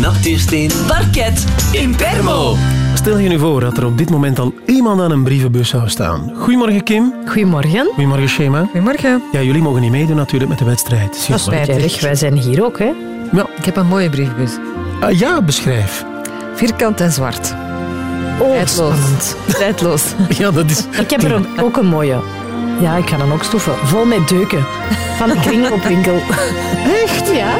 Natuursteen, Parket, Impermo. Stel je nu voor dat er op dit moment al iemand aan een brievenbus zou staan. Goedemorgen Kim. Goedemorgen. Goedemorgen Shema. Goedemorgen. Ja, jullie mogen niet meedoen natuurlijk met de wedstrijd. Dat is spijtig. Wij zijn hier ook, hè? Ja. Ik heb een mooie briefbus. Ah, ja, beschrijf. Vierkant en zwart. Oh, Tijdloos. spannend. Tijdloos. Ja, dat is... Ik heb er een- ook een mooie. Ja, ik ga dan ook stoffen. Vol met deuken. Van de kringloopwinkel. Echt? Ja.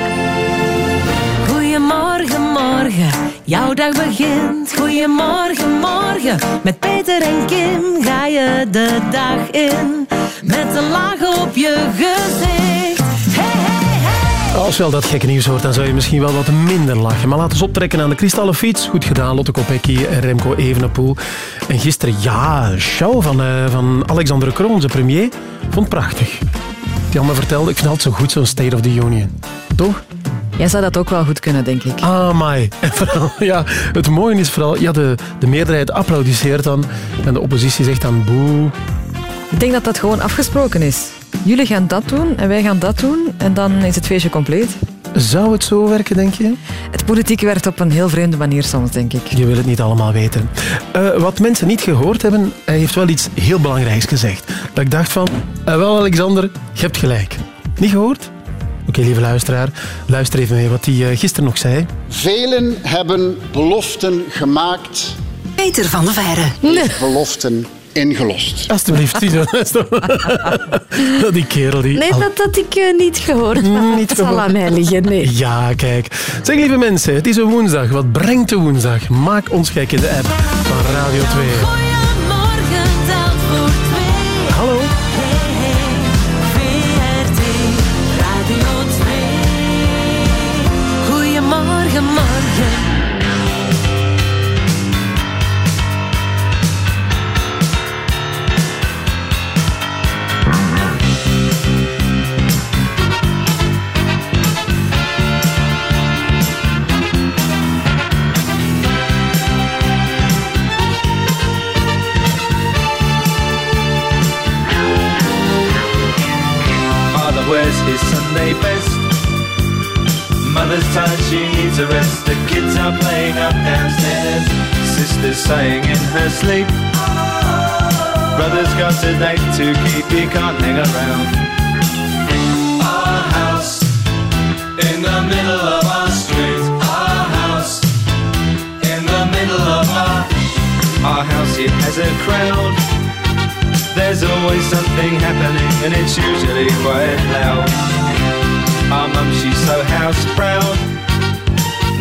Morgen, jouw dag begint. Goedemorgen, morgen, met Peter en Kim ga je de dag in. Met een laag op je gezicht. Hey, hey, hey. Als je dat gekke nieuws hoort, dan zou je misschien wel wat minder lachen. Maar laten we optrekken aan de kristallen fiets. Goed gedaan, Lotte Kopecky en Remco Evenepoel. En gisteren, ja, show van, eh, van Alexander Kroon, onze premier. Vond prachtig. Die vertelde, ik vind zo goed, zo'n State of the Union. Toch? Jij zou dat ook wel goed kunnen, denk ik. Ah, my. Vooral, ja, het mooie is vooral, ja, de, de meerderheid applaudisseert dan en de oppositie zegt dan boe. Ik denk dat dat gewoon afgesproken is. Jullie gaan dat doen en wij gaan dat doen en dan is het feestje compleet. Zou het zo werken, denk je? Het politiek werkt op een heel vreemde manier soms, denk ik. Je wil het niet allemaal weten. Eh, wat mensen niet gehoord hebben, hij heeft wel iets heel belangrijks gezegd. Dat ik dacht van, eh, wel Alexander, je hebt gelijk. Niet gehoord? Oké, lieve luisteraar, luister even mee wat hij eh, gisteren nog zei. Velen hebben beloften gemaakt, Peter van der Veire. heeft beloften ingelost. Alsjeblieft, zie je. Die kerel die... Nee, dat had ik eh, niet gehoord. Maar niet het zal aan mij liggen, nee. Ja, kijk. Zeg, lieve mensen, het is een woensdag. Wat brengt de woensdag? Maak ons gek in de app van Radio 2. The kids are playing up downstairs. Sister's sighing in her sleep. Brother's got a date to keep, he can't hang around. Our house in the middle of our street. Our house in the middle of our our house. It has a crowd. There's always something happening and it's usually quite loud. Our mum, she's so house proud.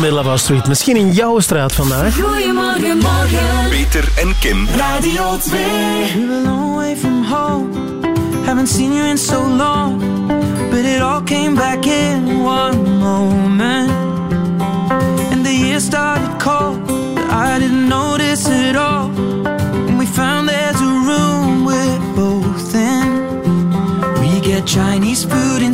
Middle of Our Street. Misschien in jouw straat vandaag. Goedemorgen, morgen. Peter en Kim. Radio 2. We were a long way from home. Haven't seen you in so long. But it all came back in one moment. And the year started cold. But I didn't notice it all. And we found there's a room we're both in. We get Chinese food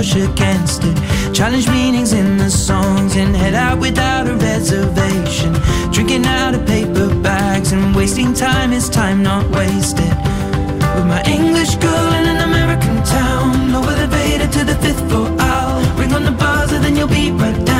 Push against it. Challenge meanings in the songs and head out without a reservation. Drinking out of paper bags and wasting time is time not wasted. With my English girl in an American town. No elevator to the fifth floor. I'll ring on the buzzer, then you'll be right down.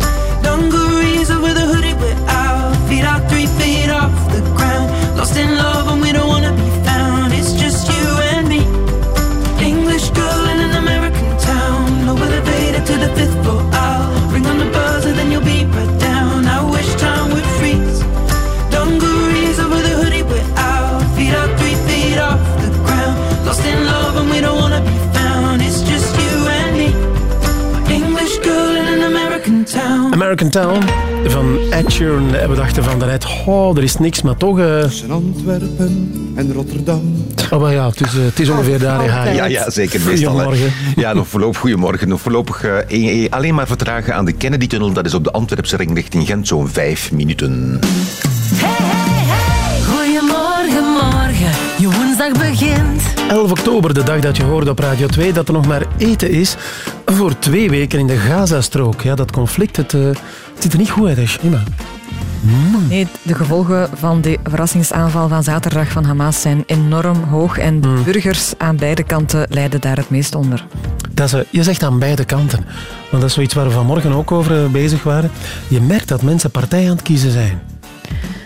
Lost in love and we don't wanna be found. It's just you and me. English girl in an American town. No elevator to the fifth floor. I'll ring on the buzzer, then you'll be right down. I wish time would freeze. Over the hoodie we're out. Feet three feet off the ground. Lost in love and we don't wanna be found. It's just you and me. English girl in an American town. American Town van Ed Sheeran. En we dachten van daarnet, oh, er is niks, maar toch... eh, Tussen Antwerpen en Rotterdam. Oh, maar ja, het is, eh, het is ongeveer daar. Ja, Ja, ja, zeker. Meestal, hè. Goedemorgen. Ja, nog voorlopig, goedemorgen. Nog voorlopig eh, eh, eh, alleen maar vertragen aan de Kennedy-tunnel. Dat is op de Antwerpse ring richting Gent zo'n vijf minuten. Goedemorgen, morgen. Je woensdag begint. 11 oktober, de dag dat je hoorde op Radio 2 dat er nog maar eten is voor twee weken in de Gazastrook. Ja, dat conflict, het, eh, het ziet er niet goed uit, hè, Shima. Nee, de gevolgen van de verrassingsaanval van zaterdag van Hamas zijn enorm hoog en de burgers aan beide kanten lijden daar het meest onder. Dat is, eh, je zegt aan beide kanten. Want dat is zoiets waar we vanmorgen ook over eh, bezig waren. Je merkt dat mensen partij aan het kiezen zijn.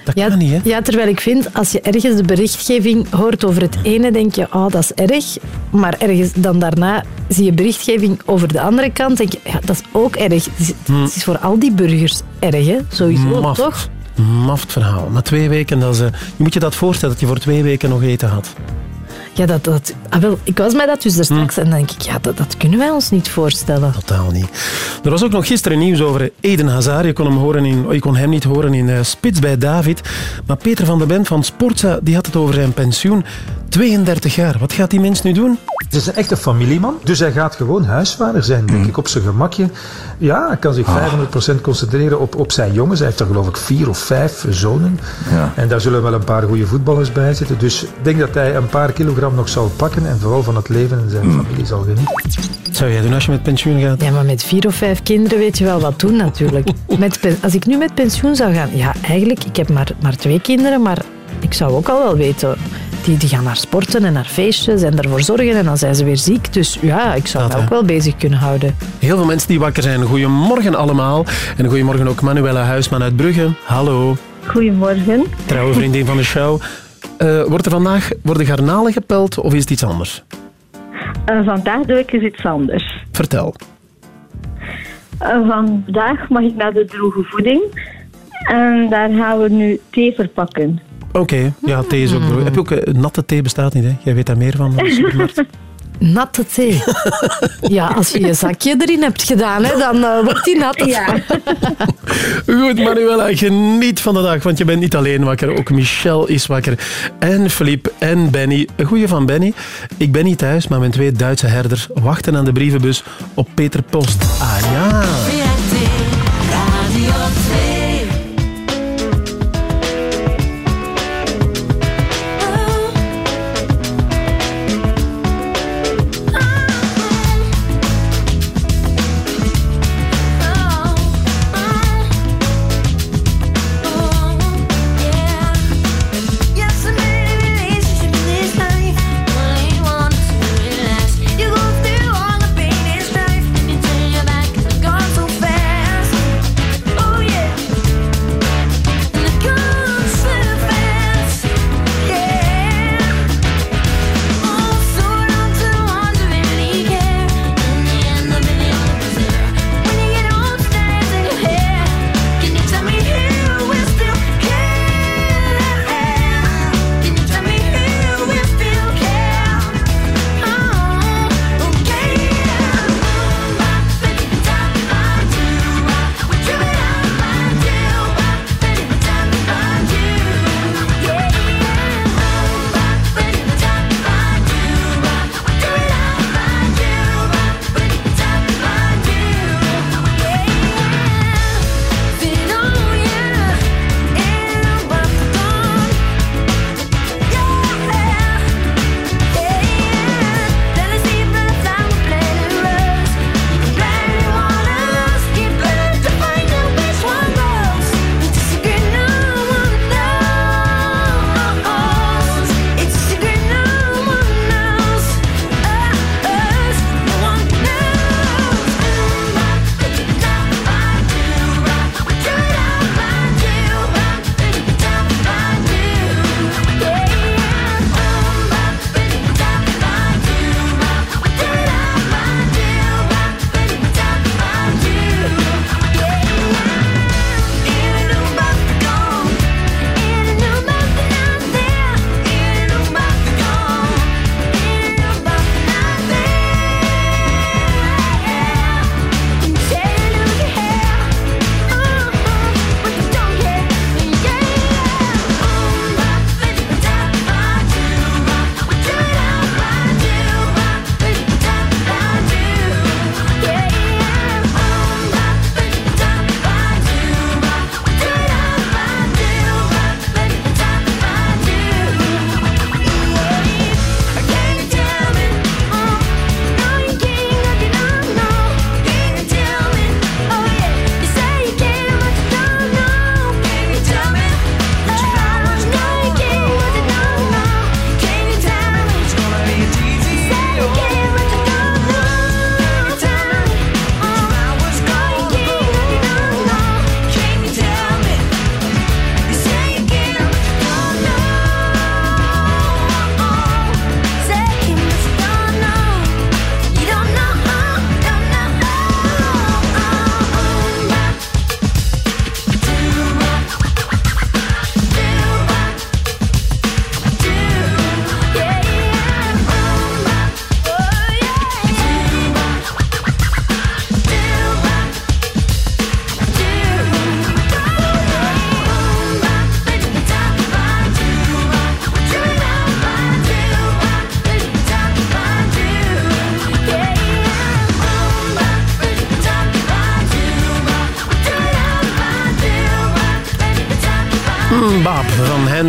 Dat Ja, kan niet, hè? ja, terwijl ik vind, als je ergens de berichtgeving hoort over het ene, denk je, oh, dat is erg. Maar ergens dan daarna zie je berichtgeving over de andere kant, denk je, ja, dat is ook erg. Het is, is voor al die burgers erg, hè? Sowieso, Maft. toch? Maft verhaal. Maar twee weken, dat is, je moet je dat voorstellen dat je voor twee weken nog eten had. Ja, dat, dat, ah, wel, ik was mij dat dus daar straks en dan denk ik, ja, dat, dat kunnen wij ons niet voorstellen. Totaal niet. Er was ook nog gisteren nieuws over Eden Hazard. Je kon hem, horen in, je kon hem niet horen in eh, Spits bij David. Maar Peter van der Bent van Sportza die had het over zijn pensioen. 32 jaar. Wat gaat die mens nu doen? Het is een echte familieman, dus hij gaat gewoon huisvader zijn, denk ik, op zijn gemakje. Ja, hij kan zich 500% concentreren op, op zijn jongens. Hij heeft er geloof ik vier of vijf zonen. Ja. En daar zullen wel een paar goede voetballers bij zitten. Dus ik denk dat hij een paar kilogram nog zal pakken en vooral van het leven en zijn familie zal genieten. Wat zou jij doen als je met pensioen gaat? Ja, maar met vier of vijf kinderen weet je wel wat doen natuurlijk. Met als ik nu met pensioen zou gaan, ja, eigenlijk, ik heb maar, maar twee kinderen, maar ik zou ook al wel weten. Die, die gaan naar sporten en naar feestjes en ervoor zorgen en dan zijn ze weer ziek. Dus ja, ik zou Dat, me ook wel bezig kunnen houden. Heel veel mensen die wakker zijn. Goedemorgen allemaal. En goedemorgen ook Manuela Huisman uit Brugge. Hallo, Goedemorgen. trouwe vriendin van de show. Eh, wordt er vandaag worden garnalen gepeld of is het iets anders? Eh, vandaag doe ik eens iets anders. Vertel. Eh, vandaag mag ik naar de droge voeding. En daar gaan we nu thee verpakken. Oké, ja, thee is ook brood. Heb je ook eh, natte thee bestaat niet, hè? Jij weet daar meer van. supermarkt. Natte thee. Ja, als je je zakje erin hebt gedaan, hè, dan eh, wordt die nat. Ja. Goed, Manuela, geniet van de dag, want je bent niet alleen wakker. Ook Michel is wakker. En Philippe en Benny. Een goeie van Benny. Ik ben niet thuis, maar mijn twee Duitse herders wachten aan de brievenbus op Peter Post. Ah ja. Radio 2.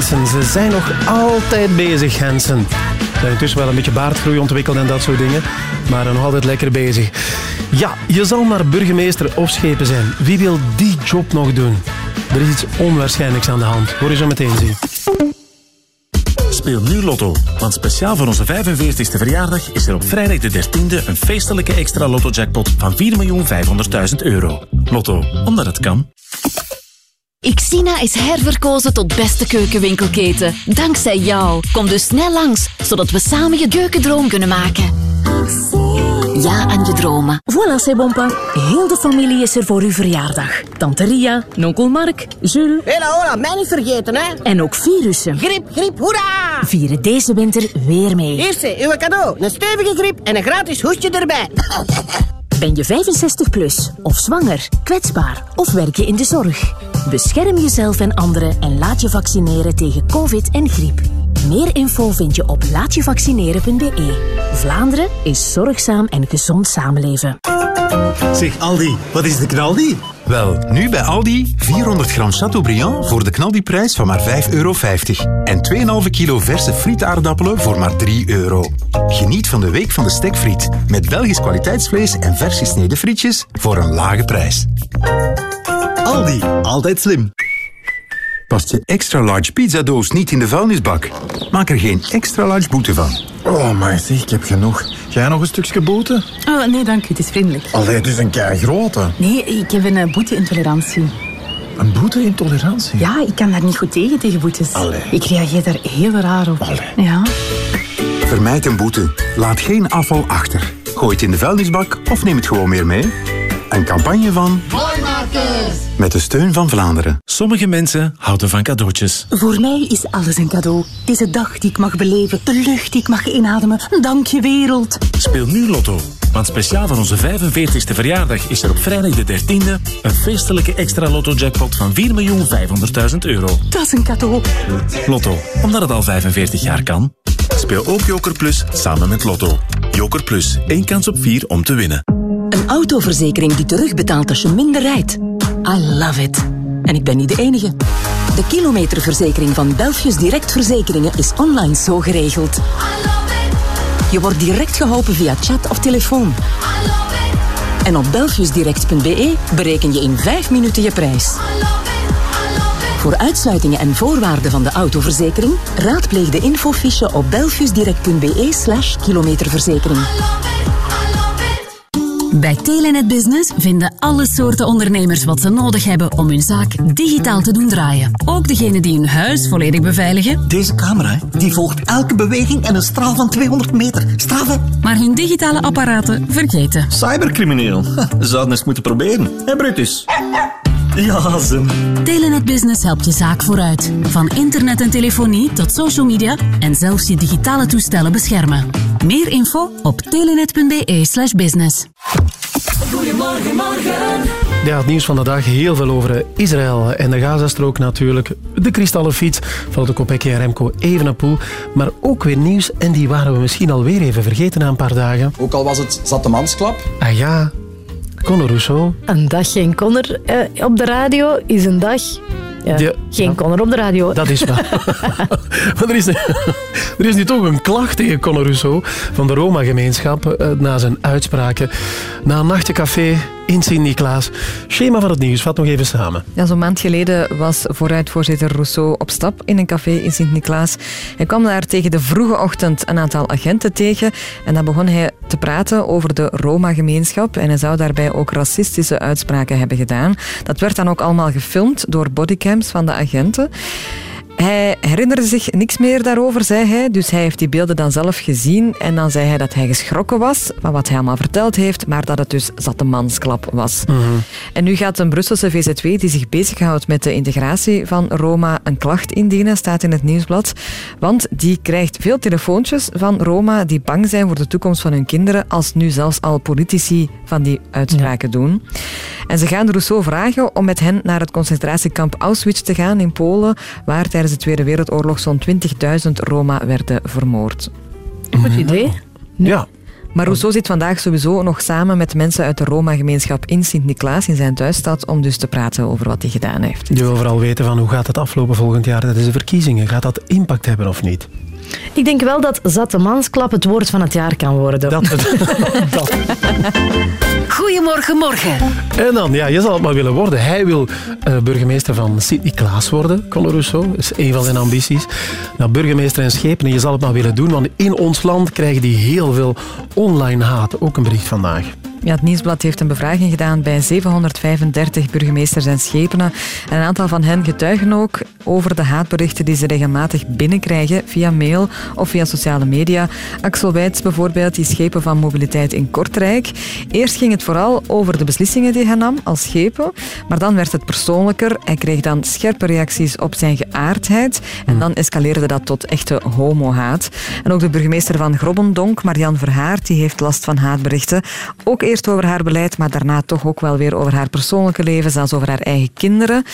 Ze zijn nog altijd bezig, Hansen. Ze zijn intussen wel een beetje baardgroei ontwikkeld en dat soort dingen. Maar nog altijd lekker bezig. Ja, je zal maar burgemeester of schepen zijn. Wie wil die job nog doen? Er is iets onwaarschijnlijks aan de hand. Hoor je zo meteen zien. Speel nu Lotto, want speciaal voor onze 45e verjaardag is er op vrijdag de 13e een feestelijke extra Lotto-jackpot van 4.500.000 euro. Lotto, omdat het kan. Xina is herverkozen tot beste keukenwinkelketen. Dankzij jou. Kom dus snel langs, zodat we samen je keukendroom kunnen maken. Ja aan je dromen. Voilà, c'est bon pas. Heel de familie is er voor uw verjaardag. Tante Ria, onkel Mark, Jules. Hela, hola, mij niet vergeten, hè. En ook virussen. Griep, griep, hoera! Vieren deze winter weer mee. Eerste, uw cadeau. Een stevige griep en een gratis hoestje erbij. Ben je 65 plus of zwanger, kwetsbaar of werk je in de zorg? Bescherm jezelf en anderen en laat je vaccineren tegen covid en griep. Meer info vind je op laatjevaccineren.be. Vlaanderen is zorgzaam en gezond samenleven. Zeg Aldi, wat is de knaldi? Wel, nu bij Aldi 400 gram Chateaubriand voor de knaldiprijs van maar 5,50 euro. En 2,5 kilo verse frietaardappelen voor maar 3 euro. Geniet van de week van de stekfriet met Belgisch kwaliteitsvlees en vers gesneden frietjes voor een lage prijs. Aldi, altijd slim. Past je extra large pizzadoos niet in de vuilnisbak? Maak er geen extra large boete van. Oh, maar zeg, ik heb genoeg. Jij nog een stukje boete? Oh, nee, dank u. Het is vriendelijk. Allee, het is een kei grote. Nee, ik heb een eh, boete-intolerantie. Een boete-intolerantie? Ja, ik kan daar niet goed tegen, tegen boetes. Allee. Ik reageer daar heel raar op. Ja. Vermijd een boete. Laat geen afval achter. Gooi het in de vuilnisbak of neem het gewoon meer mee. Een campagne van... Met de steun van Vlaanderen. Sommige mensen houden van cadeautjes. Voor mij is alles een cadeau. Deze dag die ik mag beleven, de lucht die ik mag inademen. Dank je, wereld. Speel nu Lotto, want speciaal voor onze 45e verjaardag is er op vrijdag de 13e een feestelijke extra Lotto-jackpot van 4.500.000 euro. Dat is een cadeau. Lotto, omdat het al 45 jaar kan. Speel ook Joker Plus samen met Lotto. Joker Plus, één kans op vier om te winnen. Een autoverzekering die terugbetaalt als je minder rijdt. I love it. En ik ben niet de enige. De kilometerverzekering van Belfius Direct Verzekeringen is online zo geregeld. Je wordt direct geholpen via chat of telefoon. En op belfiusdirect.be bereken je in 5 minuten je prijs. Voor uitsluitingen en voorwaarden van de autoverzekering raadpleeg de infofiche op belfiusdirect.be slash kilometerverzekering. Bij Telenet Business vinden alle soorten ondernemers wat ze nodig hebben om hun zaak digitaal te doen draaien. Ook degenen die hun huis volledig beveiligen. Deze camera die volgt elke beweging en een straal van 200 meter. Straffen. Maar hun digitale apparaten vergeten. Cybercrimineel. Zouden eens moeten proberen. Hé, Brutus. Ja, ze. Telenet Business helpt je zaak vooruit. Van internet en telefonie tot social media en zelfs je digitale toestellen beschermen. Meer info op telenet.be slash business. Goedemorgen, morgen. Ja, het nieuws van de dag heel veel over Israël en de Gazastrook natuurlijk. De kristallen fiets van de Kopecky en Remco Evenepoel. Maar ook weer nieuws en die waren we misschien alweer even vergeten na een paar dagen. Ook al was het zatemansklap. Ah ja, Conor Rousseau. Een dag geen Connor eh, op de radio is een dag... Ja, geen. Connor op de radio. Dat is waar. maar er is, er is nu toch een klacht tegen Conor Rousseau van de Roma-gemeenschap eh, na zijn uitspraken. Na een nachtje café in Sint-Niklaas. Schema van het nieuws, vat nog even samen. Ja, zo'n maand geleden was vooruitvoorzitter Rousseau op stap in een café in Sint-Niklaas. Hij kwam daar tegen de vroege ochtend een aantal agenten tegen en dan begon hij te praten over de Roma-gemeenschap en hij zou daarbij ook racistische uitspraken hebben gedaan. Dat werd dan ook allemaal gefilmd door bodycams van de agenten. Hij herinnerde zich niks meer daarover, zei hij. Dus hij heeft die beelden dan zelf gezien. En dan zei hij dat hij geschrokken was van wat hij allemaal verteld heeft, maar dat het dus zattemansklap was. En nu gaat een Brusselse VZW die zich bezighoudt met de integratie van Roma een klacht indienen, staat in het nieuwsblad. Want die krijgt veel telefoontjes van Roma die bang zijn voor de toekomst van hun kinderen, als nu zelfs al politici van die uitspraken doen. En ze gaan Rousseau vragen om met hen naar het concentratiekamp Auschwitz te gaan in Polen, waar tijdens de Tweede Wereldoorlog zo'n 20.000 Roma werden vermoord. Goed idee. Ja. Maar Rousseau zit vandaag sowieso nog samen met mensen uit de Roma-gemeenschap in Sint-Niklaas in zijn thuisstad om dus te praten over wat hij gedaan heeft. Je wil vooral weten van hoe gaat het aflopen volgend jaar tijdens de verkiezingen. Gaat dat impact hebben of niet? Ik denk wel dat Zatte Mansklap het woord van het jaar kan worden. Dat, dat. Goedemorgen, morgen. En dan, ja, je zal het maar willen worden. Hij wil eh, burgemeester van Sint-Niklaas worden, Conor Rousseau. Dat is een van zijn ambities. Nou, burgemeester en schepen, je zal het maar willen doen, want in ons land krijgen die heel veel online haat. Ook een bericht vandaag. Het Nieuwsblad heeft een bevraging gedaan bij 735 burgemeesters en schepenen. En een aantal van hen getuigen ook over de haatberichten die ze regelmatig binnenkrijgen via mail of via sociale media. Axel Wijts bijvoorbeeld, die schepen van mobiliteit in Kortrijk. Eerst ging het vooral over de beslissingen die hij nam als schepen, maar dan werd het persoonlijker. Hij kreeg dan scherpe reacties op zijn geaardheid en dan escaleerde dat tot echte homohaat. En ook de burgemeester van Grobbendonk, Marian Verhaart, die heeft last van haatberichten. Ook eerst over haar beleid, maar daarna toch ook wel weer over haar persoonlijke leven, zelfs over haar eigen kinderen.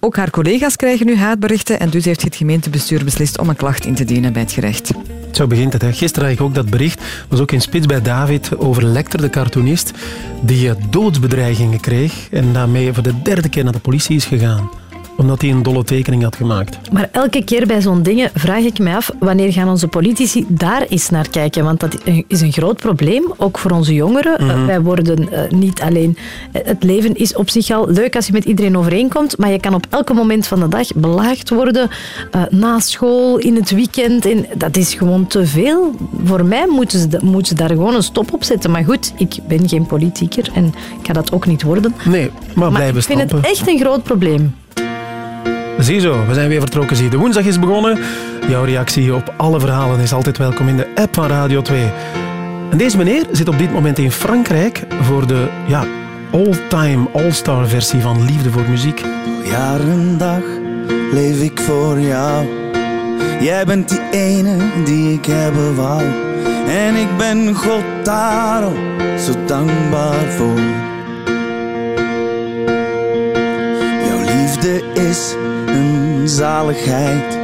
Ook haar collega's krijgen nu haatberichten en dus heeft het gemeentebestuur beslist om een klacht in te dienen bij het gerecht. Zo begint het. Hè. Gisteren had ik ook dat bericht, was ook in Spits bij David, over Lecter, de cartoonist, die eh, doodsbedreigingen kreeg en daarmee voor de derde keer naar de politie is gegaan omdat hij een dolle tekening had gemaakt. Maar elke keer bij zo'n dingen vraag ik mij af, wanneer gaan onze politici daar eens naar kijken? Want dat is een groot probleem, ook voor onze jongeren. Mhm. Wij worden uh, niet alleen... Het leven is op zich al leuk als je met iedereen overeenkomt, maar je kan op elke moment van de dag belaagd worden, uh, na school, in het weekend. En dat is gewoon te veel. Voor mij moeten ze, moeten ze daar gewoon een stop op zetten. Maar goed, ik ben geen politieker en ik ga dat ook niet worden. Nee, maar, maar blijven ik vind het echt een groot probleem. Ziezo, we zijn weer vertrokken. Zie. De woensdag is begonnen. Jouw reactie op alle verhalen is altijd welkom in de app van Radio 2. En deze meneer zit op dit moment in Frankrijk voor de ja, all-time, all-star versie van Liefde voor Muziek. Jaar dag leef ik voor jou. Jij bent die ene die ik hebben wou. En ik ben God daarom zo dankbaar voor. Jouw liefde is een zaligheid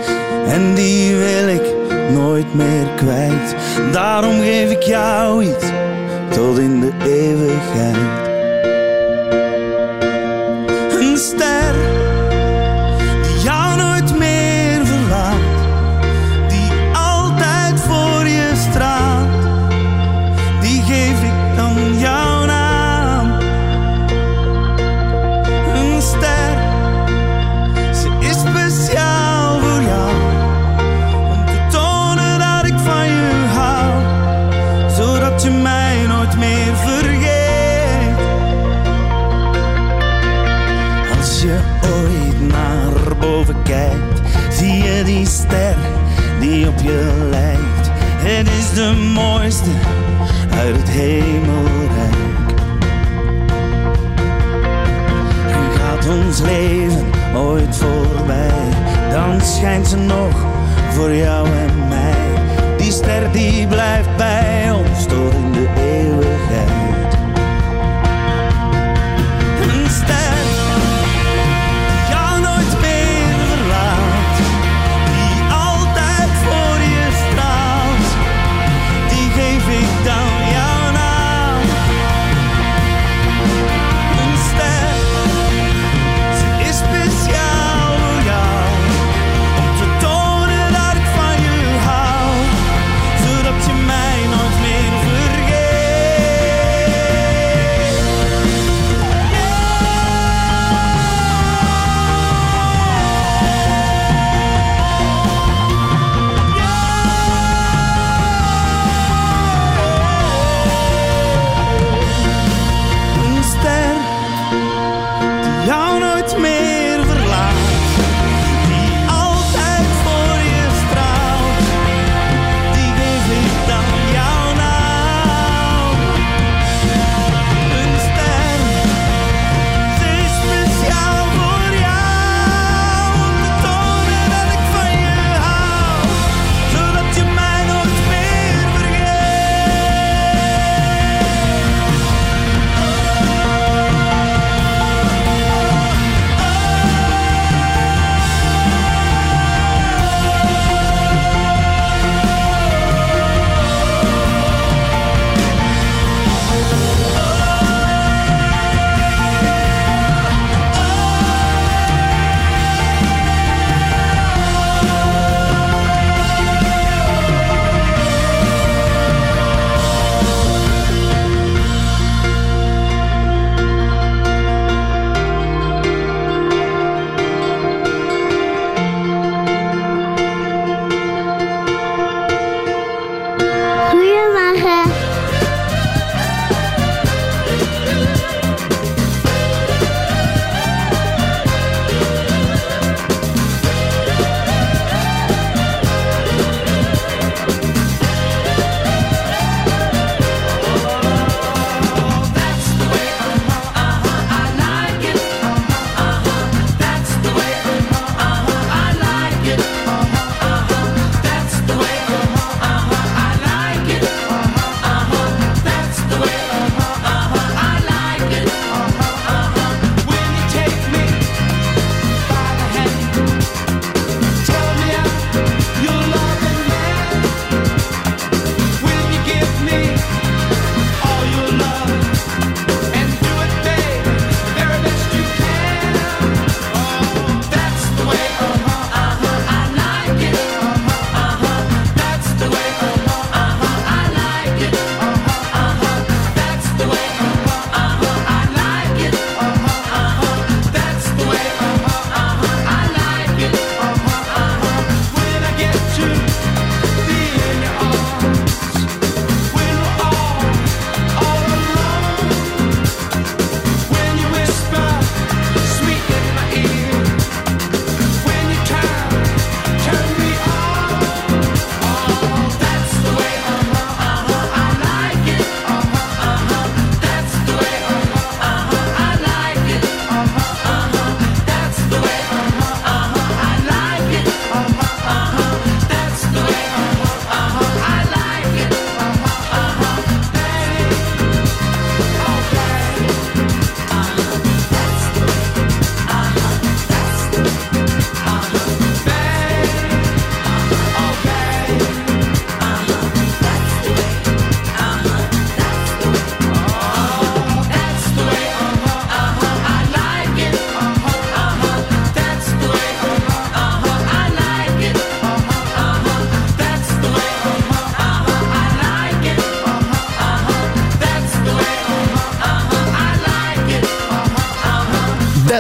en die wil ik nooit meer kwijt. Daarom geef ik jou iets tot in de eeuwigheid. Een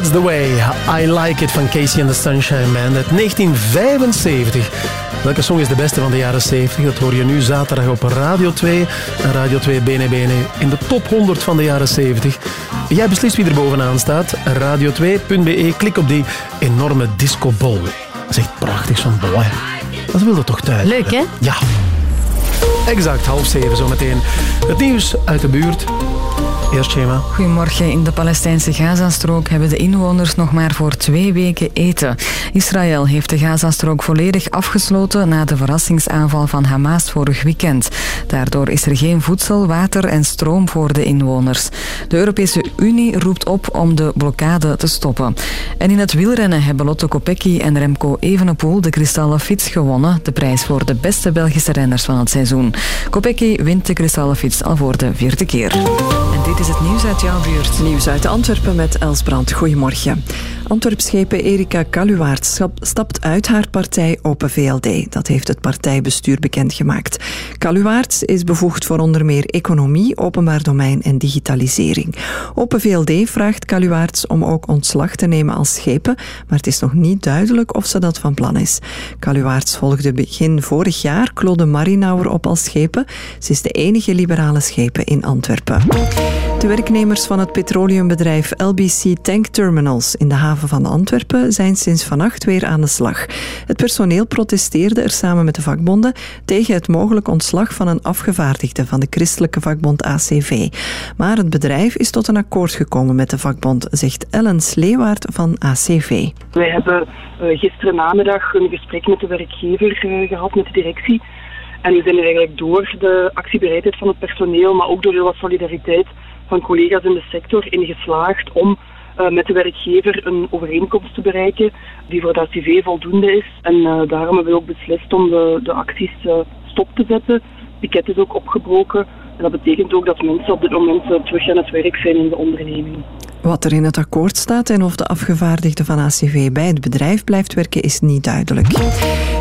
That's the way I like it van Casey and the Sunshine Band uit 1975. Welke song is de beste van de jaren 70? Dat hoor je nu zaterdag op Radio 2 en Radio 2 Bene Bene in de top 100 van de jaren 70. Jij beslist wie er bovenaan staat. Radio2.be. Klik op die enorme discobol. Dat is echt prachtig van boy. Dat wil er toch thuis. Leuk, hè? Ja. Exact, half zeven zometeen. Het nieuws uit de buurt. Goedemorgen. In de Palestijnse Gazastrook hebben de inwoners nog maar voor twee weken eten. Israël heeft de Gazastrook volledig afgesloten na de verrassingsaanval van Hamas vorig weekend. Daardoor is er geen voedsel, water en stroom voor de inwoners. De Europese Unie roept op om de blokkade te stoppen. En in het wielrennen hebben Lotte Kopecky en Remco Evenepoel de kristallen fiets gewonnen. De prijs voor de beste Belgische renners van het seizoen. Kopecky wint de kristallen fiets al voor de vierde keer. Dit is het nieuws uit jouw buurt. Nieuws uit Antwerpen met Els Brandt. Goedemorgen. Antwerpschepen Erika Kaluwaert stap- stapt uit haar partij Open VLD. Dat heeft het partijbestuur bekendgemaakt. Kaluwaert is bevoegd voor onder meer economie, openbaar domein en digitalisering. Open VLD vraagt Kaluwaerts om ook ontslag te nemen als schepen, maar het is nog niet duidelijk of ze dat van plan is. Kaluwaerts volgde begin vorig jaar Claude Marinauer op als schepen. Ze is de enige liberale schepen in Antwerpen. De werknemers van het petroleumbedrijf LBC Tank Terminals in de haven van Antwerpen zijn sinds vannacht weer aan de slag. Het personeel protesteerde er samen met de vakbonden tegen het mogelijk ontslag van een afgevaardigde van de christelijke vakbond ACV. Maar het bedrijf is tot een akkoord gekomen met de vakbond, zegt Ellen Sleewaard van ACV. Wij hebben eh, gisteren namiddag een gesprek met de werkgever eh, gehad, met de directie. En we zijn er eigenlijk door de actiebereidheid van het personeel, maar ook door heel wat solidariteit van collega's in de sector in geslaagd om eh, met de werkgever een overeenkomst te bereiken die voor de ACV voldoende is. En eh, daarom hebben we ook beslist om de, de acties eh, stop te zetten. Het piket is ook opgebroken. En dat betekent ook dat mensen op dit moment terug aan het werk zijn in de onderneming. Wat er in het akkoord staat en of de afgevaardigde van ACV bij het bedrijf blijft werken is niet duidelijk.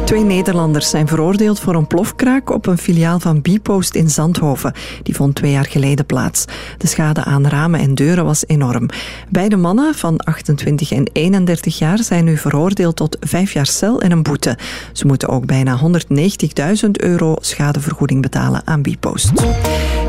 Twee Nederlanders zijn veroordeeld voor een plofkraak op een filiaal van Bpost in Zandhoven. Die vond twee jaar geleden plaats. De schade aan ramen en deuren was enorm. Beide mannen van 28 en 31 jaar zijn nu veroordeeld tot vijf jaar cel en een boete. Ze moeten ook bijna 190.000 euro schadevergoeding betalen aan Bpost.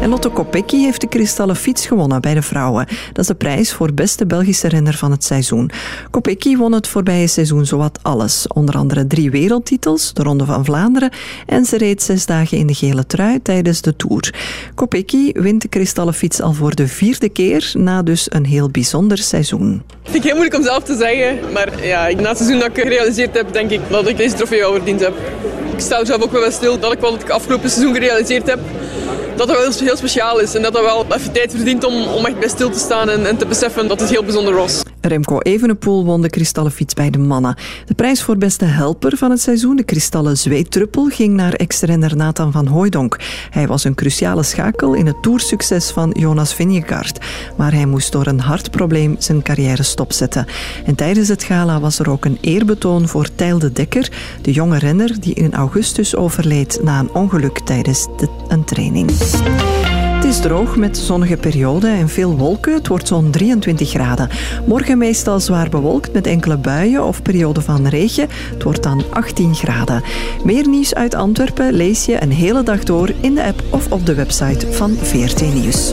En Lotte Kopecky heeft de kristallen fiets gewonnen bij de vrouwen. Dat is de prijs voor beste Belgische renner van het seizoen. Kopecky won het voorbije seizoen zowat alles. Onder andere drie wereldtitels, de Ronde van Vlaanderen en ze reed zes dagen in de gele trui tijdens de Tour. Kopecky wint de kristallen fiets al voor de vierde keer, na dus een heel bijzonder seizoen. Ik vind het heel moeilijk om zelf te zeggen, maar ja, na het seizoen dat ik gerealiseerd heb, denk ik dat ik deze trofee wel verdiend heb. Ik sta zelf ook wel stil dat ik wat ik afgelopen seizoen gerealiseerd heb, dat dat wel heel speciaal is en dat dat wel even tijd verdient om, om echt bij stil te staan en, en te beseffen dat het heel bijzonder was. Remco Evenepoel won de kristallen fiets bij de mannen. De prijs voor beste helper van het seizoen, de kristallen zweetdruppel, ging naar ex-renner Nathan van Hooijdonk. Hij was een cruciale schakel in het toersucces van Jonas Vingegaard. Maar hij moest door een hartprobleem zijn carrière stopzetten. En tijdens het gala was er ook een eerbetoon voor Tijl de Dekker, de jonge renner die in augustus overleed na een ongeluk tijdens de- een training. Het is droog met zonnige perioden en veel wolken. Het wordt zo'n 23 graden. Morgen meestal zwaar bewolkt met enkele buien of perioden van regen. Het wordt dan 18 graden. Meer nieuws uit Antwerpen lees je een hele dag door in de app of op de website van VRT Nieuws.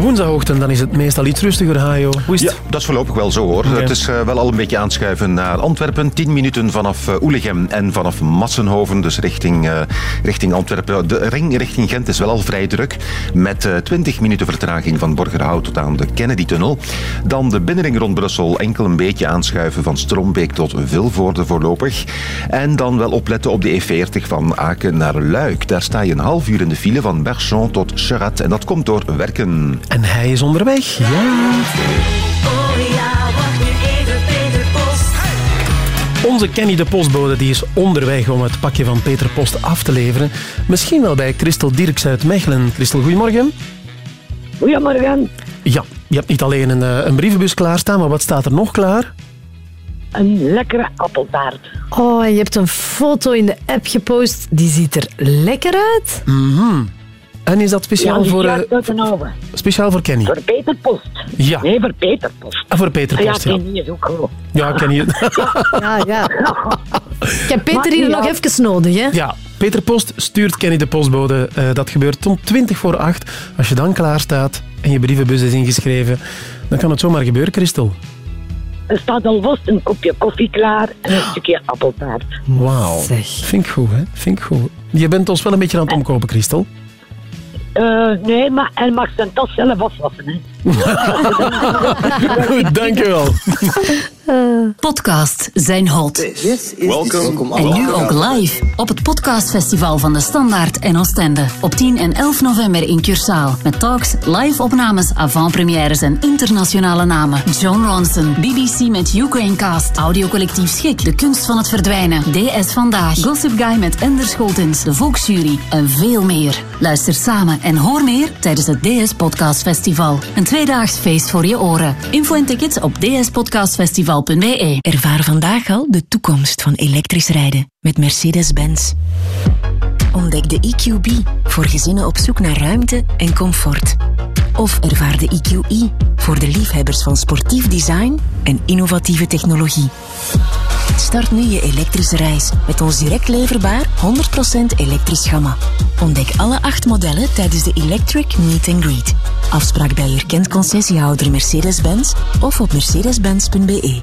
Woensdagochtend dan is het meestal iets rustiger, Hajo. Hoe is het? Ja, dat is voorlopig wel zo hoor. Het is eh, wel al een beetje aanschuiven naar Antwerpen. 10 minuten vanaf uh, Oelegem en vanaf Massenhoven, dus richting, eh, richting Antwerpen. De ring richting Gent is wel al vrij druk. Met eh, 20 minuten vertraging van Borgerhout tot aan de Kennedy-tunnel. Dan de binnenring rond Brussel. Enkel een beetje aanschuiven van Strombeek tot Vilvoorde voorlopig. En dan wel opletten op de E40 van Aken naar Luik. Daar sta je een half uur in de file van Berchamp tot Cherat. En dat komt door werken. En hij is onderweg. Ja. Oh ja, wacht nu even, Peter Post. Onze Kenny de postbode die is onderweg om het pakje van Peter Post af te leveren. Misschien wel bij Christel Dirks uit Mechelen. Christel, goedemorgen. Goedemorgen. Ja, je hebt niet alleen een, eh, een brievenbus klaarstaan, maar wat staat er nog klaar? Een lekkere appeltaart. Oh, en je hebt een foto in de app gepost. Die ziet er lekker uit. Mhm. En is dat speciaal ja, voor, Ja, eh, speciaal voor Kenny? Voor Peter Post. Ja. Nee, voor Peter Post. Ah, voor Peter Post, ja. ja. Kenny is ook goed. Ja, Kenny. Ja, ja. Ik heb Peter hier nog even nodig, hè? Ja, Peter Post stuurt Kenny de postbode. Eh, dat gebeurt om 20 voor 8. Als je dan klaar staat en je brievenbus is ingeschreven, dan kan het zomaar gebeuren, Christel. Er staat alvast een kopje koffie klaar en een stukje appeltaart. Wauw. Vind ik goed, hè? Vind ik goed. Je bent ons wel een beetje aan het omkopen, Christel. Eh, nee, maar hij mag zijn tas zelf afwassen. Hè. Goed, dankjewel. Podcasts zijn hot. Welkom. En nu ook live op het podcastfestival van de Standaard en Oostende. Op 10 en 11 november in Cursaal. Met talks, live opnames, avant-premières en internationale namen. John Ronson, BBC met Ukraine Cast, audiocollectief Schik, De Kunst van het Verdwijnen, DS Vandaag, Gossip Guy met Ender Scholtens, De Volksjury en veel meer. Luister samen en hoor meer tijdens het DS Podcast Festival. Een tweedaags feest voor je oren. Info en tickets op dspodcastfestival.be. Ervaar vandaag al de toekomst van elektrisch rijden met Mercedes-Benz. Ontdek de EQB voor gezinnen op zoek naar ruimte en comfort. Of ervaar de EQE voor de liefhebbers van sportief design en innovatieve technologie. Start nu je elektrische reis met ons direct leverbaar 100% elektrisch gamma. Ontdek alle acht modellen tijdens de Electric Meet and Greet. Afspraak bij je erkend concessiehouder Mercedes-Benz of op mercedes-benz.be.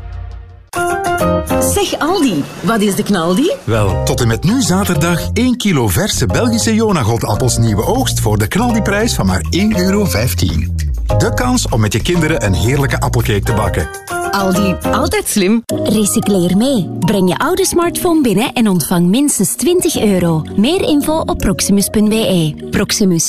Zeg Aldi, wat is de knaldi? Wel, tot en met nu zaterdag 1 kilo verse Belgische Jonagold-appels nieuwe oogst voor de knaldiprijs van maar 1,15 euro. De kans om met je kinderen een heerlijke appelcake te bakken. Aldi, altijd slim. Recycleer mee. Breng je oude smartphone binnen en ontvang minstens 20 euro. Meer info op proximus.be. Proximus.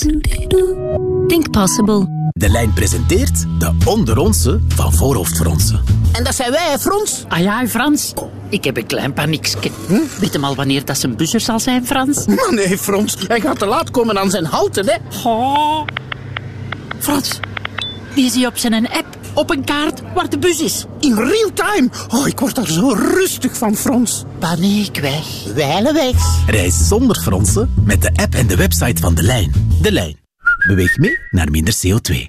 Think possible. De lijn presenteert de onderonse van voorhoofdfronsen. En dat zijn wij, hè, Frans? Ah ja, Frans. Ik heb een klein paniekje. Hm? Weet hem al wanneer dat zijn buzzer zal zijn, Frans? Maar nee, Frans. Hij gaat te laat komen aan zijn houten, hè. Oh. Frans, wie zie je op zijn app op een kaart waar de bus is? In real time. Oh, ik word daar zo rustig van, Frans. Paniek weg. Wijlen weg. Reis zonder fronsen met de app en de website van De Lijn. De Lijn. Beweeg mee naar minder CO2.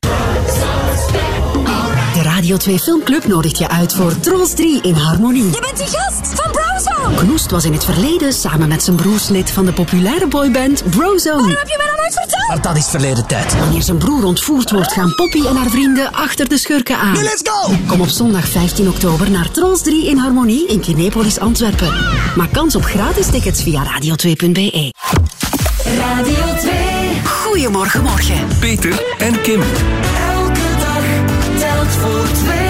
De Radio 2 Filmclub nodigt je uit voor Trolls 3 in Harmonie. Je bent die gast. Knoest was in het verleden samen met zijn broers lid van de populaire boyband Brozone. Waarom heb je mij dat nooit verteld? Maar dat is verleden tijd. Wanneer zijn broer ontvoerd wordt, gaan Poppy en haar vrienden achter de schurken aan. Nu, let's go! Kom op zondag 15 oktober naar Trolls 3 in Harmonie in Kinepolis, Antwerpen. Maak kans op gratis tickets via radio2.be. Radio 2. Goedemorgen, morgen. Peter en Kim. Elke dag telt voor twee.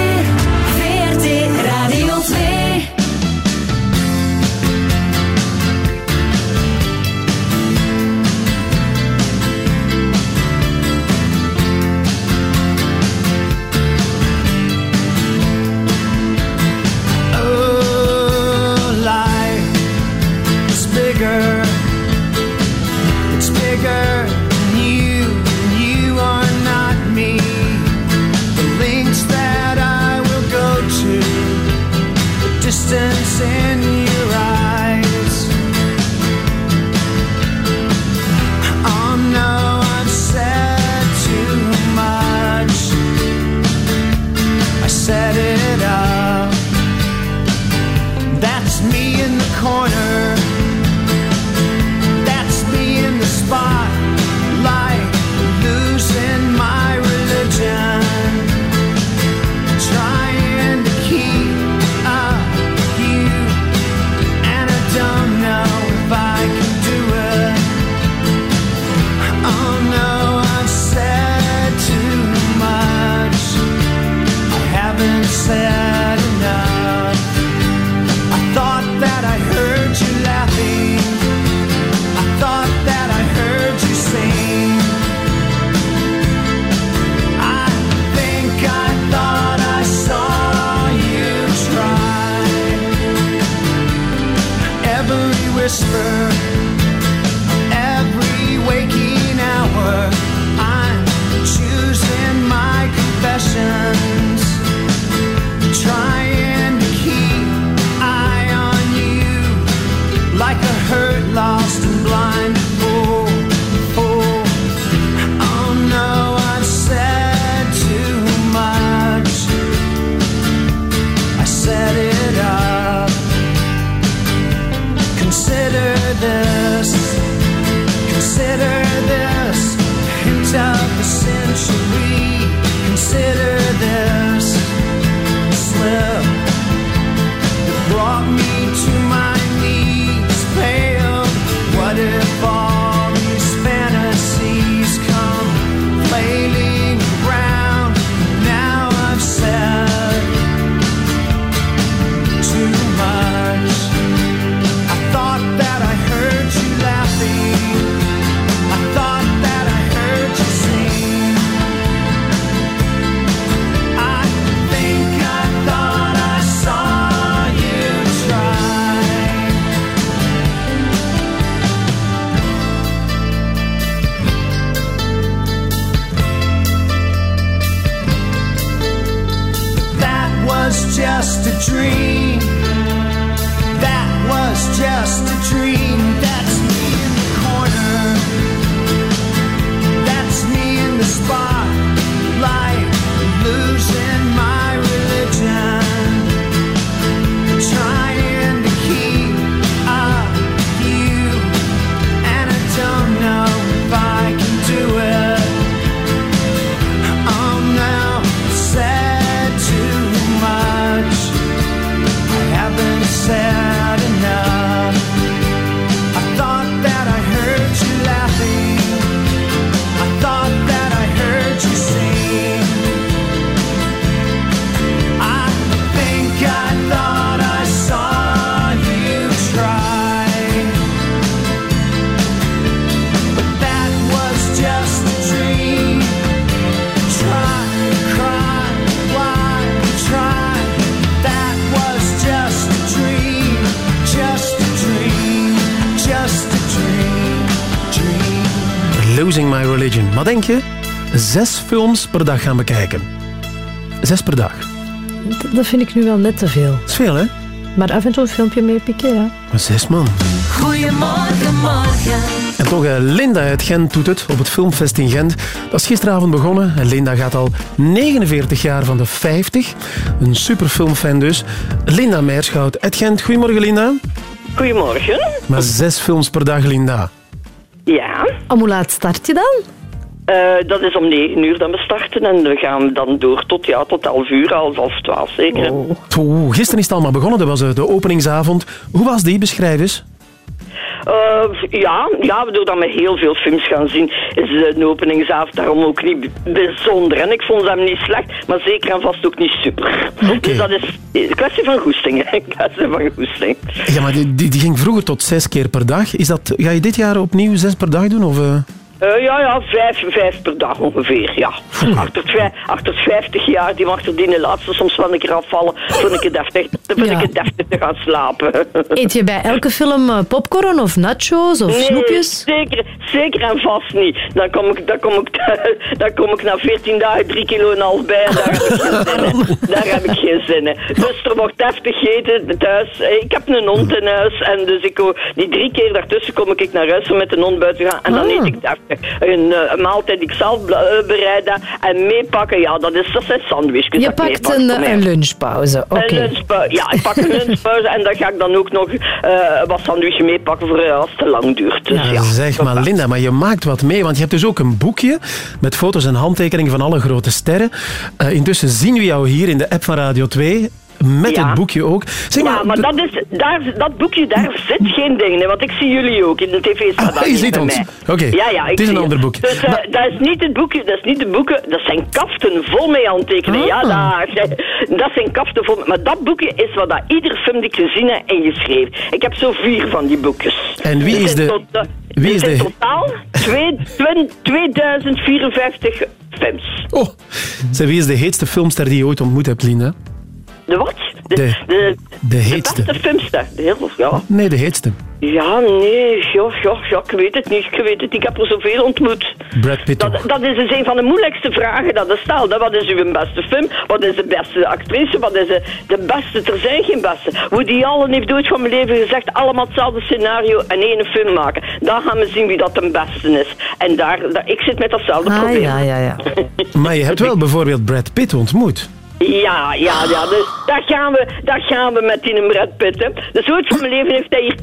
Maar denk je? Zes films per dag gaan bekijken. Zes per dag. Dat- vind ik nu wel net te veel. Dat is veel, hè? Maar af en toe een filmpje meepikken, ja. Maar zes man. Goedemorgen, morgen. En toch, eh, Linda uit Gent doet het op het Filmfest in Gent. Dat is gisteravond begonnen. En Linda gaat al 49 jaar van de 50. Een superfilmfan dus. Linda Meerschout uit Gent. Goedemorgen, Linda. Goedemorgen. Maar zes films per dag, Linda. Ja. Om hoe laat start je dan? Eh, dat is om 9 uur dat we starten en we gaan dan door tot, ja, tot 11 uur, half, half 12 zeker. Oeh, gisteren is het allemaal begonnen. Dat was eh, de openingsavond. Hoe was die? Beschrijf eens. Eh, ja, ja, we doen dat met heel veel films gaan zien. Is eh, een openingsavond daarom ook niet bijzonder. En ik vond hem niet slecht, maar zeker en vast ook niet super. Dus dat is een kwestie van goesting. kwestie van goesting. Ja, maar die, die, die ging vroeger tot zes keer per dag. Is dat, ga je dit jaar opnieuw zes per dag doen? Of, eh? Eh, ja, ja, vijf, vijf per dag ongeveer, ja. Achter, vij- achter het 50 jaar, die mag er die de laatste soms wel een keer afvallen, toen ik het deftig, toen Ja. ik het deftig te gaan slapen. Eet je bij elke film eh, popcorn of nachos of nee, snoepjes? Zeker, zeker en vast niet. Dan kom ik, dan kom ik, dan kom ik na 14 dagen 3 kilo en half bij en daar heb ik geen zin in. Daar heb ik geen zin in. Dus er wordt deftig gegeten thuis. Eh, Ik heb een hond in huis en dus ik, die drie keer daartussen kom ik naar huis om met de hond buiten te gaan en dan Ah. eet ik deftig. Een, eh, een maaltijd die ik zelf eh, bereid heb en meepakken, ja, dat, is, dat zijn sandwichjes. Je pakt een, lunchpauze, oké. Een lunchpauze. Ja, ik pak een lunchpauze en dan ga ik dan ook nog eh, wat sandwichje meepakken voor als het te lang duurt. Dus ja. Zeg maar, Linda, maar je maakt wat mee. Want je hebt dus ook een boekje met foto's en handtekeningen van alle grote sterren. Eh, intussen zien we jou hier in de app van Radio 2. Met Ja. het boekje ook. Zeg ja, maar dat, is, daar, dat boekje, daar zit geen ding in. Want ik zie jullie ook in de tv staat Ah, je ziet ons. Oké, Ja, ja, het is een ander boekje. Dus eh, dat is niet het boekje, dat is niet de boeken, dat zijn kaften vol met handtekeningen. Ja, Ah. daar, dat zijn kaften vol Maar dat boekje is wat dat ieder film die ik gezien heb ingeschreven. Ik heb zo vier van die boekjes. En wie is de- eh, wie is dus in de- totaal twee- twen- 2054 films. Oh, wie is de heetste filmster die je ooit ontmoet hebt, Linda? De wat? De, De- de, De heetste. beste filmster. De heel, ja. Nee, de heetste. Ja, nee, ja, ja, ja, ik weet het niet, ik weet het niet. Ik heb er zoveel ontmoet. Brad Pitt. Dat, dat is dus een van de moeilijkste vragen dat er stelt. Wat is uw beste film? Wat is de beste actrice? Wat is de, de beste? Er zijn geen beste. Woody Allen heeft ooit van mijn leven gezegd, allemaal hetzelfde scenario en één film maken. Dan gaan we zien wie dat de beste is. En daar, daar ik zit met datzelfde Ah, probleem. ja, ja, ja. Maar je hebt wel bijvoorbeeld Brad Pitt ontmoet. Ja, ja, ja. Dus daar gaan we, daar gaan we met die Brad Pitt. Hè. Dus ooit van mijn leven heeft hij hier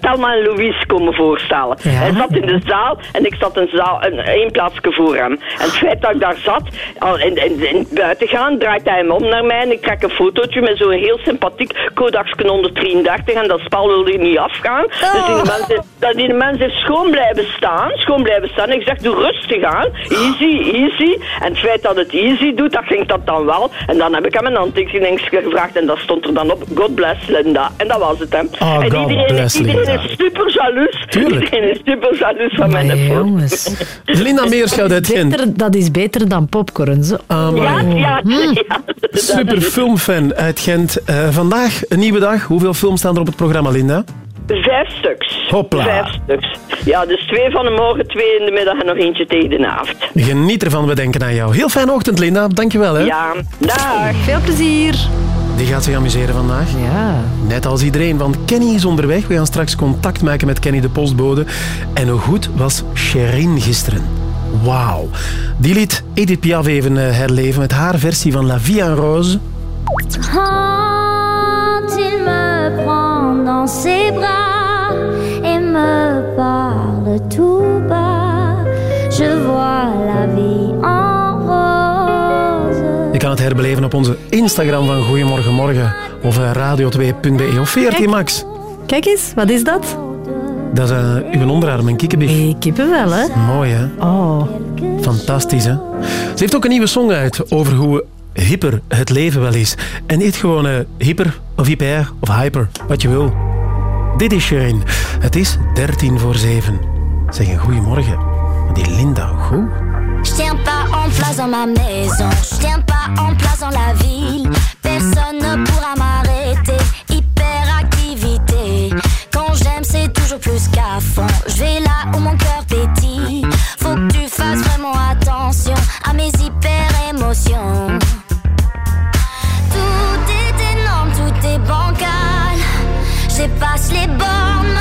Telma en Louise komen voorstellen. Hij zat in de zaal en ik zat een zaal, een, één plaatsje voor hem. En het feit dat ik daar zat, al in, in, in het buiten gaan, draait hij hem om naar mij en ik trek een fotootje met zo'n heel sympathiek Kodaksken 133 en dat spel wilde hij niet afgaan. Dus die mens, dat die mens is schoon blijven staan, schoon blijven staan. En ik zeg, doe rustig aan, easy, easy. En het feit dat het easy doet, dat ging dat dan wel. En dan heb ik hem een handtekening gevraagd en dat stond er dan op, God bless Linda. En dat was het, hè. Oh, en God iedereen, bless iedereen Linda. is super jaloers. Tuurlijk. Iedereen is super jaloers van mijn foto. jongens. Linda Meerschout uit Gent. Beter, dat is beter dan popcorn. Zo. Ja, ja, ja. Super filmfan uit Gent. Eh, vandaag een nieuwe dag. Hoeveel films staan er op het programma, Linda? Vijf stuks. Hopla. Vijf stuks. Ja, dus twee van de morgen, twee in de middag en nog eentje tegen de avond. Geniet ervan, we denken aan jou. Heel fijne ochtend, Linda. Dankjewel. Hè. Ja, dag. Veel plezier. Die gaat zich amuseren vandaag. Ja. Net als iedereen, want Kenny is onderweg. We gaan straks contact maken met Kenny de postbode. En hoe goed was Sherin gisteren? Wauw. Die liet Edith Piaf even eh, herleven met haar versie van La Vie en Rose. Quand il me prend dans ses bras et me parle tout bas, je vois la vie en rose. Je kan het herbeleven op onze Instagram van Goedemorgen Morgen of eh, radio2.be of 14 Max. Kijk eens, wat is dat? Dat is eh, uw onderarm, een kikkenbif. Hey, kippen wel, hè? Mooi, hè? Oh. Fantastisch, hè? Ze heeft ook een nieuwe song uit over hoe hyper het leven wel is. En niet gewoon eh, hyper of hyper of hyper, wat je wil. Dit is Sherin. Het is 13 voor 7. Zeg een goeiemorgen. Die Linda, goed. Je tiens pas en place dans ma maison, je tiens pas en place dans la ville. Personne ne pourra m'arrêter. Hyperactivité. Quand j'aime, c'est toujours plus qu'à fond. Je vais là où mon cœur pétille. Faut que tu fasses vraiment attention à mes hyper Tout est énorme, tout est bancal. Je passe les bornes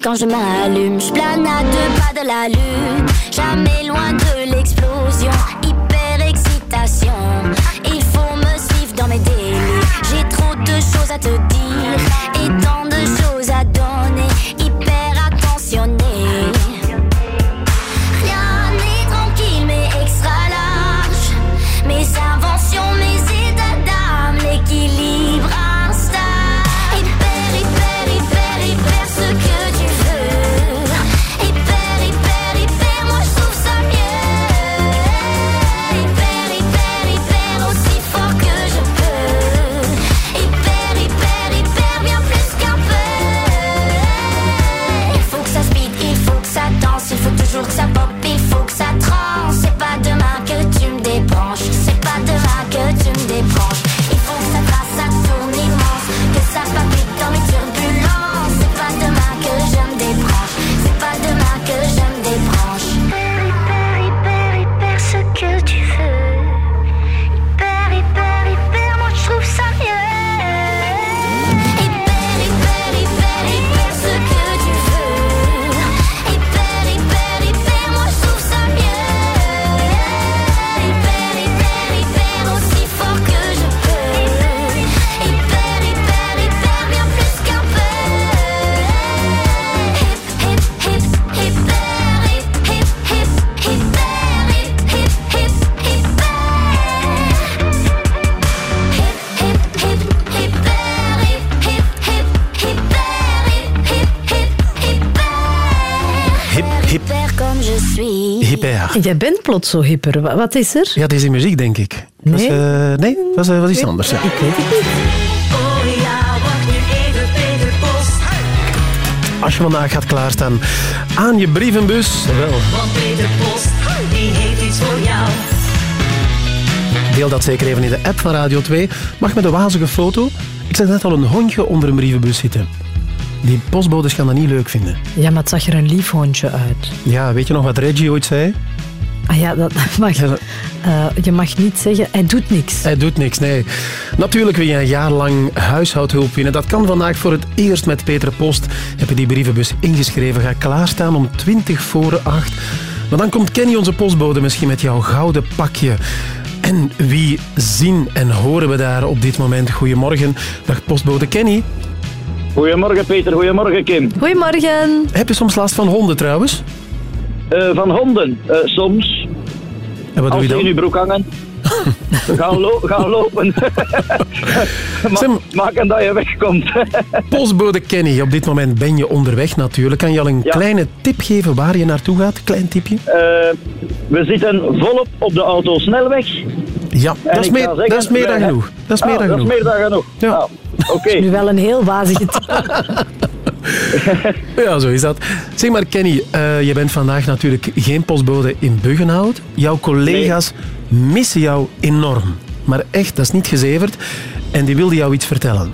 quand je m'allume, je plane à deux pas de la lune, jamais loin de l'explosion. Hyper excitation, il faut me suivre dans mes délires. J'ai trop de choses à te dire et tant de choses Jij bent plots zo hyper. Wa- Wat is er? Ja, deze muziek, denk ik. Dat is, Nee. eh, nee, dat is eh, wat iets anders. Ja. Ik weet het niet. Oh ja, wacht nu even, Peter Post. Als je vandaag gaat klaarstaan aan je brievenbus, wel, Want Peter Post, die heeft iets voor jou. deel dat zeker even in de app van Radio 2. Mag met een wazige foto. Ik zag net al een hondje onder een brievenbus zitten. Die postbodes gaan dat niet leuk vinden. Ja, maar het zag er een lief hondje uit. Ja, weet je nog wat Reggie ooit zei? Ah ja, dat mag. Ja, Eh, je mag niet zeggen, hij doet niks. Hij doet niks, nee. Natuurlijk wil je een jaar lang huishoudhulp winnen. Dat kan vandaag voor het eerst met Peter Post. Heb je die brievenbus ingeschreven? Ga klaarstaan om 20 voor 8. Maar dan komt Kenny, onze postbode, misschien met jouw gouden pakje. En wie zien en horen we daar op dit moment? Goedemorgen, dag postbode Kenny. Goedemorgen Peter, goedemorgen Kim. Goedemorgen. Heb je soms last van honden trouwens? Eh, van honden, eh, soms. En wat doe Als je ze in dan? je broek hangen. gaan, lo- gaan lopen. Ma- maken dat je wegkomt. Postbode Kenny, op dit moment ben je onderweg natuurlijk. Kan je al een kleine tip geven waar je naartoe gaat? Klein tipje? Eh, we zitten volop op de autosnelweg. Ja, dat is meer, zeggen, dat is meer dan genoeg. Dat is meer Ah, dan dat is genoeg. meer dan genoeg. Ja. Nou, Oké. Nu wel een heel wazige. Ja, zo is dat. Zeg maar, Kenny, eh, je bent vandaag natuurlijk geen postbode in Buggenhout. Jouw collega's missen jou enorm. Maar echt, dat is niet gezeverd. En die wilden jou iets vertellen.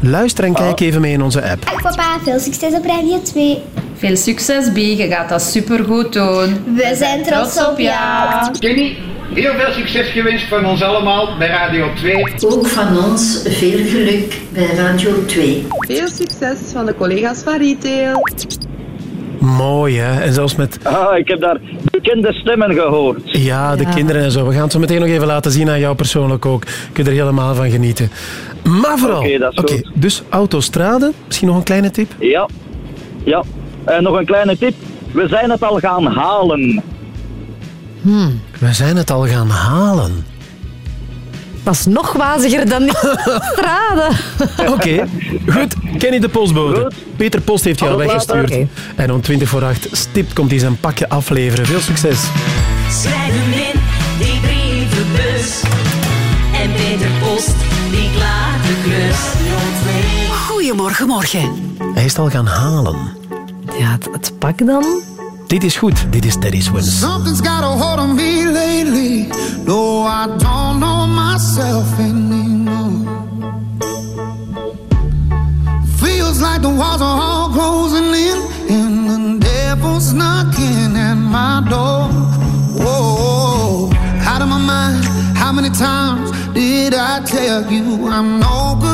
Luister en kijk even mee in onze app. Dag papa, veel succes op Radio 2. Veel succes, B. Je gaat dat supergoed doen. We zijn trots op jou. Kenny, heel veel succes gewenst van ons allemaal bij Radio 2. Ook van ons veel geluk bij Radio 2. Veel succes van de collega's van Retail. Mooi, hè? En zelfs met Ah, ik heb daar bekende stemmen gehoord. ja, de kinderen en zo. We gaan het zo meteen nog even laten zien aan jou persoonlijk ook. Kun je er helemaal van genieten. Maar vooral... Oké, dat is Oké, goed. dus autostrade. Misschien nog een kleine tip? Ja. Ja. En nog een kleine tip. We zijn het al gaan halen. Hmm, we zijn het al gaan halen. Dat is nog waziger dan die straden. Oké, goed. Kenny de postbode. Peter Post heeft jou later. weggestuurd. En om 20 voor 8 stipt komt hij zijn pakje afleveren. Veel succes. Schrijf hem in, die brievenbus. En Peter Post, die klaart de klus. Goedemorgen, morgen. Hij is het al gaan halen. Ja, het, het pak dan? Dit is goed. Dit is Teddy Swims. Something's got a hold on me lately. No, I don't know myself anymore. Feels like the walls are all closing in, and the devil's knocking at my door. Whoa, out of my mind. How many times did I tell you I'm no good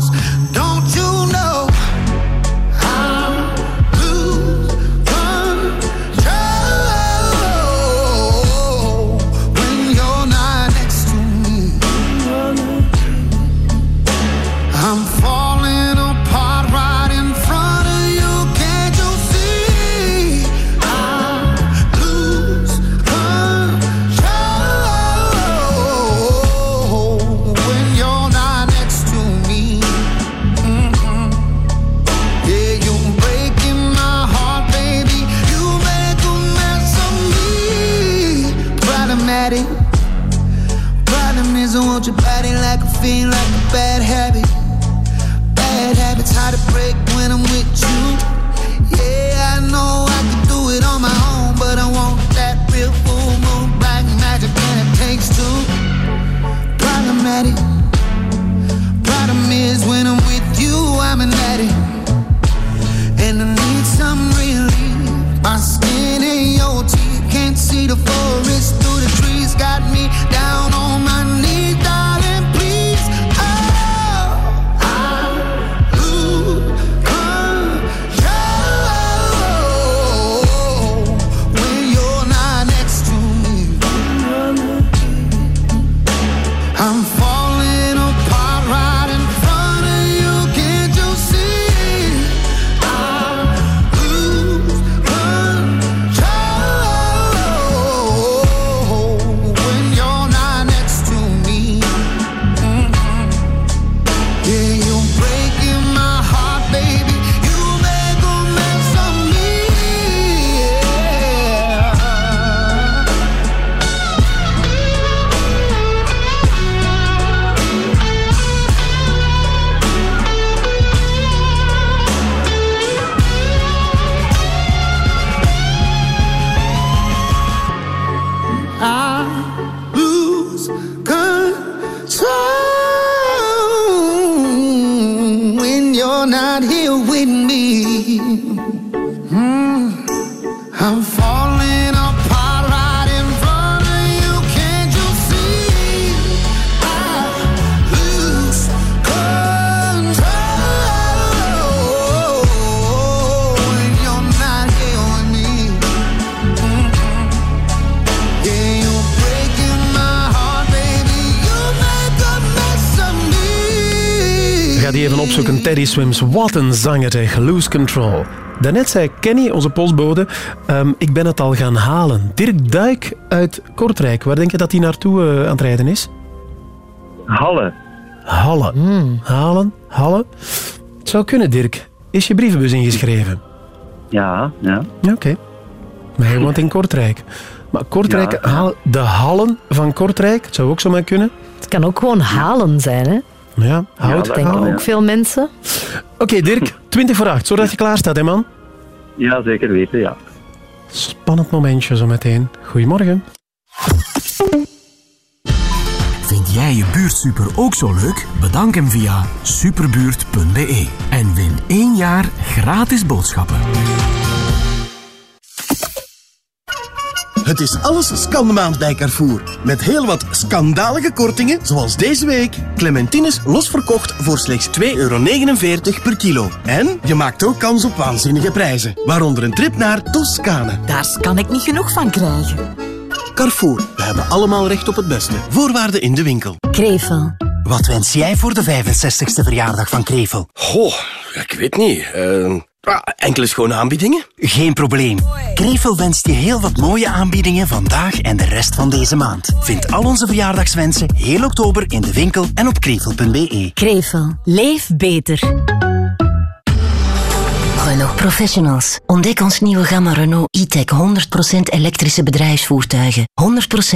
Teddy Swims. Wat een zanger, zeg. Lose Control. Daarnet zei Kenny, onze postbode, ehm, ik ben het al gaan halen. Dirk Duik uit Kortrijk. Waar denk je dat hij naartoe eh, aan het rijden is? Halle. Halle. Halen, Halle. Het zou kunnen, Dirk. Is je brievenbus ingeschreven? Ja, ja. Ja, Oké. Maar je woont in Kortrijk. Maar Kortrijk, Ja. Halen- de Hallen van Kortrijk, het zou ook zo maar kunnen. Het kan ook gewoon halen zijn, hè? Ja, hout. dat denken halen. ook veel mensen. Oké, Dirk, 20 voor 8. Zodat je klaar staat, hè man? Ja, zeker weten, ja. Spannend momentje zo meteen. Goedemorgen. Vind jij je buurtsuper ook zo leuk? Bedank hem via superbuurt.be en win één jaar gratis boodschappen. Het is alles scandemaand bij Carrefour. Met heel wat schandalige kortingen, zoals deze week. Clementines losverkocht voor slechts 2,49 euro per kilo. En je maakt ook kans op waanzinnige prijzen. Waaronder een trip naar Toscane. Daar kan ik niet genoeg van krijgen. Carrefour, we hebben allemaal recht op het beste. Voorwaarden in de winkel. Krevel. Wat wens jij voor de 65ste verjaardag van Krevel? Goh, ik weet niet. Uh, enkele schone aanbiedingen? Geen probleem. Krevel wenst je heel wat mooie aanbiedingen vandaag en de rest van deze maand. Vind al onze verjaardagswensen heel oktober in de winkel en op krevel.be. Krevel. Leef beter. Renault Professionals. Ontdek ons nieuwe gamma Renault e-tech 100% elektrische bedrijfsvoertuigen.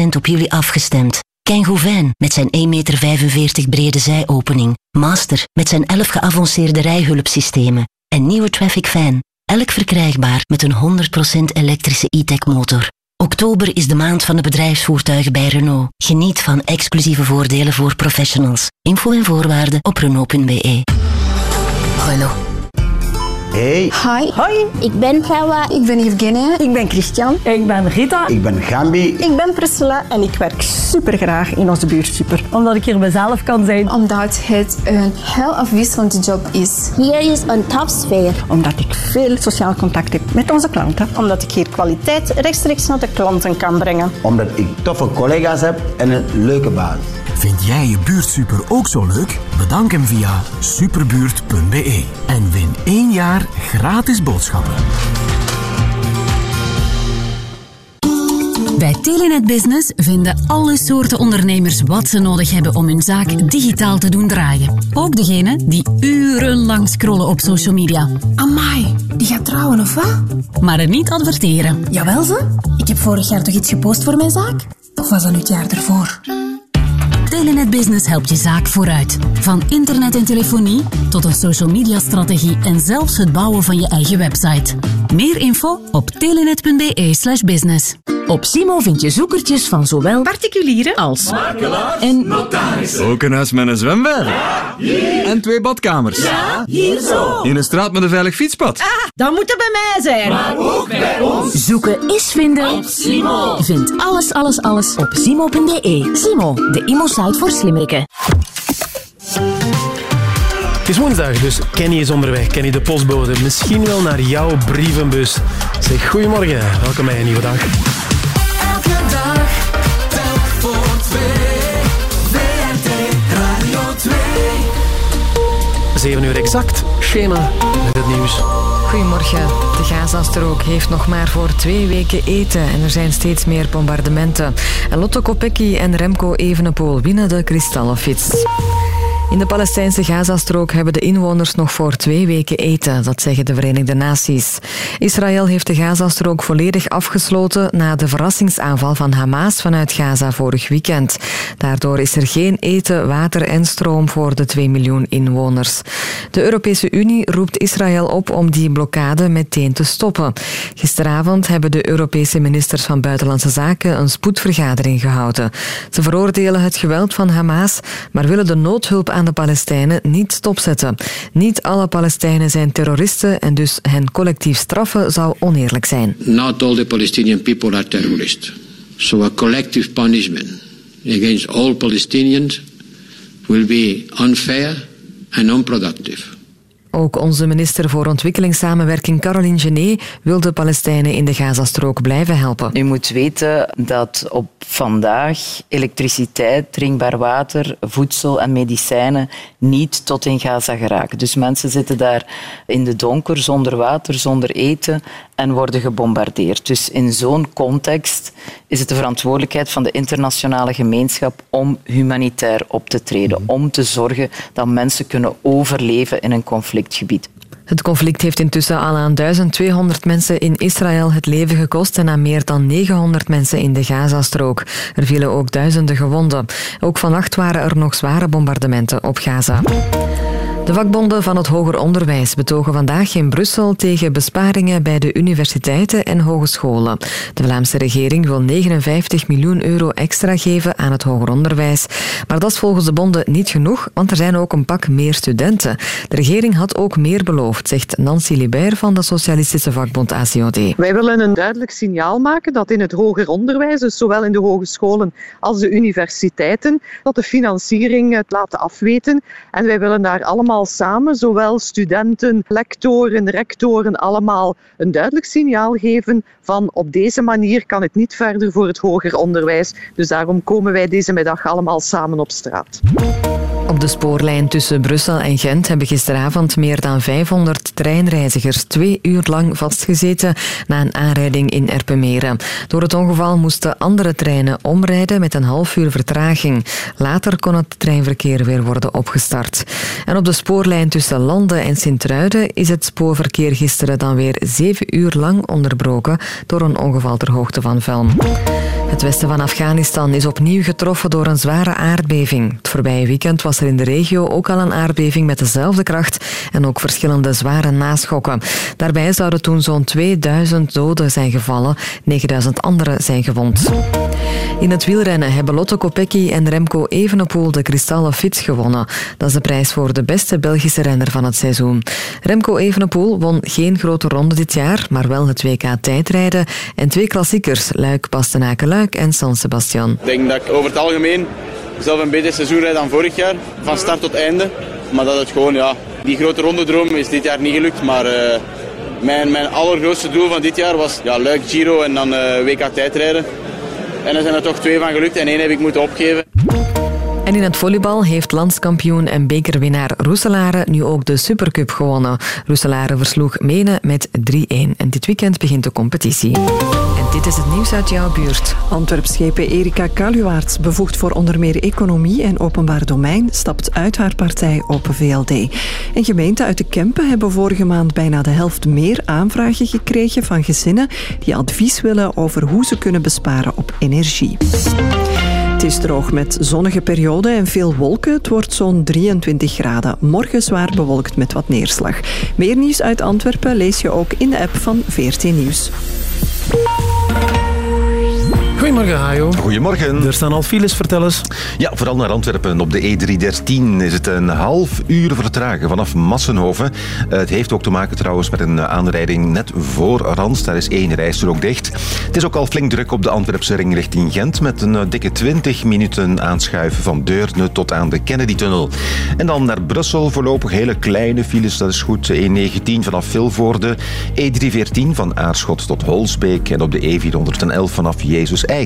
100% op jullie afgestemd. Kangoo met zijn 1,45 meter brede zijopening. Master met zijn 11 geavanceerde rijhulpsystemen. En nieuwe Traffic Fan. Elk verkrijgbaar met een 100% elektrische e-tech motor. Oktober is de maand van de bedrijfsvoertuigen bij Renault. Geniet van exclusieve voordelen voor professionals. Info en voorwaarden op Renault.be. Renault. Hey. Hi. Hoi. Ik ben Prawa. Ik ben Evgenia. Ik ben Christian. Ik ben Rita. Ik ben Gambi. Ik ben Priscilla en ik werk super graag in onze buurtsuper. Omdat ik hier mezelf kan zijn. Omdat het een heel afwisselende job is. Hier is een topsfeer. Omdat ik veel sociaal contact heb met onze klanten. Omdat ik hier kwaliteit rechtstreeks naar de klanten kan brengen. Omdat ik toffe collega's heb en een leuke baas. Vind jij je buurtsuper ook zo leuk? Bedank hem via superbuurt.be en win één jaar gratis boodschappen. Bij Telenet Business vinden alle soorten ondernemers wat ze nodig hebben om hun zaak digitaal te doen draaien. Ook degenen die urenlang scrollen op social media. Amai, die gaat trouwen of wat? Maar er niet adverteren. Jawel ze. Ik heb vorig jaar toch iets gepost voor mijn zaak? Of was dat nu het jaar ervoor? Telenet Business helpt je zaak vooruit. Van internet en telefonie tot een social media strategie en zelfs het bouwen van je eigen website. Meer info op telenet.be slash business. Op Simo vind je zoekertjes van zowel particulieren als Makelaars, en notaris. Ook een huis met een zwembad. En twee badkamers. Ja, hier zo. In een straat met een veilig fietspad. Dat moet er bij mij zijn. Maar ook bij ons. Zoeken is vinden. Op Simo. Vind alles, alles, alles op simo.be. Simo, de imo-site voor slimmeriken. Het is woensdag, dus Kenny is onderweg. Kenny de postbode. Misschien wel naar jouw brievenbus. Zeg goedemorgen. Welkom bij een nieuwe dag. 7 uur exact. Schema met het nieuws. Goedemorgen. De Gazastrook heeft nog maar voor twee weken eten en er zijn steeds meer bombardementen. En Lotte Kopecky en Remco Evenepoel winnen de kristallenfiets. In de Palestijnse Gazastrook hebben de inwoners nog voor twee weken eten, dat zeggen de Verenigde Naties. Israël heeft de Gazastrook volledig afgesloten na de verrassingsaanval van Hamas vanuit Gaza vorig weekend. Daardoor is er geen eten, water en stroom voor de 2 miljoen inwoners. De Europese Unie roept Israël op om die blokkade meteen te stoppen. Gisteravond hebben de Europese ministers van Buitenlandse Zaken een spoedvergadering gehouden. Ze veroordelen het geweld van Hamas, maar willen de noodhulp aan de Palestijnen niet stopzetten. Niet alle Palestijnen zijn terroristen en dus hen collectief straffen zou oneerlijk zijn. Not all the Palestinian people are terrorists. So a collective punishment against all Palestinians will be unfair and unproductive. Ook onze minister voor Ontwikkelingssamenwerking Caroline Genet wil de Palestijnen in de Gazastrook blijven helpen. U moet weten dat op vandaag elektriciteit, drinkbaar water, voedsel en medicijnen niet tot in Gaza geraken. Dus mensen zitten daar in de donker, zonder water, zonder eten en worden gebombardeerd. Dus in zo'n context is het de verantwoordelijkheid van de internationale gemeenschap om humanitair op te treden, om te zorgen dat mensen kunnen overleven in een Het conflict heeft intussen al aan 1200 mensen in Israël het leven gekost en aan meer dan 900 mensen in de Gazastrook. Er vielen ook duizenden gewonden. Ook vannacht waren er nog zware bombardementen op Gaza. De vakbonden van het hoger onderwijs betogen vandaag in Brussel tegen besparingen bij de universiteiten en hogescholen. De Vlaamse regering wil 59 miljoen euro extra geven aan het hoger onderwijs. Maar dat is volgens de bonden niet genoeg, want er zijn ook een pak meer studenten. De regering had ook meer beloofd, zegt Nancy Libert van de socialistische vakbond ACOD. Wij willen een duidelijk signaal maken dat in het hoger onderwijs, dus zowel in de hogescholen als de universiteiten, dat de financiering het laten afweten. En wij willen daar allemaal samen, zowel studenten, lectoren, rectoren, allemaal een duidelijk signaal geven van op deze manier kan het niet verder voor het hoger onderwijs. Dus daarom komen wij deze middag allemaal samen op straat. Op de spoorlijn tussen Brussel en Gent hebben gisteravond meer dan 500 treinreizigers twee uur lang vastgezeten na een aanrijding in Erpenmeren. Door het ongeval moesten andere treinen omrijden met een half uur vertraging. Later kon het treinverkeer weer worden opgestart. En op de spoorlijn tussen Landen en Sint-Truiden is het spoorverkeer gisteren dan weer zeven uur lang onderbroken door een ongeval ter hoogte van Velm. Het westen van Afghanistan is opnieuw getroffen door een zware aardbeving. Het voorbije weekend was er in de regio ook al een aardbeving met dezelfde kracht en ook verschillende zware naschokken. Daarbij zouden toen zo'n 2000 doden zijn gevallen, 9000 anderen zijn gewond. In het wielrennen hebben Lotte Kopecky en Remco Evenepoel de kristallen fiets gewonnen. Dat is de prijs voor de beste Belgische renner van het seizoen. Remco Evenepoel won geen grote ronde dit jaar, maar wel het WK tijdrijden en twee klassiekers, Luik, Bastenaken-Luik en San Sebastian. Ik denk dat ik over het algemeen zelf een beter seizoen rijd dan vorig jaar, van start tot einde. Maar dat het gewoon, ja, die grote rondedroom is dit jaar niet gelukt, maar... eh, mijn, mijn allergrootste doel van dit jaar was ja, Luik, Giro en dan eh, WK tijdrijden. En er zijn er toch twee van gelukt en één heb ik moeten opgeven. En in het volleybal heeft landskampioen en bekerwinnaar Roeselare nu ook de Supercup gewonnen. Roeselare versloeg Menen met 3-1. En dit weekend begint de competitie. En dit is het nieuws uit jouw buurt. Antwerpschepen Erika Kaluwaerts, bevoegd voor onder meer economie en openbaar domein, stapt uit haar partij op VLD. En gemeenten uit de Kempen hebben vorige maand bijna de helft meer aanvragen gekregen van gezinnen die advies willen over hoe ze kunnen besparen op energie. Is droog met zonnige perioden en veel wolken. Het wordt zo'n 23 graden. Morgen zwaar bewolkt met wat neerslag. Meer nieuws uit Antwerpen lees je ook in de app van VRT Nieuws. Goedemorgen, Hajo. Goedemorgen. Er staan al files, vertel eens. Ja, vooral naar Antwerpen. Op de E313 is het een half uur vertragen vanaf Massenhoven. Eh, Het heeft ook te maken trouwens met een aanrijding net voor Rans. Daar is één rijstrook dicht. Het is ook al flink druk op de Antwerpse ring richting Gent. Met een eh, dikke 20 minuten aanschuiven van Deurne tot aan de Kennedy-tunnel. En dan naar Brussel voorlopig hele kleine files. Dat is goed. E19 vanaf Vilvoorde. E314 van Aarschot tot Holsbeek. En op de E411 vanaf Jezus Eik.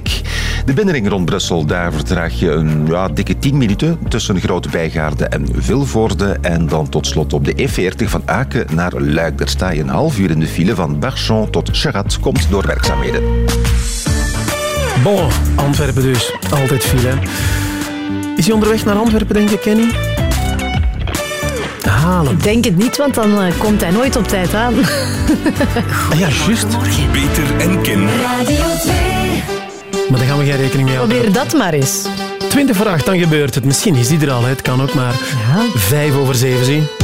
De binnenring rond Brussel, daar vertraag je een ja, dikke 10 minuten tussen Grote Bijgaarde en Vilvoorde. En dan tot slot op de E40 van Aken naar Luik. Daar sta je een half uur in de file van Barchon tot Charat. Komt door werkzaamheden. Bon, Antwerpen dus. Altijd file. Is hij onderweg naar Antwerpen, denk je, Kenny? Halen. Ik denk het niet, want dan eh, komt hij nooit op tijd aan. Ah ja, juist. Peter en Kim. Radio 2. Maar daar gaan we geen rekening mee houden. Probeer dat maar eens. 20 voor 8, dan gebeurt het. Misschien is die er al, het kan ook maar. Vijf over zeven, zie.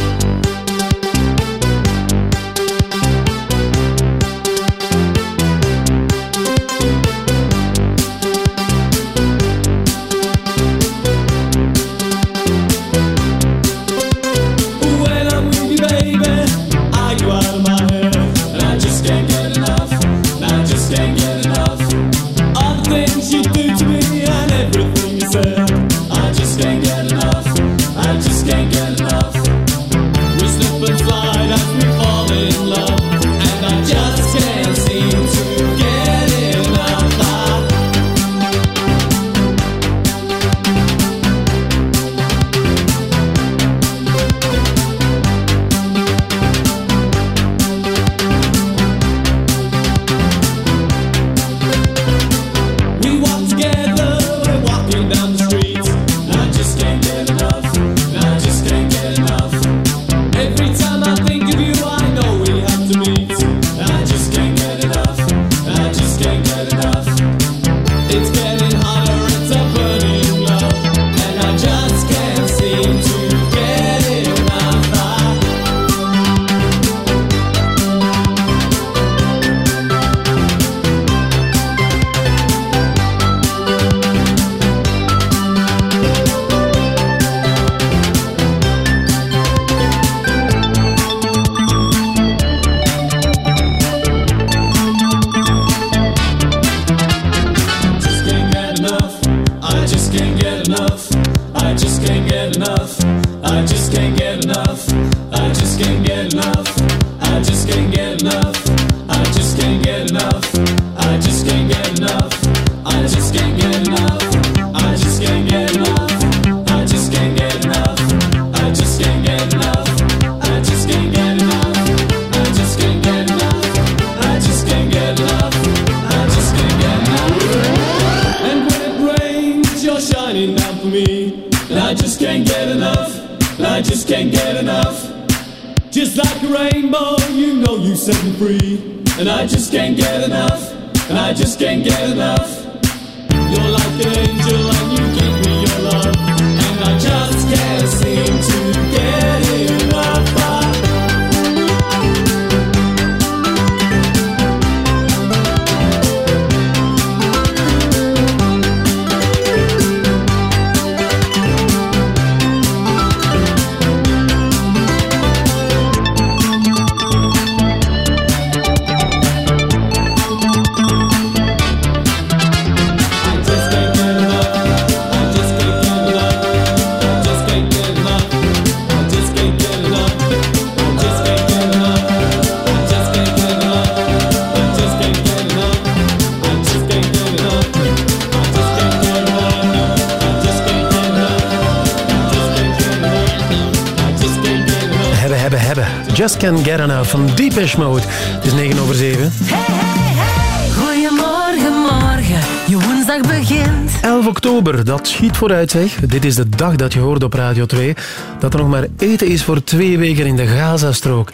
Vooruit. Dit is de dag dat je hoort op Radio 2 dat er nog maar eten is voor twee weken in de Gazastrook.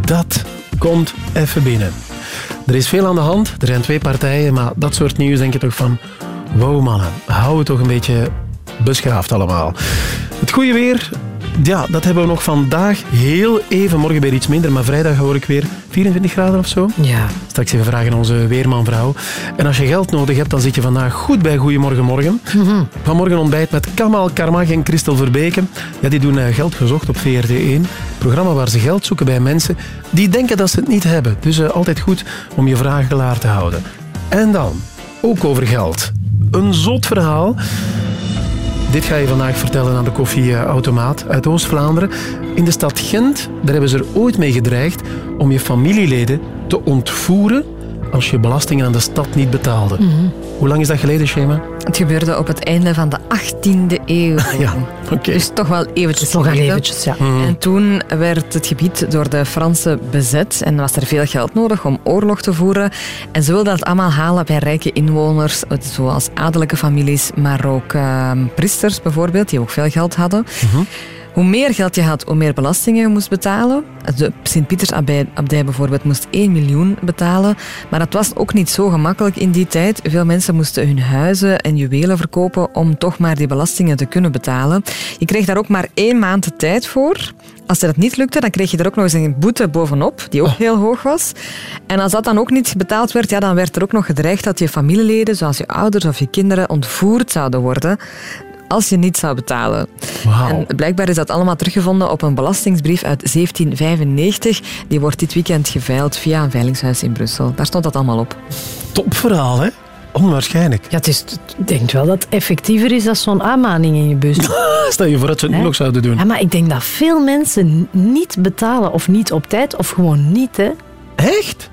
Dat komt even binnen. Er is veel aan de hand, er zijn twee partijen, maar dat soort nieuws denk je toch van... Wow mannen, hou het toch een beetje beschaafd allemaal. Het goede weer, ja, dat hebben we nog vandaag heel even. Morgen weer iets minder, maar vrijdag hoor ik weer 24 graden of zo. Ja. Straks even vragen aan onze weermanvrouw. En als je geld nodig hebt, dan zit je vandaag goed bij Goedemorgen Morgen. Vanmorgen ontbijt met Kamal Karmag en Christel Verbeke. Ja, die doen eh, Geld gezocht op VRT1. Programma waar ze geld zoeken bij mensen die denken dat ze het niet hebben. Dus eh, altijd goed om je vragen klaar te houden. En dan, ook over geld. Een zot verhaal. Dit ga je vandaag vertellen aan de koffieautomaat uit Oost-Vlaanderen. In de stad Gent, daar hebben ze er ooit mee gedreigd om je familieleden te ontvoeren als je belastingen aan de stad niet betaalde. Hoe lang is dat geleden, Shema? Het gebeurde op het einde van de 18e eeuw. Ja, oké. Dus toch wel eventjes Toch geleden. eventjes, ja. En toen werd het gebied door de Fransen bezet en was er veel geld nodig om oorlog te voeren. En ze wilden dat allemaal halen bij rijke inwoners, zoals adellijke families, maar ook ehm, priesters bijvoorbeeld, die ook veel geld hadden. Hoe meer geld je had, hoe meer belastingen je moest betalen. De Sint-Pietersabdij bijvoorbeeld moest 1 miljoen betalen. Maar dat was ook niet zo gemakkelijk in die tijd. Veel mensen moesten hun huizen en juwelen verkopen om toch maar die belastingen te kunnen betalen. Je kreeg daar ook maar één maand de tijd voor. Als dat niet lukte, dan kreeg je er ook nog eens een boete bovenop, die ook heel hoog was. En als dat dan ook niet betaald werd, ja, dan werd er ook nog gedreigd dat je familieleden, zoals je ouders of je kinderen, ontvoerd zouden worden als je niet zou betalen. En blijkbaar is dat allemaal teruggevonden op een belastingsbrief uit 1795. Die wordt dit weekend geveild via een veilingshuis in Brussel. Daar stond dat allemaal op. Topverhaal, hè? Onwaarschijnlijk. Ja, het is, ik denk wel dat het effectiever is dan zo'n aanmaning in je bus. Stel je voor dat ze het nu nog zouden doen. Ja, maar ik denk dat veel mensen niet betalen of niet op tijd of gewoon niet. Hè. Echt?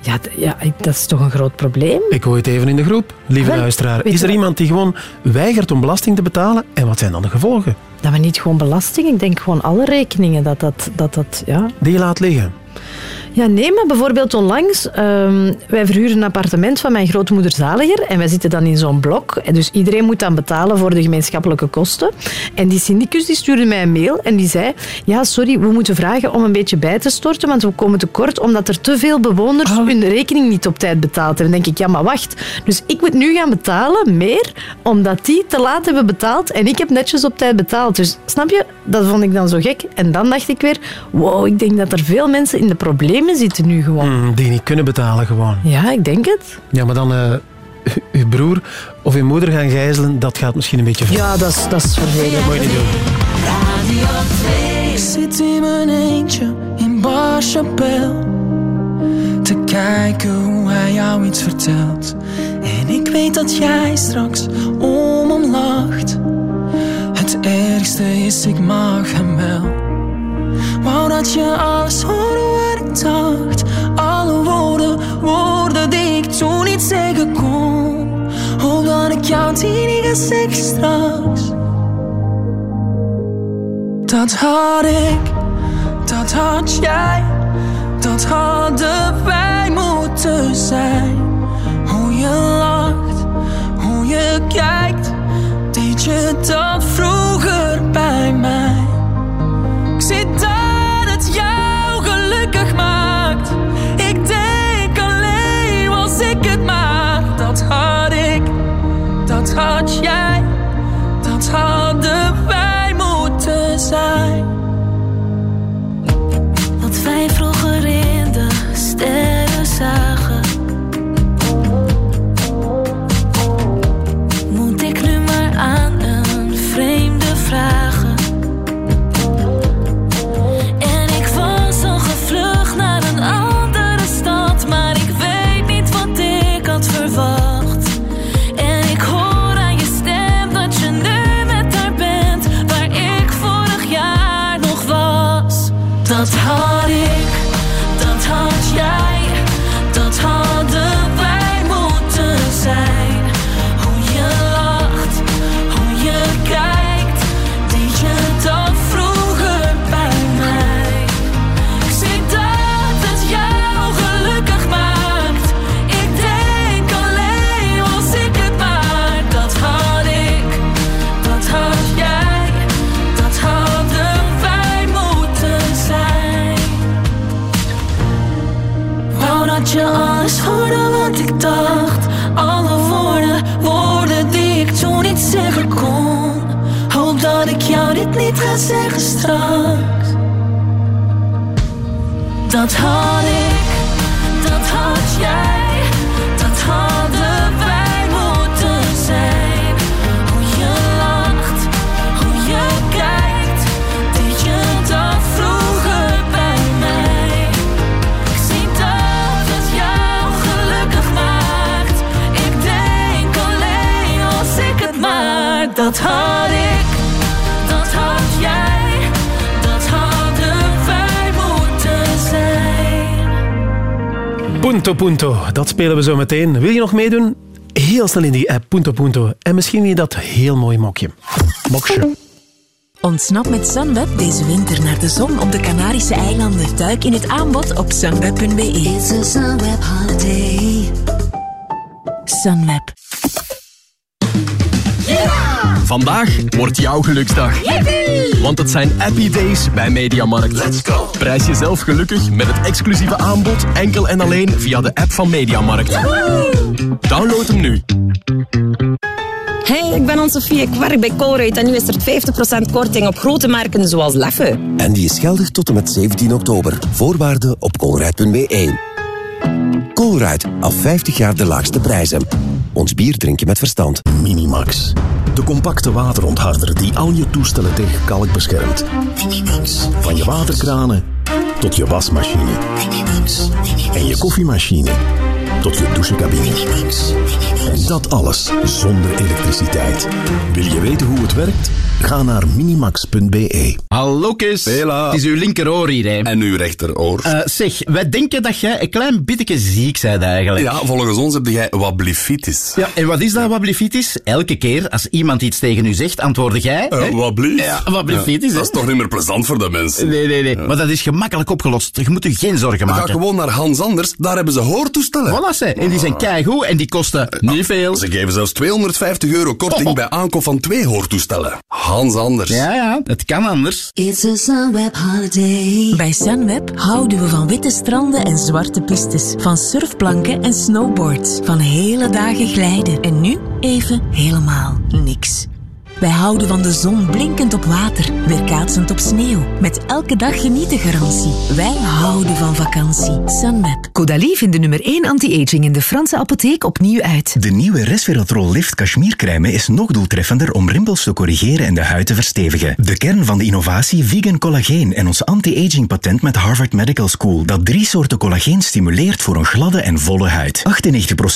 Ja, ja, dat is toch een groot probleem? Ik gooi het even in de groep, lieve luisteraar. Is er iemand die gewoon weigert om belasting te betalen? En wat zijn dan de gevolgen? Dat we niet gewoon belasting, ik denk gewoon alle rekeningen, dat dat, dat, dat ja. Die je laat liggen. Ja, nee, maar bijvoorbeeld onlangs, ehm, wij verhuren een appartement van mijn grootmoeder Zaliger en wij zitten dan in zo'n blok. En dus iedereen moet dan betalen voor de gemeenschappelijke kosten. En die syndicus die stuurde mij een mail en die zei, ja, sorry, we moeten vragen om een beetje bij te storten, want we komen tekort omdat er te veel bewoners hun rekening niet op tijd betaald hebben. Dan denk ik, ja, maar wacht. Dus ik moet nu gaan betalen, meer, omdat die te laat hebben betaald en ik heb netjes op tijd betaald. Dus snap je, dat vond ik dan zo gek. En dan dacht ik weer, wow, ik denk dat er veel mensen in de problemen zitten nu gewoon. Hmm, die niet kunnen betalen gewoon. Ja, ik denk het. Ja, maar dan eh, uw broer of uw moeder gaan gijzelen, dat gaat misschien een beetje ver. Ja, dat is, dat is vervelend. Moet je niet doen. Ik zit in mijn eentje in Barchapel Te kijken hoe hij jou iets vertelt En ik weet dat jij straks om hem lacht Het ergste is, ik mag hem wel. Wou dat je alles hoorde wat ik dacht. Alle woorden, woorden die ik toen niet zeggen kon. Hoop dat ik jou die niet ga straks. Dat had ik, dat had jij, dat hadden wij moeten zijn. Hoe je lacht, hoe je kijkt, deed je dat vroeger bij mij. Had jij, dat hadden wij moeten zijn. Wat wij vroeger in de sterren alles wat ik dacht. Alle woorden, woorden die ik toen niet zeggen kon. Hoop dat ik jou dit niet ga zeggen straks. Dat had ik, dat had jij, Dat had ik, dat had jij, dat hadden wij moeten zijn. Punto Punto, dat spelen we zo meteen. Wil je nog meedoen? Heel snel in die app Punto Punto. En misschien weer dat heel mooi mokje. Mokje. Ontsnap met Sunweb deze winter naar de zon op de Canarische eilanden. Duik in het aanbod op sunweb.be. It's a Sunweb holiday. Sunweb. Vandaag wordt jouw geluksdag. Want het zijn happy days bij Mediamarkt. Let's go. Prijs jezelf gelukkig met het exclusieve aanbod enkel en alleen via de app van Mediamarkt. Download hem nu. Hey, ik ben Anne-Sophie. Ik werk bij Colruyt en nu is er 50% korting op grote merken zoals Leffe. En die is geldig tot en met 17 oktober. Voorwaarden op colruyt.be. Colruyt, al 50 jaar de laagste prijzen. Ons bier drink je met verstand. Minimax. De compacte waterontharder die al je toestellen tegen kalk beschermt. Minimax. Van je waterkranen tot je wasmachine. Minimax. En je koffiemachine tot je douchecabine. Dat alles zonder elektriciteit. Wil je weten hoe het werkt? Ga naar minimax.be. Hallo Kees. Het is uw linkeroor hier, hè. En uw rechteroor. Eh, zeg, wij denken dat jij een klein beetje ziek bent eigenlijk. Ja, volgens ons heb jij wablifitis. Ja, en wat is dat wablifitis? Elke keer als iemand iets tegen u zegt, antwoordde jij... Uh, wablief? Ja, wablifitis, Ja, Dat is toch niet meer plezant voor de mensen? Nee, nee, nee. Maar dat is gemakkelijk opgelost. Je moet u geen zorgen Ga maken. gewoon naar Hans Anders, daar hebben ze hoortoestellen. Voilà, En die zijn keigoed en die kosten niet veel. Ze geven zelfs 250 euro korting bij aankoop van twee hoortoestellen. Hans Anders. Ja, ja, het kan anders. It's a Sunweb holiday. Bij Sunweb houden we van witte stranden en zwarte pistes. Van surfplanken en snowboards. Van hele dagen glijden. En nu even helemaal niks. Wij houden van de zon blinkend op water, weerkaatsend op sneeuw. Met elke dag genieten garantie. Wij houden van vakantie. Sunweb. Caudalie vindt de nummer 1 anti-aging in de Franse apotheek opnieuw uit. De nieuwe Resveratrol Lift Cashmere is nog doeltreffender om rimpels te corrigeren en de huid te verstevigen. De kern van de innovatie vegan collageen en ons anti-aging patent met Harvard Medical School dat drie soorten collageen stimuleert voor een gladde en volle huid.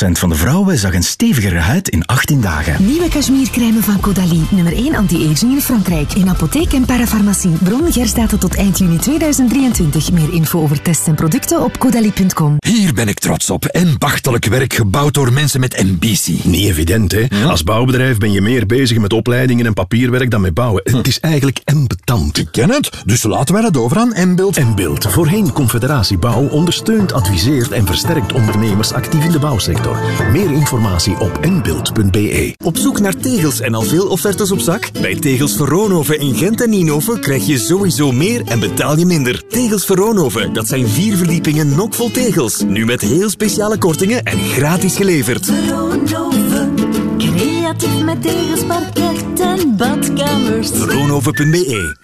98% van de vrouwen zag een stevigere huid in 18 dagen. Nieuwe cashmere van Caudalie Nummer 1 anti-aging in Frankrijk. In apotheek en parafarmacie. Bron Gersdata tot eind juni 2023. Meer info over tests en producten op caudalie.com. Hier ben ik trots op. Ambachtelijk werk gebouwd door mensen met ambitie. Niet evident, hè? Als bouwbedrijf ben je meer bezig met opleidingen en papierwerk dan met bouwen. Het is eigenlijk embetant. Ik ken het, dus laten wij dat over aan Embeeld. Embeeld, voorheen Confederatie Bouw, ondersteunt, adviseert en versterkt ondernemers actief in de bouwsector. Meer informatie op embeeld.be. Op zoek naar tegels en al veel offertes op zak? Bij Tegels Verronhoven in Gent en Nienhoven krijg je sowieso meer en betaal je minder. Tegels Verronhoven, dat zijn vier verdiepingen nokvol tegels. Nu met heel speciale kortingen en gratis geleverd. Verronhoven, creatief met tegels, parket en badkamers. Verronhoven.be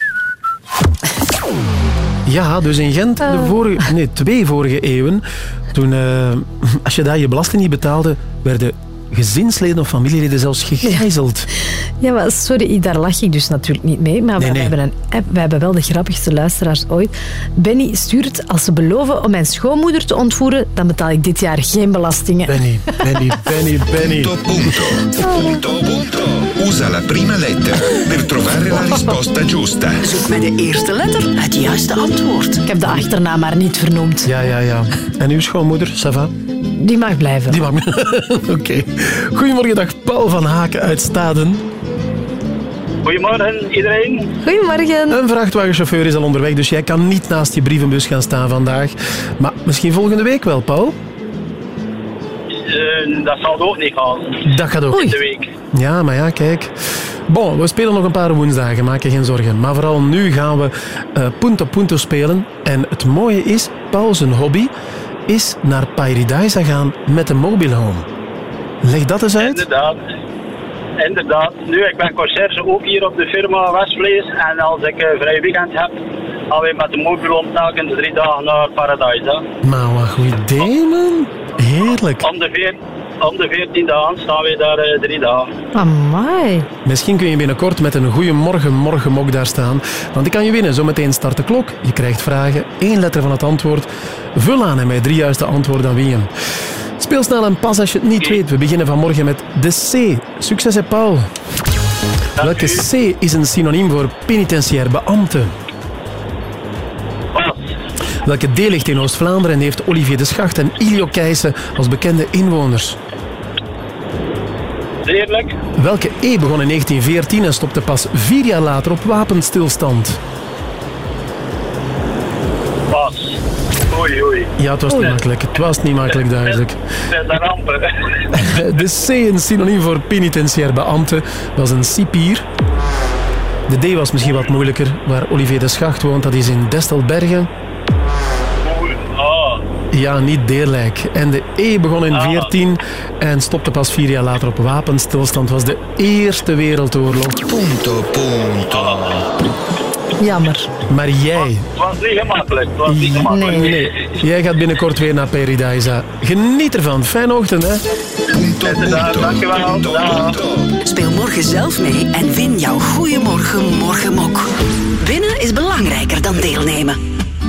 Ja, dus in Gent, de vorige, nee, twee vorige eeuwen, toen, eh, als je daar je belasting niet betaalde, werden gezinsleden of familieleden zelfs gegijzeld. Ja, maar sorry, daar lach ik dus natuurlijk niet mee. Maar Nee, we nee. hebben een app, wij hebben wel de grappigste luisteraars ooit. Benny stuurt, als ze beloven om mijn schoonmoeder te ontvoeren, dan betaal ik dit jaar geen belastingen. Benny, Benny, Benny, Benny. Punto, punto, punto. Usa la prima lettera per trovare la risposta giusta. Zoek met de eerste letter het juiste antwoord. Ik heb de achternaam maar niet vernoemd. Ja, ja, ja. En uw schoonmoeder, Sava? Die mag blijven. Die mag... Oké. Goedemorgen, dag Paul van Haken uit Staden. Goedemorgen iedereen. Goedemorgen. Een vrachtwagenchauffeur is al onderweg, dus jij kan niet naast je brievenbus gaan staan vandaag. Maar misschien volgende week wel, Paul? Eh, dat zal ook niet gaan. Dat gaat ook. In de week. Ja, maar ja, kijk. Bon, we spelen nog een paar woensdagen, maak je geen zorgen. Maar vooral nu gaan we eh punto punto spelen. En het mooie is, Paul zijn hobby is naar Paradise gaan met de mobile home. Leg dat eens uit. Inderdaad. Inderdaad. Nu, ik ben conciërge ook hier op de firma Westvlees. En als ik een vrij weekend heb, gaan we met de mobiel om telkens drie dagen naar Paradise. Hè. Maar wat goed idee, man. Heerlijk. Om de, veer, om de 14 dagen staan we daar eh, drie dagen. Amai. Misschien kun je binnenkort met een goede morgen morgenmok daar staan. Want ik kan je winnen. Zometeen start de klok. Je krijgt vragen, één letter van het antwoord. Vul aan en met drie juiste antwoorden dan win je hem. Speel snel en pas als je het niet weet. We beginnen vanmorgen met de C. Succes, hè, Paul. Welke C is een synoniem voor penitentiair beambte? Welke D ligt in Oost-Vlaanderen en heeft Olivier de Schacht en Ilio Keijsen als bekende inwoners? Eerlijk? Welke E begon in 1914 en stopte pas vier jaar later op wapenstilstand? Pas. Oei, oei. Ja, het was niet makkelijk. Het was niet makkelijk, duidelijk. Een rampen. De C, een synoniem voor penitentiair beambte, was een cipier. De D was misschien wat moeilijker. Waar Olivier de Schacht woont, dat is in Destelbergen. Ah. Ja, niet Deerlijk. En de E begon in 14 en stopte pas vier jaar later op wapenstilstand. was de Eerste Wereldoorlog. Punto, punto. Jammer. Maar jij, Het was niet gemakkelijk. Het was niet gemakkelijk. nee, nee, jij gaat binnenkort weer naar Paradise. Geniet ervan. Fijne ochtend, hè? Dankjewel. Speel morgen zelf mee en win jouw Goeiemorgen Morgenmok. Winnen is belangrijker dan deelnemen.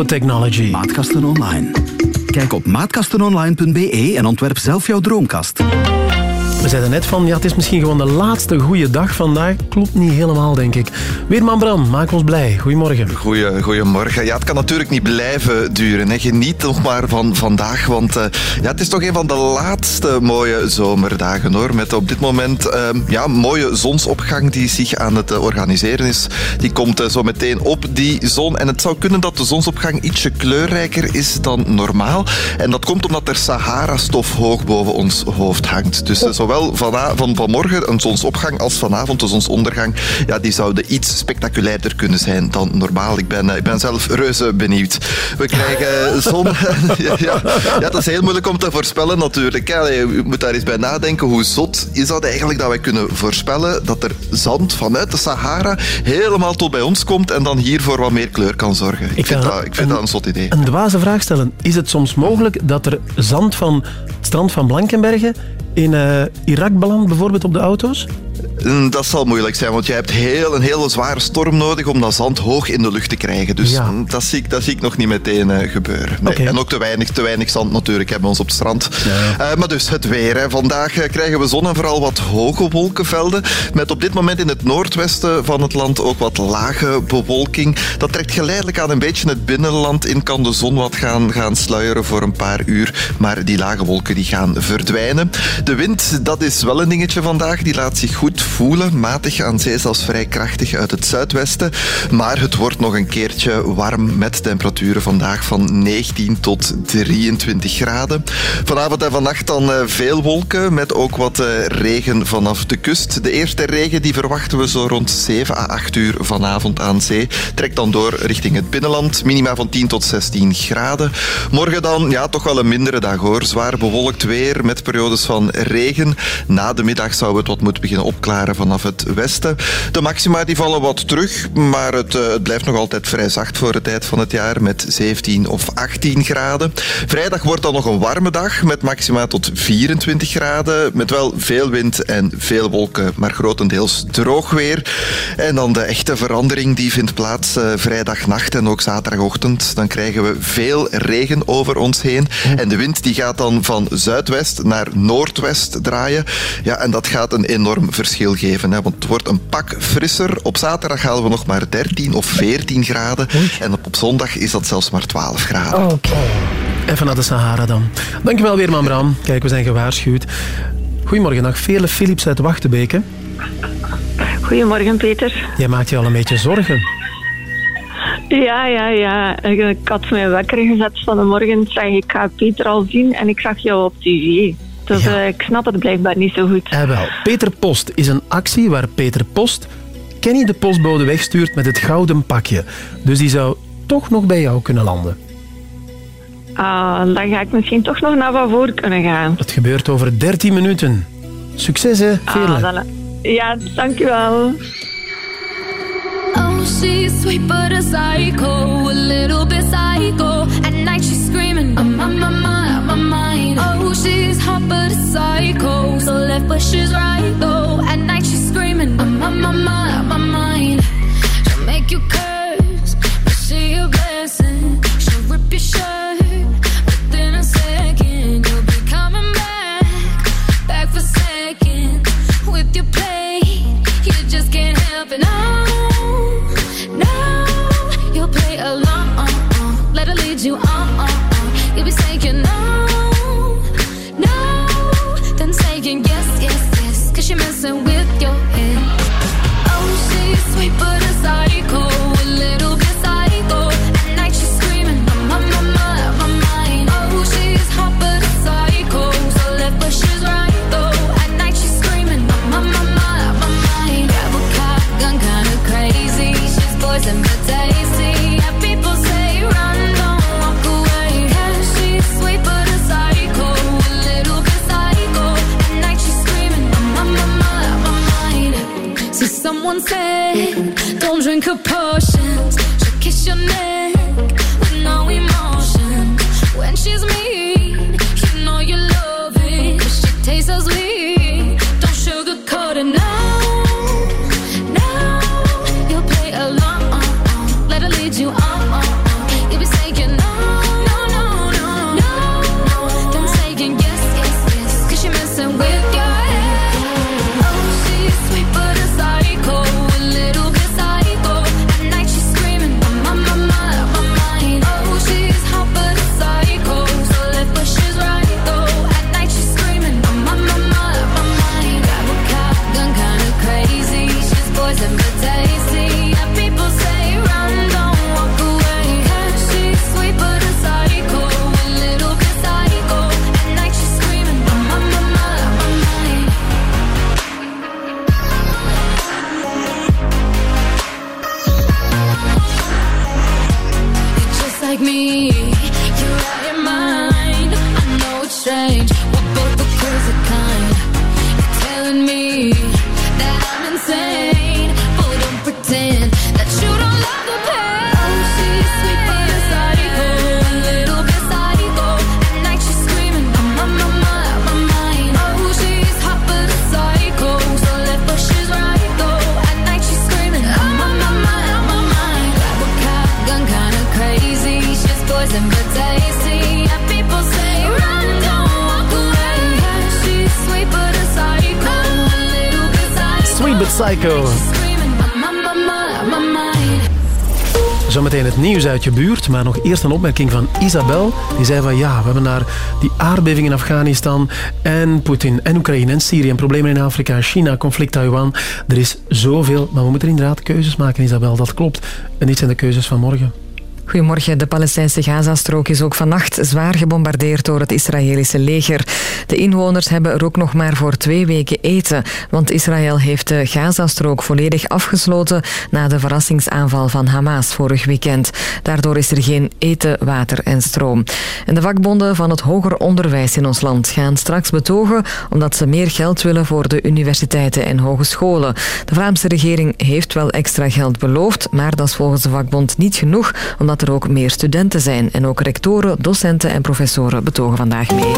Technology. Maatkasten Online. Kijk op maatkastenonline.be en ontwerp zelf jouw droomkast. We zeiden net van, ja, het is misschien gewoon de laatste goede dag vandaag. Klopt niet helemaal, denk ik. Weerman Bram, maak ons blij. Goedemorgen. Goeie, goedemorgen. Ja, het kan natuurlijk niet blijven duren. Hè. Geniet nog maar van vandaag, want eh, ja, het is toch een van de laatste mooie zomerdagen hoor. Met op dit moment eh, ja, mooie zonsopgang die zich aan het eh, organiseren is. Die komt eh, zo meteen op die zon. En het zou kunnen dat de zonsopgang ietsje kleurrijker is dan normaal. En dat komt omdat er Sahara-stof hoog boven ons hoofd hangt. Dus zowel vana- van vanmorgen een zonsopgang als vanavond de zonsondergang, ja, die zouden iets spectaculairder kunnen zijn dan normaal. Ik ben, eh, ik ben zelf reuze benieuwd. We krijgen zon. ja, dat is heel moeilijk om te voorspellen natuurlijk. Je moet daar eens bij nadenken. Hoe zot is dat eigenlijk dat wij kunnen voorspellen dat er zand vanuit de Sahara helemaal tot bij ons komt en dan hier voor wat meer kleur kan zorgen. Ik, vind, dat, ik vind dat een zot idee. Een dwaze vraag stellen. Is het soms mogelijk dat er zand van het strand van Blankenbergen in eh, Irak belandt, bijvoorbeeld op de auto's? Mm, Dat zal moeilijk zijn, want je hebt heel, een hele zware storm nodig om dat zand hoog in de lucht te krijgen. Dus Ja. mm, dat, zie ik, dat zie ik nog niet meteen eh, gebeuren. Nee. En ook te weinig, te weinig zand natuurlijk hebben we ons op het strand. Eh, maar dus het weer. Hè. Vandaag eh, krijgen we zon en vooral wat hoge wolkenvelden. Met op dit moment in het noordwesten van het land ook wat lage bewolking. Dat trekt geleidelijk aan een beetje het binnenland in. Kan de zon wat gaan, gaan sluieren voor een paar uur. Maar die lage wolken die gaan verdwijnen. De wind, dat is wel een dingetje vandaag. Die laat zich goed voelen. Matig aan zee, zelfs vrij krachtig uit het zuidwesten. Maar het wordt nog een keertje warm met temperaturen vandaag van 19 tot 23 graden. Vanavond en vannacht dan eh, veel wolken met ook wat eh, regen vanaf de kust. De eerste regen die verwachten we zo rond 7 à 8 uur vanavond aan zee. Trekt dan door richting het binnenland. Minima van 10 tot 16 graden. Morgen dan ja, toch wel een mindere dag hoor. Zwaar bewolkt weer met periodes van regen. Na de middag zou het wat moeten beginnen opklaren vanaf het westen. De maxima die vallen wat terug, maar het, eh, het blijft nog altijd vrij zacht voor de tijd van het jaar met 17 of 18 graden. Vrijdag wordt dan nog een warme dag met maxima tot 24 graden. Met wel veel wind en veel wolken, maar grotendeels droog weer. En dan de echte verandering die vindt plaats eh, vrijdagnacht en ook zaterdagochtend. Dan krijgen we veel regen over ons heen. En de wind die gaat dan van zuidwest naar noordwest draaien. Ja, en dat gaat een enorm verschil geven. Hè, want het wordt een pak frisser. Op zaterdag halen we nog maar 13 of 14 graden. En op, op zondag is dat zelfs maar 12 graden. Oké. Even naar de Sahara dan. Dankjewel, Weerman Bram. Kijk, we zijn gewaarschuwd. Goedemorgen, dag. Veerle Philips uit Wachtebeke. Goedemorgen, Peter. Jij maakt je al een beetje zorgen. Ja, ja, ja. Ik, ik had mijn wekker gezet van de morgen. Zeg, ik ga Peter al zien en ik zag jou op tv. Dus eh, ik snap het blijkbaar niet zo goed. Eh wel, Peter Post is een actie waar Peter Post Kenny de postbode wegstuurt met het gouden pakje. Dus die zou toch nog bij jou kunnen landen. Ah, dan ga ik misschien toch nog naar wat voor kunnen gaan. Het gebeurt over 13 minuten. Succes hè, Veerle. Ah, dan, ja, dankjewel. Oh, she's sweet but a psycho, a little bit psycho. At left but she's right uit je buurt, maar nog eerst een opmerking van Isabel. Die zei van ja, we hebben naar die aardbeving in Afghanistan en Poetin en Oekraïne en Syrië en problemen in Afrika, China, conflict Taiwan. Er is zoveel, maar we moeten inderdaad keuzes maken, Isabel. Dat klopt. En dit zijn de keuzes van morgen. Goedemorgen. De Palestijnse Gazastrook is ook vannacht zwaar gebombardeerd door het Israëlische leger. De inwoners hebben er ook nog maar voor twee weken eten, want Israël heeft de Gazastrook volledig afgesloten na de verrassingsaanval van Hamas vorig weekend. Daardoor is er geen eten, water en stroom. En de vakbonden van het hoger onderwijs in ons land gaan straks betogen omdat ze meer geld willen voor de universiteiten en hogescholen. De Vlaamse regering heeft wel extra geld beloofd, maar dat is volgens de vakbond niet genoeg, omdat er ook meer studenten zijn. En ook rectoren, docenten en professoren betogen vandaag mee.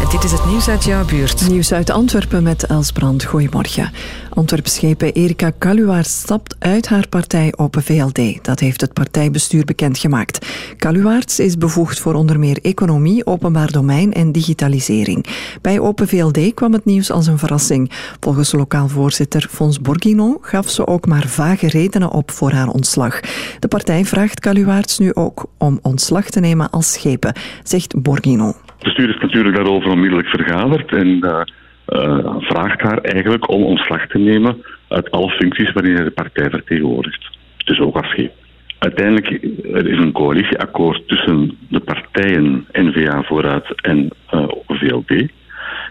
En dit is het nieuws uit jouw buurt. Nieuws uit Antwerpen met Els Brand. Goedemorgen. Antwerpschepen Erika Kaluwaard stapt uit haar partij Open VLD. Dat heeft het partijbestuur bekendgemaakt. Kaluwaerts is bevoegd voor onder meer economie, openbaar domein en digitalisering. Bij Open VLD kwam het nieuws als een verrassing. Volgens lokaal voorzitter Fons Borgino gaf ze ook maar vage redenen op voor haar ontslag. De partij vraagt Kaluwaerts nu ook om ontslag te nemen als schepen, zegt Borgino. Het bestuur is natuurlijk daarover onmiddellijk vergaderd en eh, eh, vraagt haar eigenlijk om ontslag te nemen uit alle functies waarin hij de partij vertegenwoordigt. Dus ook als. Uiteindelijk er is een coalitieakkoord tussen de partijen N-VA Vooruit en eh, VLD.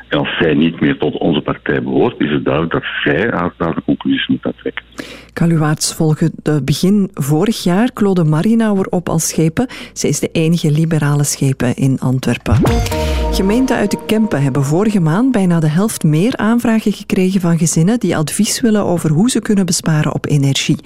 En als zij niet meer tot onze partij behoort, is het duidelijk dat zij haar daar de conclusies moet trekken. Kaluwaerts volgde begin vorig jaar Claude Marinauer op als schepen. Zij is de enige liberale schepen in Antwerpen. Gemeenten uit de Kempen hebben vorige maand bijna de helft meer aanvragen gekregen van gezinnen die advies willen over hoe ze kunnen besparen op energie.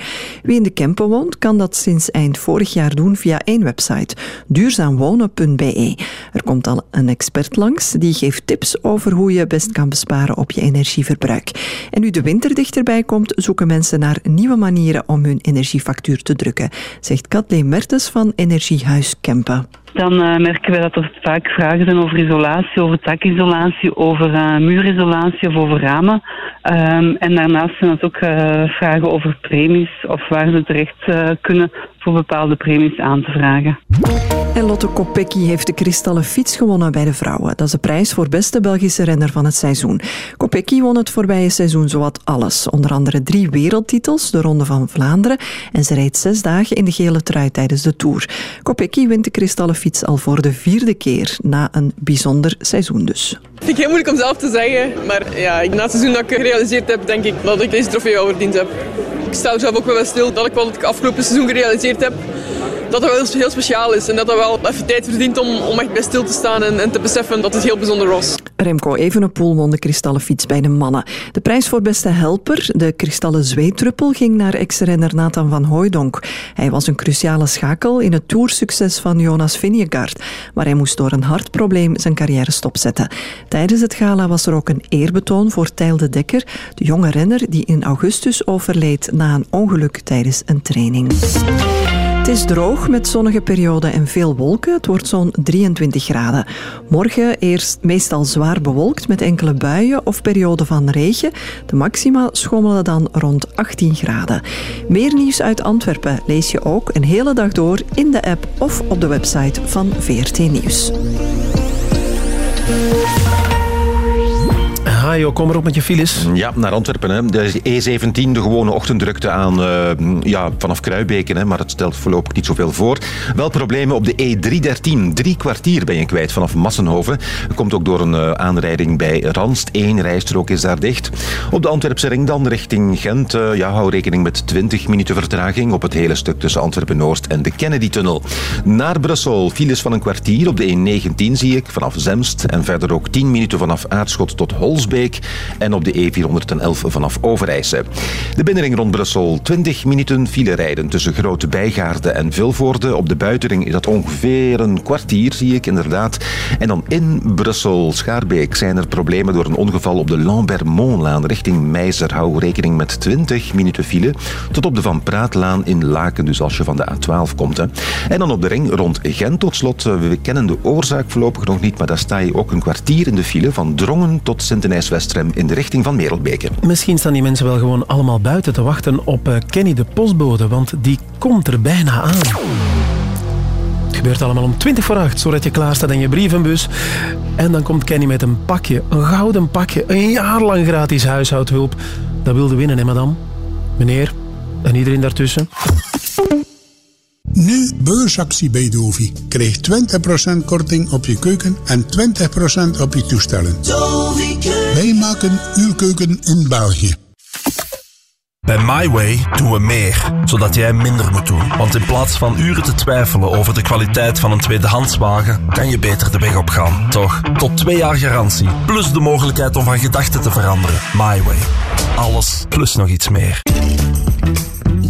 Wie in de Kempen woont, kan dat sinds eind vorig jaar doen via één website, duurzaamwonen.be. Er komt al een expert langs die geeft tips over hoe je best kan besparen op je energieverbruik. En nu de winter dichterbij komt, zoeken mensen naar nieuwe manieren om hun energiefactuur te drukken, zegt Kathleen Mertens van Energiehuis Kempen. Dan uh, merken we dat er vaak vragen zijn over isolatie, over dakisolatie, over uh, muurisolatie of over ramen. Um, en daarnaast zijn het ook uh, vragen over premies of waar ze terecht kunnen voor bepaalde premies aan te vragen. En Lotte Kopecky heeft de kristallen fiets gewonnen bij de vrouwen. Dat is de prijs voor beste Belgische renner van het seizoen. Kopecky won het voorbije seizoen zowat alles. Onder andere drie wereldtitels, de Ronde van Vlaanderen. En ze reed zes dagen in de gele trui tijdens de Tour. Kopecky wint de kristallen fiets al voor de vierde keer, na een bijzonder seizoen dus. Ik vind het heel moeilijk om zelf te zeggen, maar ja, na het seizoen dat ik gerealiseerd heb, denk ik dat ik deze trofee wel verdiend heb. Ik sta zelf ook wel stil dat ik wel het afgelopen seizoen gerealiseerd heb dat dat wel heel speciaal is en dat dat wel even tijd verdient om, om echt bij stil te staan en, en te beseffen dat het heel bijzonder was. Remco Evenepoel won de kristallen fiets bij de mannen. De prijs voor beste helper, de kristallen zweetruppel, ging naar ex-renner Nathan van Hooijdonk. Hij was een cruciale schakel in het toersucces van Jonas Vingegaard, maar hij moest door een hartprobleem zijn carrière stopzetten. Tijdens het gala was er ook een eerbetoon voor Tijl de Dekker, de jonge renner die in augustus overleed na een ongeluk tijdens een training. Het is droog met zonnige perioden en veel wolken. Het wordt zo'n 23 graden. Morgen eerst meestal zwaar bewolkt met enkele buien of perioden van regen. De maxima schommelen dan rond 18 graden. Meer nieuws uit Antwerpen lees je ook een hele dag door in de app of op de website van VRT Nieuws. Hajo, kom erop met je files. Ja, naar Antwerpen. Hè. De E17, de gewone ochtenddrukte aan, uh, ja, vanaf Kruibeken, hè, maar het stelt voorlopig niet zoveel voor. Wel problemen op de E313. Drie kwartier ben je kwijt vanaf Massenhoven. Komt ook door een uh, aanrijding bij Ranst. Eén rijstrook is daar dicht. Op de Antwerpse ring dan richting Gent. Uh, ja, hou rekening met 20 minuten vertraging op het hele stuk tussen Antwerpen-Noord en de Kennedy-tunnel. Naar Brussel, files van een kwartier op de E19 zie ik, vanaf Zemst. En verder ook 10 minuten vanaf Aarschot tot Holsbeek en op de E411 vanaf Overijse. De binnenring rond Brussel, 20 minuten file rijden tussen Grote Bijgaarde en Vilvoorde. Op de buitenring is dat ongeveer een kwartier, zie ik inderdaad. En dan in Brussel, Schaarbeek, zijn er problemen door een ongeval op de Lambermontlaan richting Meizer. Hou rekening met 20 minuten file tot op de Van Praatlaan in Laken, dus als je van de A12 komt. Hè. En dan op de ring rond Gent tot slot. We kennen de oorzaak voorlopig nog niet, maar daar sta je ook een kwartier in de file van Drongen tot sint Westrem in de richting van Merelbeke. Misschien staan die mensen wel gewoon allemaal buiten te wachten op eh, Kenny de postbode, want die komt er bijna aan. Het gebeurt allemaal om 20 voor 8, zodat je klaar staat in je brievenbus. En dan komt Kenny met een pakje, een gouden pakje, een jaar lang gratis huishoudhulp. Dat wilde winnen, hè madame? Meneer? En iedereen daartussen? Nu beursactie bij Dovi. Krijg 20% korting op je keuken en 20% op je toestellen. Wij maken uw keuken in België. Bij MyWay doen we meer, zodat jij minder moet doen. Want in plaats van uren te twijfelen over de kwaliteit van een tweedehandswagen, kan je beter de weg opgaan. Toch? Tot twee jaar garantie, plus de mogelijkheid om van gedachten te veranderen. MyWay. Alles plus nog iets meer.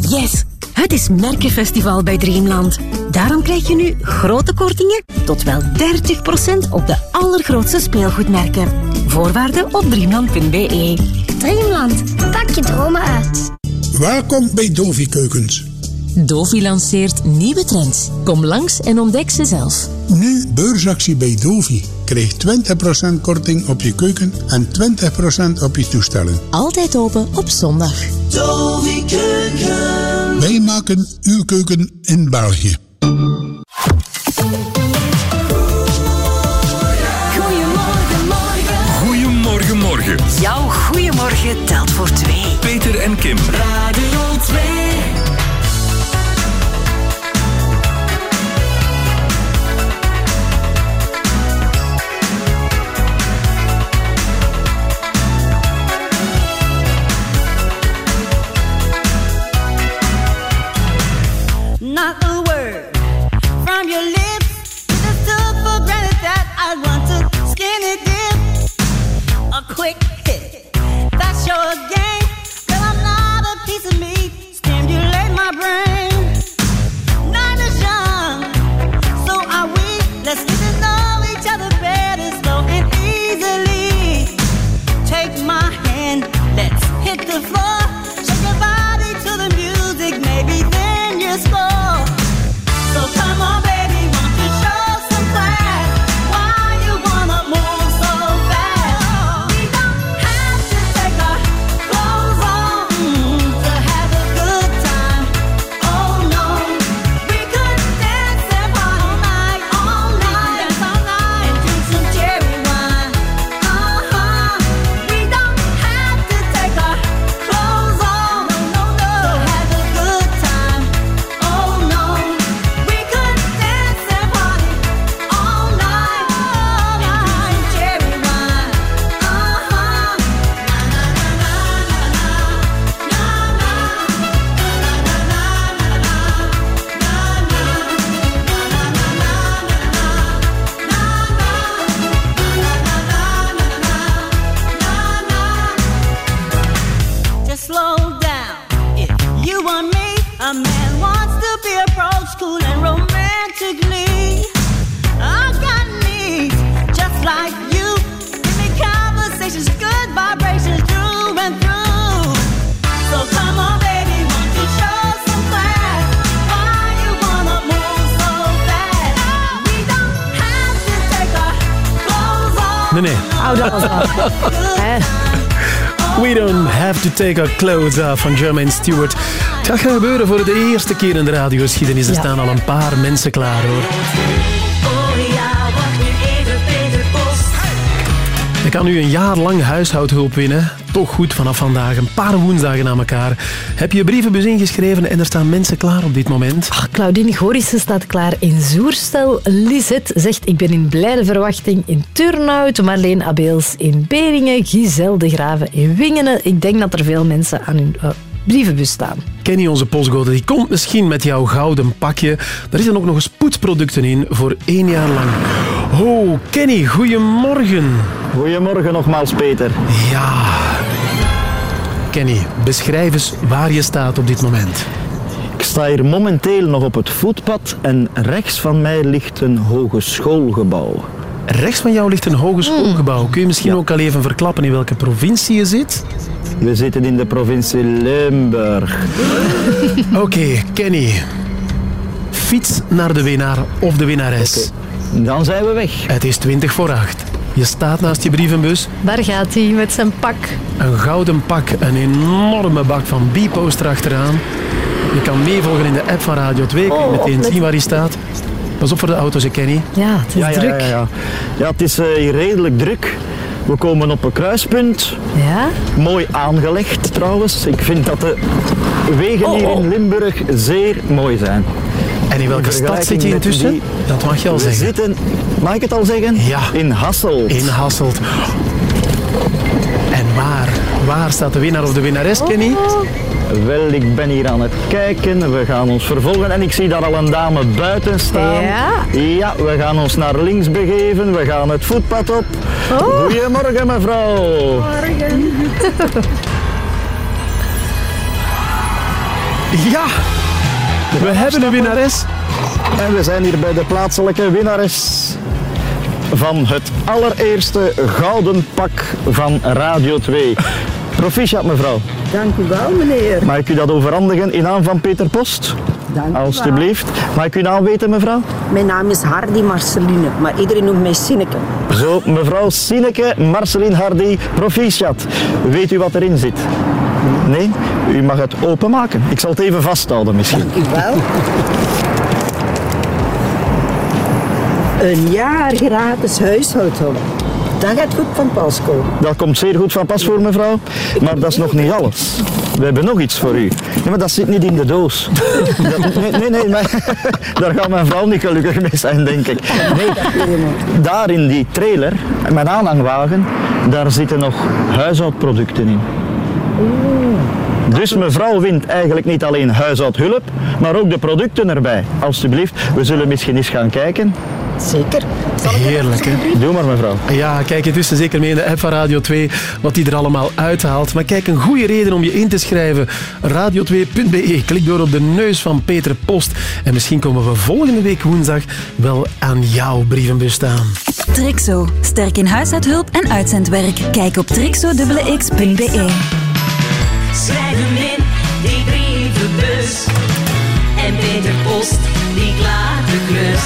Yes! Het is Merkenfestival bij Dreamland. Daarom krijg je nu grote kortingen tot wel 30% op de allergrootste speelgoedmerken. Voorwaarden op dreamland.be. Dreamland, pak je dromen uit. Welkom bij Dovi Keukens. Dovi lanceert nieuwe trends. Kom langs en ontdek ze zelf. Nu beursactie bij Dovi. Krijg 20% korting op je keuken en 20% op je toestellen. Altijd open op zondag. Dovi Keuken. Wij maken uw keuken in België. Goedemorgen, morgen. Jouw goeiemorgen telt voor twee. Peter en Kim. Radio not a word from your lips. Just took for granted that I'd want to skinny dip, a quick hit. That's your game. girl. I'm not a piece of meat. Stimulate my brain. Nee, nee. Hou dat eens af. Hè? We don't have to take our clothes off van Jermaine Stewart. Het gaat gebeuren voor de eerste keer in de radiogeschiedenis. Er Ja. staan al een paar mensen klaar hoor. Kan nu een jaar lang huishoudhulp winnen. Toch goed vanaf vandaag, een paar woensdagen aan elkaar. Heb je brievenbus ingeschreven en er staan mensen klaar op dit moment? Ach, Claudine Gorissen staat klaar in Zoerstel. Lisette zegt, ik ben in blijde verwachting in Turnhout. Marleen Abeels in Beringen. Giselle de Graven in Wingenen. Ik denk dat er veel mensen aan hun eh, brievenbus staan. Kenny, onze postcode, die komt misschien met jouw gouden pakje. Daar zitten ook nog eens poetsproducten in voor één jaar lang. Oh, Kenny, goedemorgen. Goedemorgen nogmaals, Peter. Ja. Kenny, beschrijf eens waar je staat op dit moment. Ik sta hier momenteel nog op het voetpad en rechts van mij ligt een hogeschoolgebouw. Rechts van jou ligt een hogeschoolgebouw. Kun je misschien ook al even verklappen in welke provincie je zit? We zitten in de provincie Limburg. Oké, Kenny. Fiets naar de winnaar of de winnares. Dan zijn we weg. Het is 20 voor 8. Je staat naast je brievenbus. Daar gaat hij met zijn pak. Een gouden pak, een enorme bak van Bipost erachteraan. Je kan meevolgen in de app van Radio 2. Kun je Oh, meteen zien waar hij staat. Pas op voor de auto's, Kenny. Ja, het is ja, druk. Ja, ja. ja, het is eh, hier redelijk druk. We komen op een kruispunt. Ja? Mooi aangelegd trouwens. Ik vind dat de wegen Oh, hier oh. in Limburg zeer mooi zijn. En in welke stad zit je intussen? die- Dat mag je al We zeggen. Zitten, mag ik het al zeggen? Ja. In Hasselt. In Hasselt. En waar? Waar staat de winnaar of de winnares, Kenny? Wel, ik ben hier aan het kijken. We gaan ons vervolgen. En ik zie daar al een dame buiten staan. Ja? Ja, we gaan ons naar links begeven. We gaan het voetpad op. Oh. Goedemorgen, mevrouw. Morgen. Ja, we hebben een winnares. En we zijn hier bij de plaatselijke winnares van het allereerste gouden pak van Radio 2. Proficiat, mevrouw. Dank u wel, meneer. Mag ik u dat overhandigen in naam van Peter Post? Dank u wel. Alsjeblieft. Mag ik uw naam weten, mevrouw? Mijn naam is Hardy Marceline, maar iedereen noemt mij Sinneke. Zo, mevrouw Sineke Marceline Hardy, proficiat. Weet u wat erin zit? Nee? U mag het openmaken. Ik zal het even vasthouden misschien. Dank u wel. Een jaar gratis huishoudhulp. Dat gaat goed van pas komen. Dat komt zeer goed van pas voor mevrouw, maar dat is nog niet alles. We hebben nog iets voor u. Nee, maar dat zit niet in de doos. Dat- nee, nee, nee maar, daar gaat mijn vrouw niet gelukkig mee zijn, denk ik. Nee, daar in die trailer, mijn aanhangwagen, daar zitten nog huishoudproducten in. Dus mevrouw wint eigenlijk niet alleen huishoudhulp, maar ook de producten erbij. Alsjeblieft, we zullen misschien eens gaan kijken. Zeker. Heerlijk, hè? Doe maar, mevrouw. Ja, kijk intussen zeker mee in de app van Radio 2 wat die er allemaal uithaalt. Maar kijk, een goede reden om je in te schrijven. Radio2.be. Klik door op de neus van Peter Post. En misschien komen we volgende week woensdag wel aan jouw brievenbus staan. Trixo. Sterk in huishoudhulp en uitzendwerk. Kijk op trixo.x.be. Schrijf hem in, die brievenbus. En Peter Post, die klaart de klus.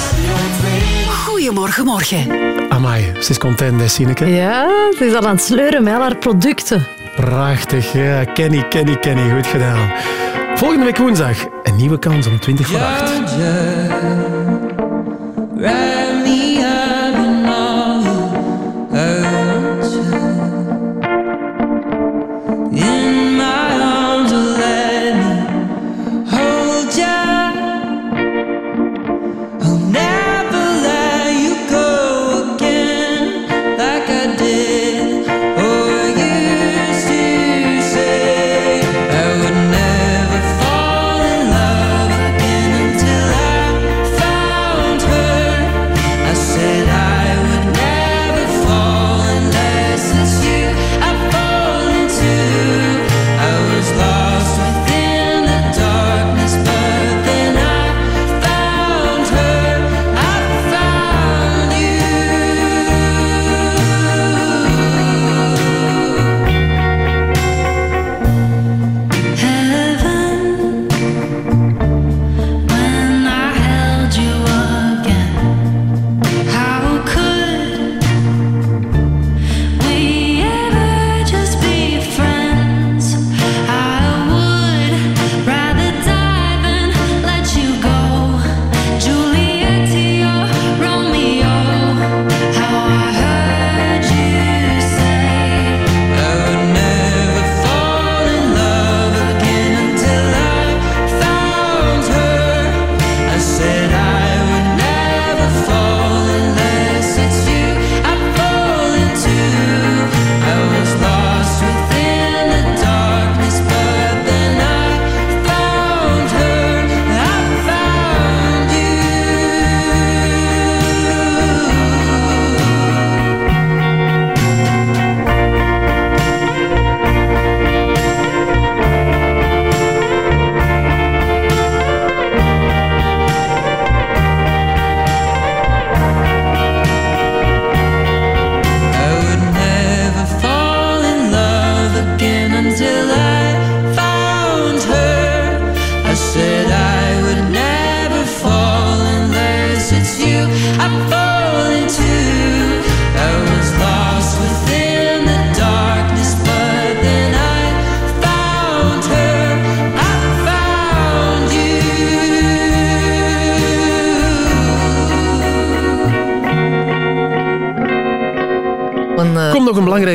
Goedemorgen, morgen. Amai, ze is content, hè, Sineke? Ja, ze is al aan het sleuren met al haar producten. Prachtig, ja. Kenny, Kenny, Kenny. Goed gedaan. Volgende week woensdag een nieuwe kans om 20 voor 8. Wrap me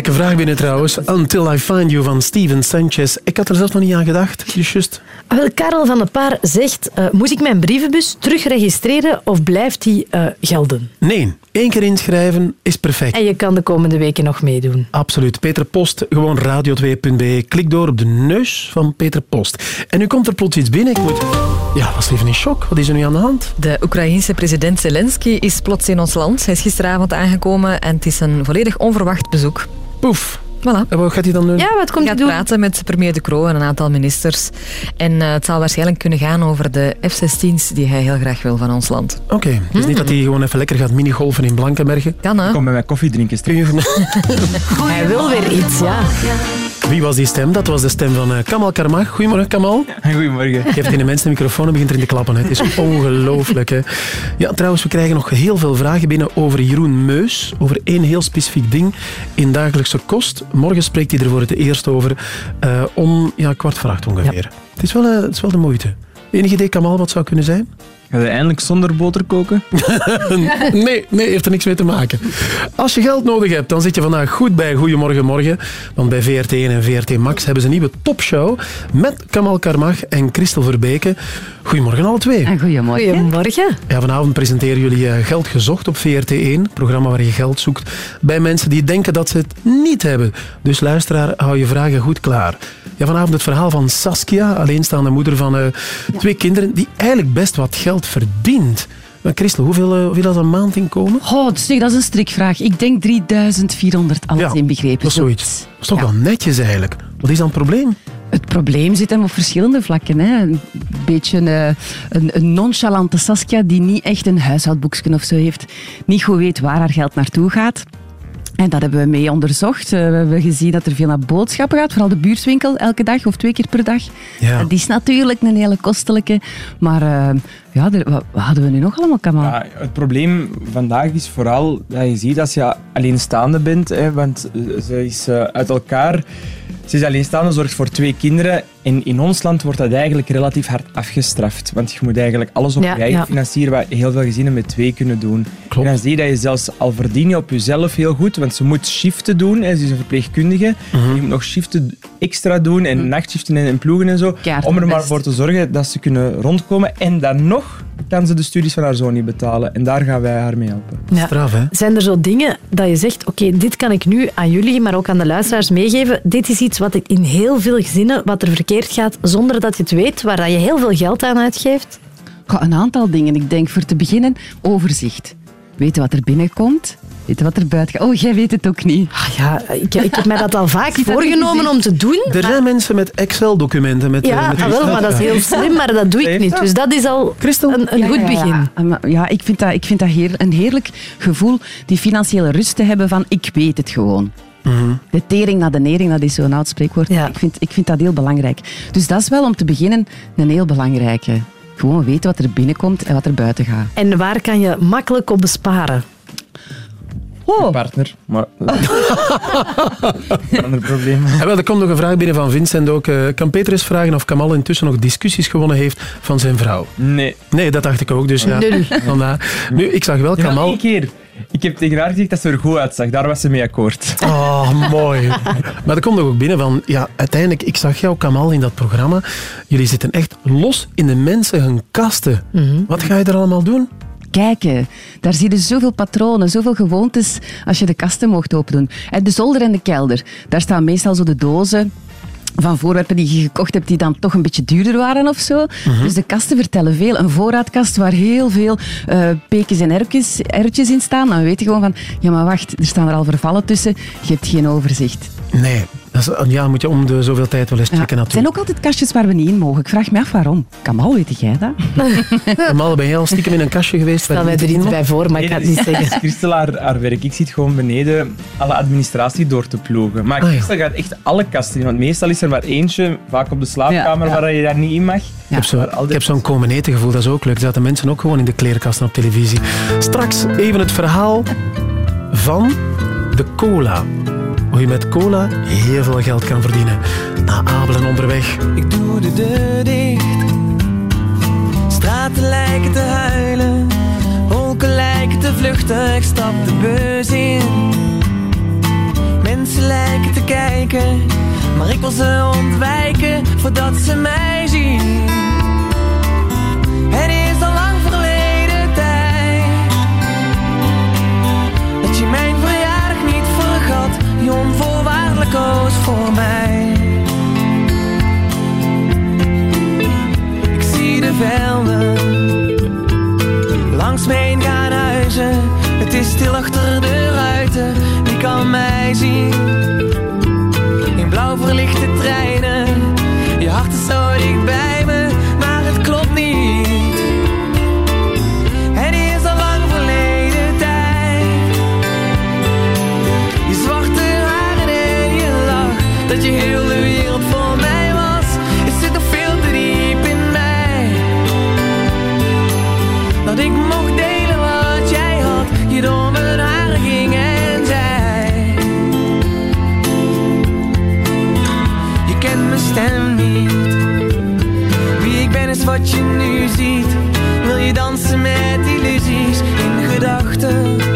belangrijke vraag binnen trouwens. Until I Find You van Steven Sanchez. Ik had er zelf nog niet aan gedacht. Dus juist. Wel, Karel van de Paar zegt, eh, moet ik mijn brievenbus terugregistreren of blijft die eh, gelden? Nee, één keer inschrijven is perfect. En je kan de komende weken nog meedoen. Absoluut. Peter Post, gewoon radio2.be. Klik door op de neus van Peter Post. En nu komt er plots iets binnen. Ik moet... Ja, was even in shock. Wat is er nu aan de hand? De Oekraïense president Zelensky is plots in ons land. Hij is gisteravond aangekomen en het is een volledig onverwacht bezoek. Poef. Voilà. En wat gaat hij dan doen? Ja, wat komt hij gaat praten met premier De Croo en een aantal ministers. En eh, het zal waarschijnlijk kunnen gaan over de F-16's die hij heel graag wil van ons land. Oké, het is niet dat hij gewoon even lekker gaat minigolfen in Blankenbergen. Kan hè? Kom bij mij koffie drinken. Hij wil weer iets, ja. Wie was die stem? Dat was de stem van eh, Kamal Karmach. Goedemorgen, Kamal. Goedemorgen. Geeft in de mensen de microfoon en begint erin te klappen. Hè. Het is ongelooflijk. Hè. Ja, trouwens, we krijgen nog heel veel vragen binnen over Jeroen Meus. Over één heel specifiek ding in dagelijkse kost. Morgen spreekt hij er voor het eerst over. eh, om ja, kwart voor acht ongeveer. Het, is wel, eh, het is wel de moeite. Enig idee, Kamal, wat zou kunnen zijn? Ga je eindelijk zonder boter koken? nee, nee, heeft er niks mee te maken. Als je geld nodig hebt, dan zit je vandaag goed bij Goedemorgen Morgen. Want bij VRT1 en VRT Max hebben ze een nieuwe topshow met Kamal Karmach en Christel Verbeke. Goedemorgen alle twee. Goedemorgen. Goedemorgen. Ja, vanavond presenteren jullie eh, Geld Gezocht op VRT1. Een programma waar je geld zoekt bij mensen die denken dat ze het niet hebben. Dus luisteraar, hou je vragen goed klaar. Ja, vanavond het verhaal van Saskia, alleenstaande moeder van eh, twee kinderen, die eigenlijk best wat geld verdient. Maar Christel, hoeveel, eh, hoeveel is een maand inkomen? Oh, zeg, dat is een strikvraag. Ik denk 3400 alles inbegrepen. Dat is zoiets. Dat is toch wel netjes eigenlijk. Wat is dan het probleem? Het probleem zit hem op verschillende vlakken. Hè. Een beetje eh, een, een nonchalante Saskia die niet echt een huishoudboekje of zo heeft. Niet goed weet waar haar geld naartoe gaat. En dat hebben we mee onderzocht. Eh, we hebben gezien dat er veel naar boodschappen gaat. Vooral de buurtwinkel elke dag of twee keer per dag. Ja. Dat is natuurlijk een hele kostelijke. Maar eh, ja, er- wat, wat hadden we nu nog allemaal, Kamal? Ja, het probleem vandaag is vooral dat je ziet als je alleenstaande bent, hè, want ze is eh, uit elkaar. Ze is alleenstaande, zorgt voor twee kinderen. En in ons land wordt dat eigenlijk relatief hard afgestraft. Want je moet eigenlijk alles op Ja, je eigen ja. financieren, wat heel veel gezinnen met twee kunnen doen. En dan zie je dat je zelfs al verdien je op jezelf heel goed, want ze moet shiften doen. Hè. Ze is een verpleegkundige. Je moet nog shiften extra doen en nachtshiften en, en ploegen en zo. Om er maar best. voor te zorgen dat ze kunnen rondkomen. En dan nog kan ze de studies van haar zoon niet betalen. En daar gaan wij haar mee helpen. Ja. Zijn er zo dingen dat je zegt, oké, dit kan ik nu aan jullie, maar ook aan de luisteraars meegeven. Dit is iets wat ik in heel veel gezinnen, wat er verkeerd gaat, zonder dat je het weet, waar dat je heel veel geld aan uitgeeft. Een aantal dingen. Ik denk voor te beginnen overzicht. Weten wat er binnenkomt, weten wat er buiten gaat. Oh, jij weet het ook niet. ja, ik, ik heb mij dat al vaak voorgenomen om te doen. Er zijn mensen met Excel-documenten. Met, Ja, met ah, wel, maar dat is heel slim, maar dat doe ik niet. Dus dat is al een, een Ja, goed begin. Ja, ja. Maar ja, ik vind dat, ik vind dat heer, een heerlijk gevoel, die financiële rust te hebben van ik weet het gewoon. De tering naar de nering, dat is zo'n oud spreekwoord. Ik, vind, ik vind dat heel belangrijk. Dus dat is wel om te beginnen een heel belangrijke. Gewoon weten wat er binnenkomt en wat er buiten gaat. En waar kan je makkelijk op besparen? Oh. Partner, maar... Ander probleem. En wel, er komt nog een vraag binnen van Vincent ook. Eh, kan Peter eens vragen of Kamal intussen nog discussies gewonnen heeft van zijn vrouw? Nee. Nee, dat dacht ik ook. Dus ja. Nul. Nu, ik zag wel Ja, Kamal... één keer. Ik heb tegen haar gezegd dat ze er goed uitzag. Daar was ze mee akkoord. Oh, mooi. Maar er komt nog ook binnen van, ja, uiteindelijk, ik zag jou, Kamal, in dat programma. Jullie zitten echt los in de mensen hun kasten. Wat ga je er allemaal doen? Kijken, daar zie je zoveel patronen, zoveel gewoontes als je de kasten mocht opendoen. En de zolder en de kelder, daar staan meestal zo de dozen van voorwerpen die je gekocht hebt die dan toch een beetje duurder waren of zo. Mhm. Dus de kasten vertellen veel. Een voorraadkast waar heel veel eh pekjes en erwtjes, erwtjes in staan. Dan weet je gewoon van, ja maar wacht, er staan er al vervallen tussen. Je hebt geen overzicht. Nee. Dat is, ja, moet je om de zoveel tijd wel eens checken Het zijn natuurlijk. ook altijd kastjes waar we niet in mogen. Ik vraag me af waarom. Kamal, weet jij dat? Kamal, ben jij al stiekem in een kastje geweest? Stel waar mij er mocht? bij voor, maar ik ga het niet is zeggen. Christel haar, haar werk. Ik zit gewoon beneden alle administratie door te ploegen. Maar Ah, ja. Christel gaat echt alle kasten in. Want meestal is er maar eentje, vaak op de slaapkamer, Ja, ja. waar je daar niet in mag. Ik heb zo- ik heb zo'n komen eten gevoel, dat is ook leuk. Er zaten mensen ook gewoon in de kleerkasten op televisie. Straks even het verhaal van de cola. Hoe je met cola heel veel geld kan verdienen. Na Abelen onderweg. Ik doe de deur dicht. Straten lijken te huilen. Wolken lijken te vluchten. Ik stap de bus in. Mensen lijken te kijken. Maar ik wil ze ontwijken voordat ze mij zien. Koos voor mij. Ik zie de velden langs me heen gaan huizen. Het is stil achter de ruiten, wie kan mij zien? In blauw verlichte treinen, je hart is zo dicht wat je nu ziet. Wil je dansen met illusies in gedachten?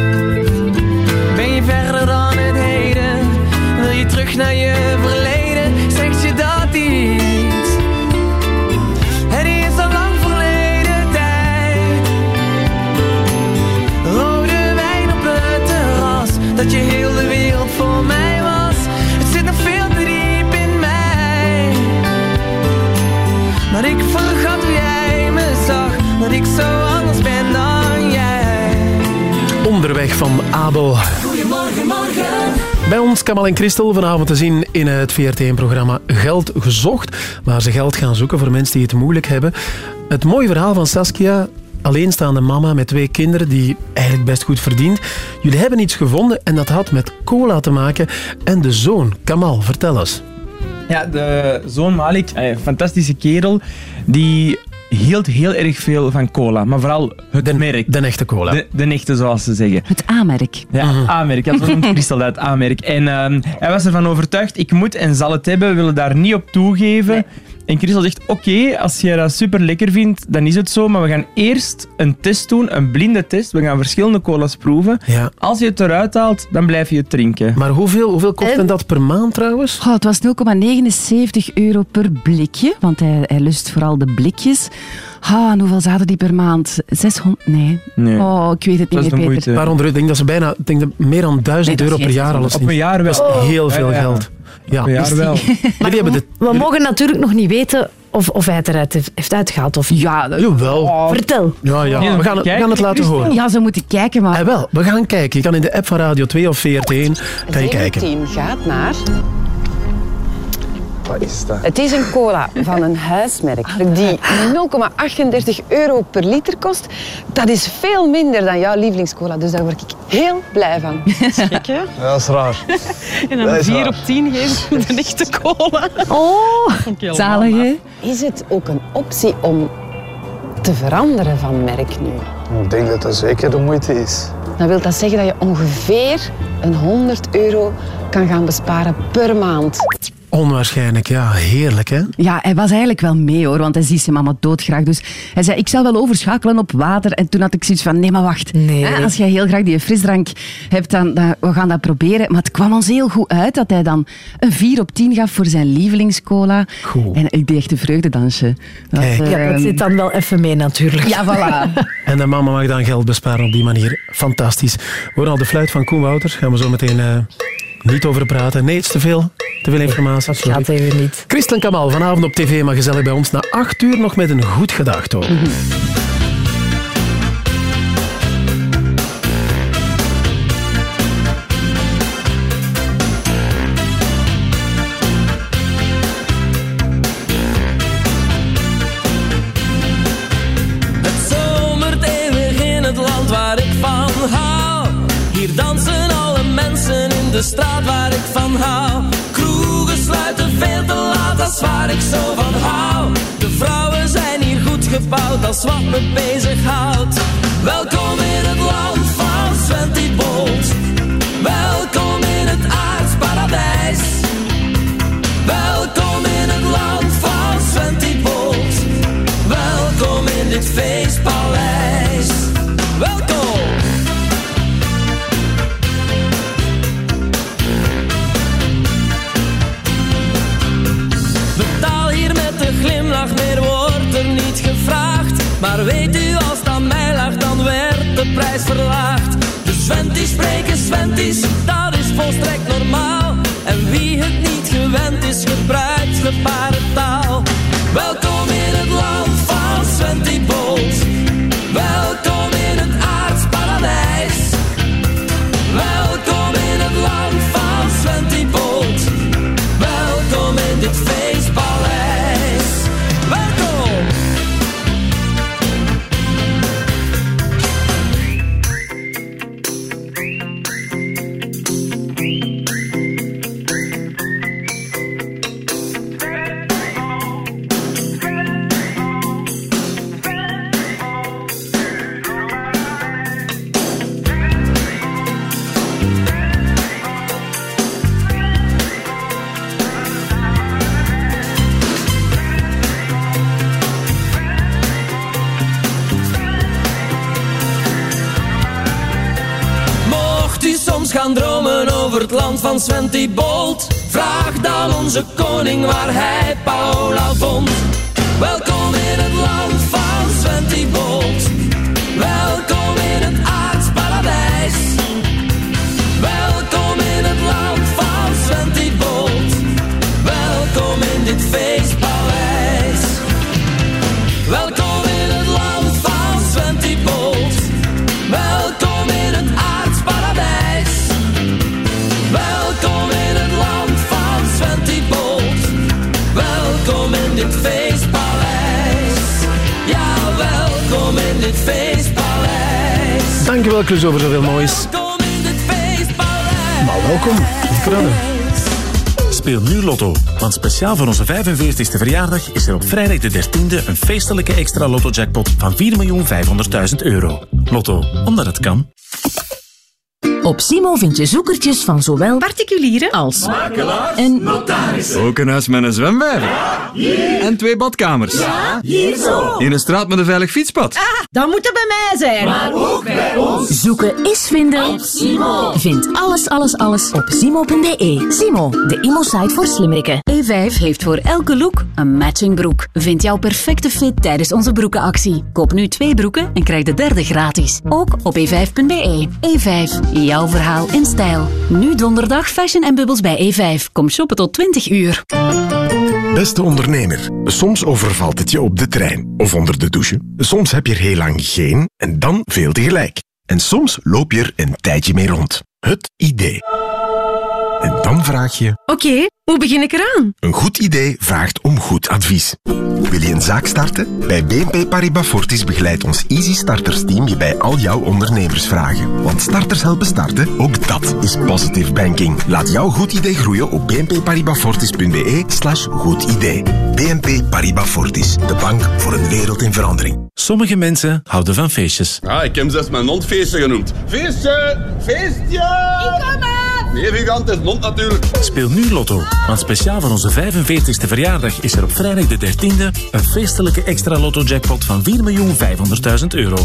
Zo anders ben dan onderweg van Abel. Goedemorgen, morgen. Bij ons Kamal en Christel vanavond te zien in het VRT-programma Geld Gezocht, waar ze geld gaan zoeken voor mensen die het moeilijk hebben. Het mooie verhaal van Saskia, alleenstaande mama met twee kinderen die eigenlijk best goed verdient. Jullie hebben iets gevonden en dat had met cola te maken. En de zoon, Kamal, vertel eens. Ja, de zoon Malik, een fantastische kerel, die hield heel erg veel van cola. Maar vooral het merk. De echte cola. De, de echte, zoals ze zeggen. Het A-merk. Ja, A-merk. Ja, zo noemt Christel dat, A-merk. En ehm, hij was ervan overtuigd, ik moet en zal het hebben, we willen daar niet op toegeven. En Christel zegt, oké, als je dat super lekker vindt, dan is het zo. Maar we gaan eerst een test doen, een blinde test. We gaan verschillende cola's proeven. Ja. Als je het eruit haalt, dan blijf je het drinken. Maar hoeveel, hoeveel kost dat per maand trouwens? Goh, het was 0,79 euro per blikje, want hij, hij lust vooral de blikjes. Ah, en hoeveel zaten die per maand? 600? Nee. Nee. Oh, ik weet het niet meer, Peter. Waaronder, ik denk dat ze bijna denk dat meer dan 1000 Nee, dat euro per jaar alles Op een jaar is heel veel Ja, ja. geld. Ja. Jaar wel. Hebben de... We mogen natuurlijk nog niet weten of, of hij het eruit heeft, uitgehaald. Of... Ja, Jawel. Vertel. Ja, ja. We, gaan het, we gaan het laten horen. Ja, ze moeten kijken, maar... Eh, wel, we gaan kijken. Je kan in de app van Radio 2 of VRT1 kan je kijken. team gaat naar... Wat is dat? Het is een cola van een huismerk die 0,38 euro per liter kost. Dat is veel minder dan jouw lievelingscola, dus daar word ik heel blij van. Schrik je? Ja, dat is raar. En dan is 4 raar. op 10 geven voor de echte cola. Oh, zalig hè? Is het ook een optie om te veranderen van merk nu? Ik denk dat dat zeker de moeite is. Dan wil dat zeggen dat je ongeveer een 100 euro kan gaan besparen per maand. Onwaarschijnlijk, ja. Heerlijk, hè? Ja, hij was eigenlijk wel mee hoor, want hij ziet zijn mama doodgraag. Dus hij zei, ik zal wel overschakelen op water. En toen had ik zoiets van, nee maar wacht. Hè, als jij heel graag die frisdrank hebt, dan, dan we gaan dat proberen. Maar het kwam ons heel goed uit dat hij dan een 4 op 10 gaf voor zijn lievelingscola. En ik deed echt een vreugdedansje. Dat, eh, Ja, dat zit dan wel even mee natuurlijk. Ja, voilà. En de mama mag dan geld besparen op die manier. Fantastisch. We horen al de fluit van Koen Wouters. Gaan we zo meteen eh, niet over praten. Nee, het is te veel. Te veel informatie. Dat gaat even niet. Christel Kamal, vanavond op tv, maar gezellig bij ons. Na acht uur nog met een goed gedacht, hoor. Het zomert eeuwig in van hou. Kroegen sluiten veel te laat, dat waar ik zo van hou. De vrouwen zijn hier goed gebouwd, is wat me bezighoudt. Welkom Maar weet u, als het aan mij lag, dan werd de prijs verlaagd. De Sventies spreken Sventies, dat is volstrekt normaal. En wie het niet gewend is, gebruikt gebarentaal. Van Sventy Bolt, vraag dan onze koning waar hij feestpaleis. Dankjewel, Klus, over zoveel moois. Welkom. Krannen. Speel nu Lotto, want speciaal voor onze 45e verjaardag is er op vrijdag de 13e een feestelijke extra Lotto-jackpot van 4.500.000 euro. Lotto, omdat het kan. Op Simo vind je zoekertjes van zowel particulieren als Makelaars, en notarissen. Ook een huis met een zwembad. En twee badkamers. Ja, hier zo. In een straat met een veilig fietspad. Dat moet er bij mij zijn. Maar ook bij ons. Zoeken is vinden. Op Simo. Vind alles, alles, alles op simo.be. Simo, de imo-site voor slimmerikken. E5 heeft voor elke look een matching broek. Vind jouw perfecte fit tijdens onze broekenactie. Koop nu twee broeken en krijg de derde gratis. Ook op e5.be. E5, jouw verhaal in stijl. Nu donderdag Fashion en Bubbles bij E5. Kom shoppen tot 20 uur. Beste ondernemer, soms overvalt het je op de trein of onder de douche. Soms heb je er heel lang geen en dan veel tegelijk. En soms loop je er een tijdje mee rond. Het idee. En dan vraag je... Oké, hoe begin ik eraan? Een goed idee vraagt om goed advies. Wil je een zaak starten? Bij BNP Paribas Fortis begeleidt ons Easy Starters team je bij al jouw ondernemersvragen. Want starters helpen starten, ook dat is positive banking. Laat jouw goed idee groeien op bnpparibasfortis.be slash goed idee. BNP Paribas Fortis, de bank voor een wereld in verandering. Sommige mensen houden van feestjes. Ah, ik heb zelfs mijn hond feestje genoemd. Feestje! Feestje! Ik kom Nee, Vigant, het is hond natuurlijk. Speel nu Lotto, want speciaal voor onze 45e verjaardag is er op vrijdag de 13e een feestelijke extra Lotto-jackpot van 4.500.000 euro.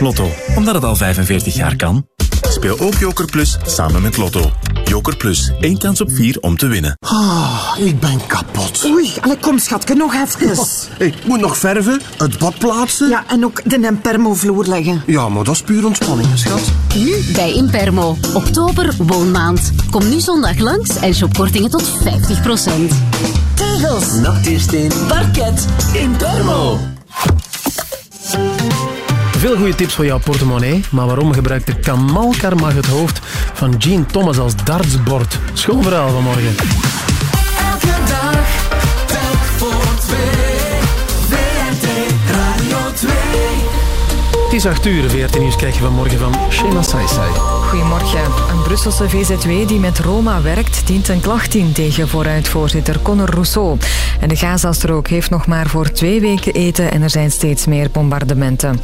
Lotto, omdat het al 45 jaar kan. Speel ook Joker Plus samen met Lotto. Joker Plus, één kans op vier om te winnen. Ah, ik ben kapot. Oei, allee, kom schatje, nog even. Ik moet nog verven, het bad plaatsen. Ja, en ook de Impermo-vloer leggen. Ja, maar dat is puur ontspanning, schat. Nu bij Impermo. Oktober woonmaand. Kom nu zondag langs en shop kortingen tot 50%. Tegels, nachtuursteen, parket, Impermo. Veel goede tips voor jouw portemonnee, maar waarom gebruikt de Kamal Karmag het hoofd van Jean Thomas als dartsbord? Schoon verhaal vanmorgen. Het is 8 uur, VRT Nieuws krijg je vanmorgen van Shema Saisai. Goedemorgen. Een Brusselse VZW die met Roma werkt, dient een klacht in tegen vooruitvoorzitter Conor Rousseau. En de Gazastrook heeft nog maar voor twee weken eten en er zijn steeds meer bombardementen.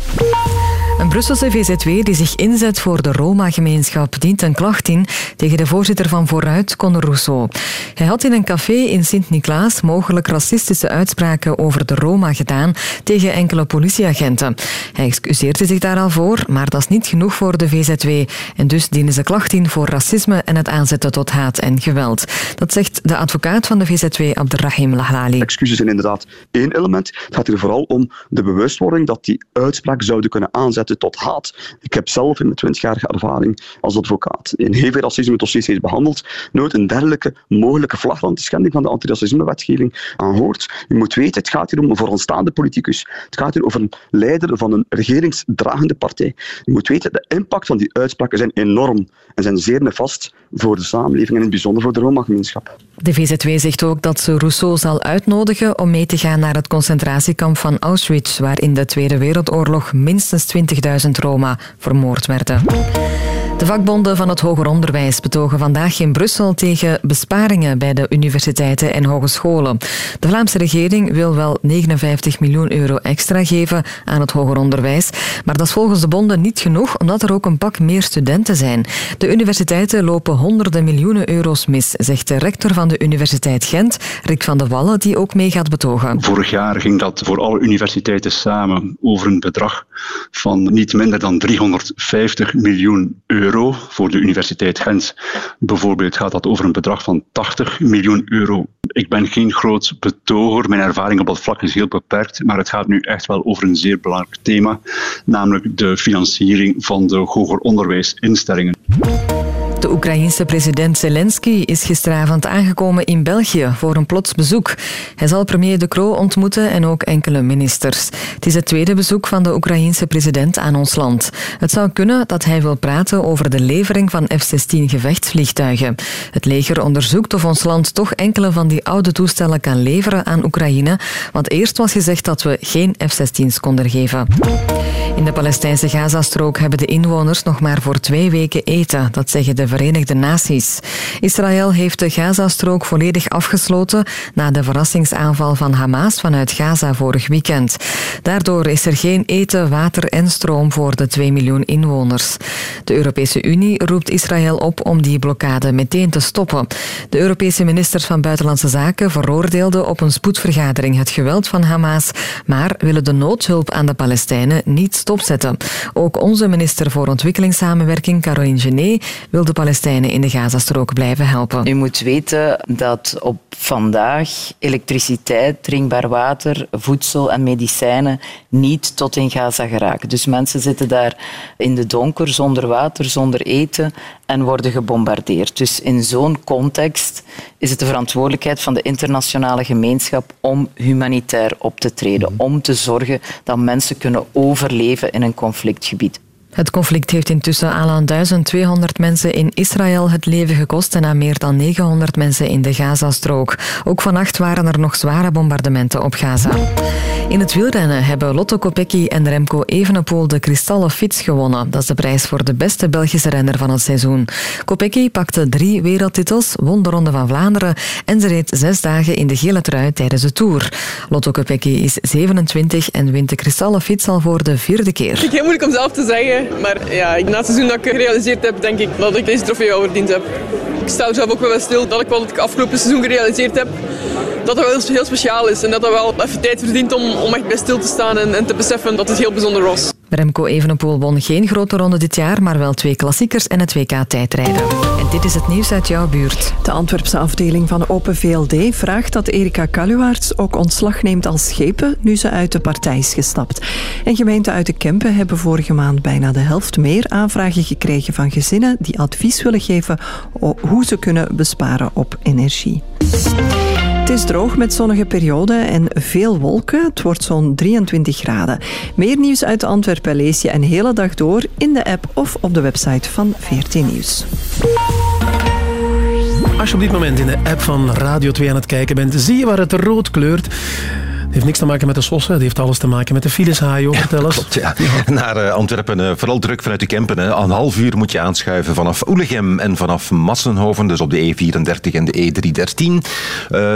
Een Brusselse VZW die zich inzet voor de Roma-gemeenschap dient een klacht in tegen de voorzitter van Vooruit, Conor Rousseau. Hij had in een café in Sint-Niklaas mogelijk racistische uitspraken over de Roma gedaan tegen enkele politieagenten. Hij excuseerde zich daar al voor, maar dat is niet genoeg voor de VZW. En dus dienen ze klacht in voor racisme en het aanzetten tot haat en geweld. Dat zegt de advocaat van de VZW, Abderrahim Lahlali. Excuses zijn inderdaad één element. Het gaat hier vooral om de bewustwording dat die uitspraak zouden kunnen aanzetten tot haat. Ik heb zelf in mijn twintigjarige ervaring als advocaat in heel veel racisme-dossiers behandeld, nooit een dergelijke mogelijke flagrante schending van de antiracismewetgeving aanhoord. Je moet weten, het gaat hier om een vooraanstaande politicus. Het gaat hier over een leider van een regeringsdragende partij. Je moet weten, de impact van die uitspraken zijn enorm en zijn zeer nefast voor de samenleving en in het bijzonder voor de Roma-gemeenschap. De VZW zegt ook dat ze Rousseau zal uitnodigen om mee te gaan naar het concentratiekamp van Auschwitz, waar in de Tweede Wereldoorlog minstens 20.000 Roma vermoord werden. De vakbonden van het hoger onderwijs betogen vandaag in Brussel tegen besparingen bij de universiteiten en hogescholen. De Vlaamse regering wil wel 59 miljoen euro extra geven aan het hoger onderwijs, maar dat is volgens de bonden niet genoeg, omdat er ook een pak meer studenten zijn. De universiteiten lopen honderden miljoenen euro's mis, zegt de rector van de Universiteit Gent, Rick van de Wallen, die ook mee gaat betogen. Vorig jaar ging dat voor alle universiteiten samen over een bedrag van niet minder dan 350 miljoen euro. Voor de Universiteit Gent bijvoorbeeld gaat dat over een bedrag van 80 miljoen euro. Ik ben geen groot betoger, mijn ervaring op dat vlak is heel beperkt, maar het gaat nu echt wel over een zeer belangrijk thema, namelijk de financiering van de hoger onderwijsinstellingen. De Oekraïense president Zelensky is gisteravond aangekomen in België voor een plots bezoek. Hij zal premier De Croo ontmoeten en ook enkele ministers. Het is het tweede bezoek van de Oekraïense president aan ons land. Het zou kunnen dat hij wil praten over de levering van F-16 gevechtsvliegtuigen. Het leger onderzoekt of ons land toch enkele van die oude toestellen kan leveren aan Oekraïne, want eerst was gezegd dat we geen F-16's konden geven. In de Palestijnse Gazastrook hebben de inwoners nog maar voor twee weken eten, dat zeggen de Verenigde Naties. Israël heeft de Gazastrook volledig afgesloten na de verrassingsaanval van Hamas vanuit Gaza vorig weekend. Daardoor is er geen eten, water en stroom voor de 2 miljoen inwoners. De Europese Unie roept Israël op om die blokkade meteen te stoppen. De Europese ministers van Buitenlandse Zaken veroordeelden op een spoedvergadering het geweld van Hamas, maar willen de noodhulp aan de Palestijnen niet stopzetten. Ook onze minister voor Ontwikkelingssamenwerking, Caroline Genet, wil de Palestijnen in de Gazastrook blijven helpen. U moet weten dat op vandaag elektriciteit, drinkbaar water, voedsel en medicijnen niet tot in Gaza geraken. Dus mensen zitten daar in de donker, zonder water, zonder eten en worden gebombardeerd. Dus in zo'n context is het de verantwoordelijkheid van de internationale gemeenschap om humanitair op te treden, om te zorgen dat mensen kunnen overleven in een conflictgebied. Het conflict heeft intussen al aan 1200 mensen in Israël het leven gekost en aan meer dan 900 mensen in de Gazastrook. Ook vannacht waren er nog zware bombardementen op Gaza. In het wielrennen hebben Lotto Kopecky en Remco Evenepoel de kristallen fiets gewonnen. Dat is de prijs voor de beste Belgische renner van het seizoen. Kopecky pakte drie wereldtitels, won de Ronde van Vlaanderen en ze reed zes dagen in de gele trui tijdens de Tour. Lotto Kopecky is 27 en wint de kristallen fiets al voor de vierde keer. Het is heel moeilijk om zelf te zeggen, maar ja, na het seizoen dat ik gerealiseerd heb, denk ik dat ik deze trofee wel verdiend heb. Ik sta zelf ook wel stil dat ik wat ik afgelopen seizoen gerealiseerd heb, dat dat wel heel, speciaal is en dat dat wel even tijd verdient om, om echt bij stil te staan en, en te beseffen dat het heel bijzonder was. Remco Evenepoel won geen grote ronde dit jaar, maar wel twee klassiekers en het WK tijdrijden. En dit is het nieuws uit jouw buurt. De Antwerpse afdeling van Open VLD vraagt dat Erika Kaluwaerts ook ontslag neemt als schepen nu ze uit de partij is gestapt. En gemeenten uit de Kempen hebben vorige maand bijna de helft meer aanvragen gekregen van gezinnen die advies willen geven hoe ze kunnen besparen op energie. Het is droog met zonnige perioden en veel wolken. Het wordt zo'n 23 graden. Meer nieuws uit Antwerpen lees je een hele dag door in de app of op de website van 14 Nieuws. Als je op dit moment in de app van Radio 2 aan het kijken bent, zie je waar het rood kleurt. Het heeft niks te maken met de sossen, het heeft alles te maken met de files, Hajo. Vertel eens. Klopt, ja. Naar uh, Antwerpen, uh, vooral druk vanuit de Kempen. Hè. Een half uur moet je aanschuiven vanaf Oelegem en vanaf Massenhoven, dus op de E34 en de E313. Uh,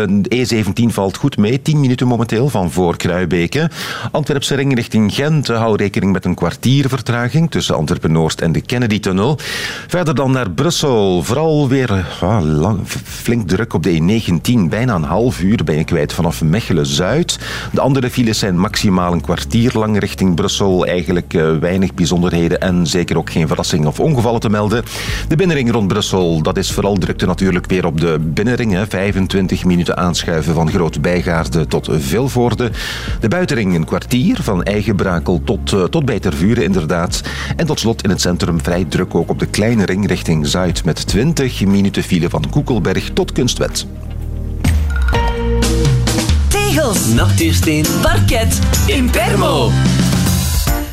de E17 valt goed mee, 10 minuten momenteel van voor Kruibeke. Antwerpse ring richting Gent, hou rekening met een kwartier vertraging tussen Antwerpen-Noord en de Kennedy-tunnel. Verder dan naar Brussel, vooral weer lang, flink druk op de E19. Bijna een half uur ben je kwijt vanaf Mechelen-Zuid. De andere files zijn maximaal een kwartier lang richting Brussel. Eigenlijk uh, weinig bijzonderheden en zeker ook geen verrassingen of ongevallen te melden. De binnenring rond Brussel, dat is vooral drukte natuurlijk weer op de binnenring. Hè. 25 minuten aanschuiven van Groot Bijgaarde tot Vilvoorde. De buitenring een kwartier van Eigenbrakel tot, uh, tot bij inderdaad. En tot slot in het centrum vrij druk ook op de kleine ring richting Zuid met 20 minuten file van Koekelberg tot Kunstwet. Tegels, Nachtuursteen, parket, Impermo.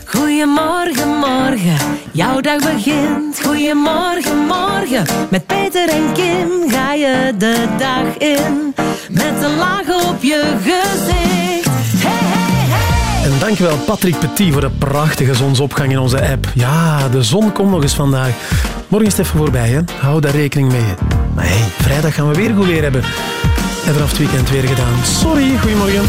Goedemorgen, morgen, jouw dag begint. Goedemorgen, morgen, met Peter en Kim ga je de dag in. Met een laag op je gezicht. Hey, hey, hey. En dankjewel Patrick Petit voor de prachtige zonsopgang in onze app. Ja, de zon komt nog eens vandaag. Morgen is het even voorbij, hè. Hou daar rekening mee. Maar hey, vrijdag gaan we weer goed weer hebben. En vanaf het weekend weer gedaan. Sorry, goedemorgen.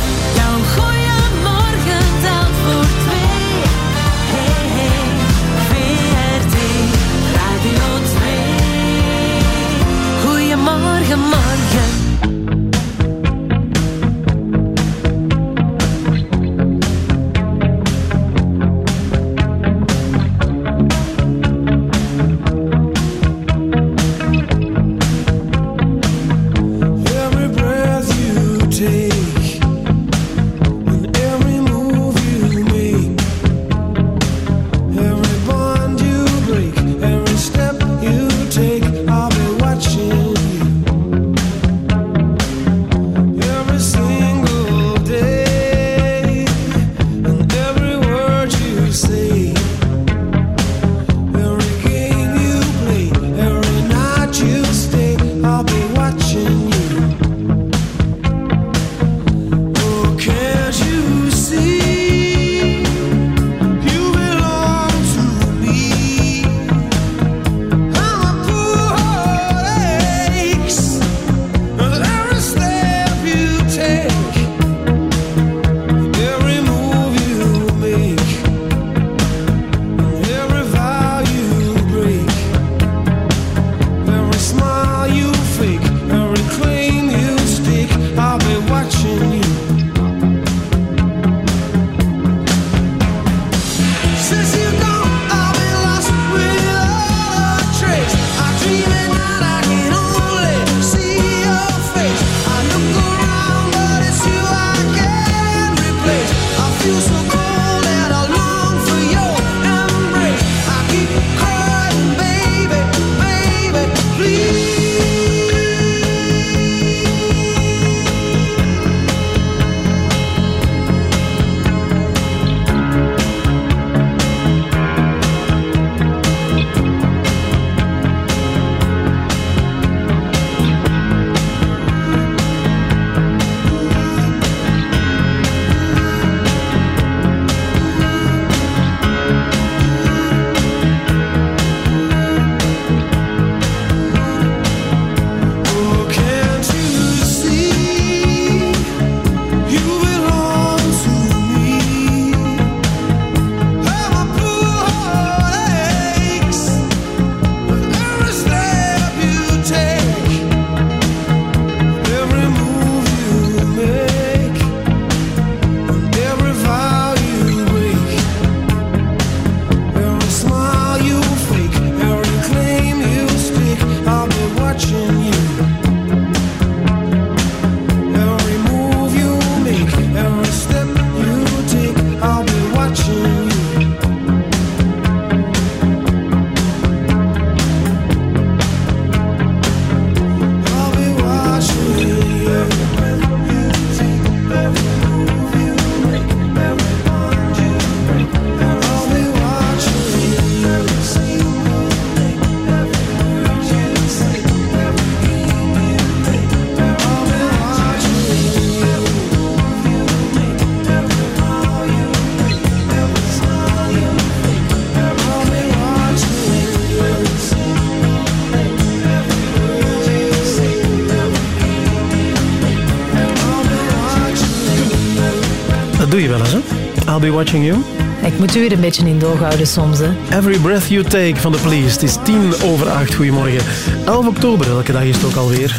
Doe je wel eens, hè? I'll be watching you. Ik moet u weer een beetje in doog houden soms. Hè. Every breath you take van de police. Het is tien over acht. Goedemorgen. 11 oktober, welke dag is het ook alweer?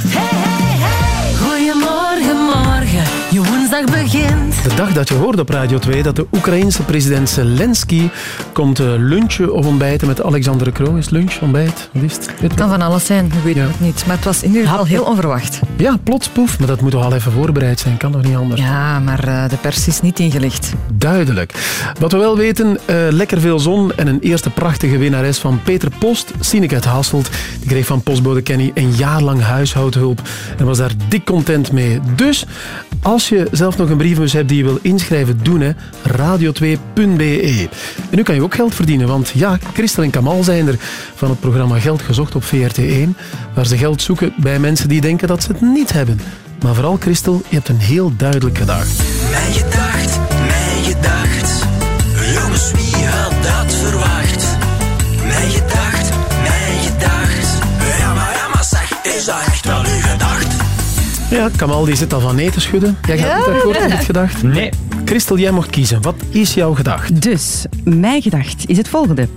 Goedemorgen, morgen, je woensdag begint. De dag dat je hoorde op Radio 2 dat de Oekraïense president Zelensky komt eh, lunchen of ontbijten met Alexander Kroo. Is het lunch, ontbijt? Wat is het? Weet kan van alles zijn, we weten het niet. Maar het was in ieder geval heel onverwacht. Ja, plots poef. Maar dat moet toch al even voorbereid zijn, kan toch niet anders? Ja, maar eh, de pers is niet ingelicht. Duidelijk. Wat we wel weten, eh, lekker veel zon en een eerste prachtige winnares van Peter Post, Sineke uit Hasselt. Die kreeg van postbode Kenny een jaar lang huishoudhulp en was daar dik content mee. Dus, als je zelf nog een brievenbus hebt die je wil inschrijven, doen hè. radio2.be. En nu kan je ook geld verdienen, want ja, Christel en Kamal zijn er van het programma Geld Gezocht op VRT1, waar ze geld zoeken bij mensen die denken dat ze het niet hebben. Maar vooral, Christel, je hebt een heel duidelijk gedacht. Ja, Kamal die zit al van nee te schudden. Jij gaat Ja, niet akkoord met het gedacht? Nee. Christel, jij mocht kiezen. Wat is jouw gedacht? Dus, mijn gedacht is het volgende.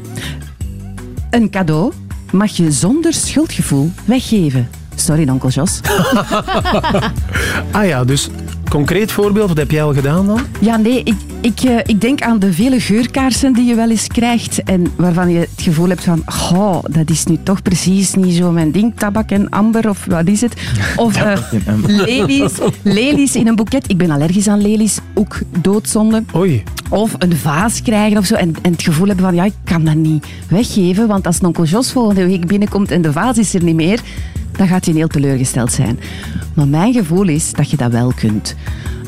Een cadeau mag je zonder schuldgevoel weggeven. Sorry, onkel Jos. ah ja, dus concreet voorbeeld, wat heb jij al gedaan dan? Ja, nee, ik, ik, eh, ik denk aan de vele geurkaarsen die je wel eens krijgt en waarvan je het gevoel hebt van, goh, dat is nu toch precies niet zo mijn ding, tabak en amber of wat is het? Of eh, lelies, lelies in een boeket. Ik ben allergisch aan lelies, ook doodzonde. Oei. Of een vaas krijgen of zo en, en het gevoel hebben van, ja, ik kan dat niet weggeven, want als onkel Jos volgende week binnenkomt en de vaas is er niet meer, dan gaat hij heel teleurgesteld zijn. Maar mijn gevoel is dat je dat wel kunt.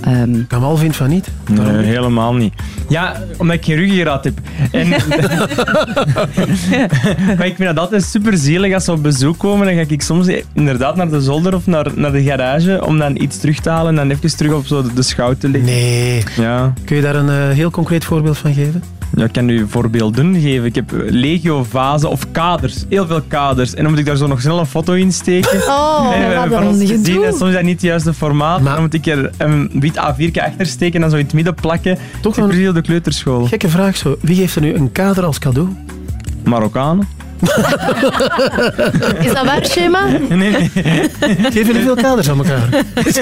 Ehm, Kamal vindt van niet. Nee, helemaal niet. Ja, omdat ik geen ruggengraat heb. En, maar ik vind dat altijd super zielig als ze op bezoek komen. Dan ga ik soms inderdaad naar de zolder of naar, naar de garage om dan iets terug te halen en dan even terug op zo de, de schouw te leggen. Nee. Ja. Kun je daar een eh, heel concreet voorbeeld van geven? Ja, ik kan u voorbeelden geven. Ik heb legio vazen of kaders. Heel veel kaders. En dan moet ik daar zo nog snel een foto in steken. Oh, en we hebben van ons gezien, en soms is dat niet het juiste formaat. Dan moet ik er een wit A4 achter steken en dan zo in het midden plakken. Toch een de kleuterschool. Gekke vraag zo. Wie geeft er nu een kader als cadeau? Marokkanen. Is dat waar, Schema? Nee, nee. Geven jullie veel kaders aan elkaar? Is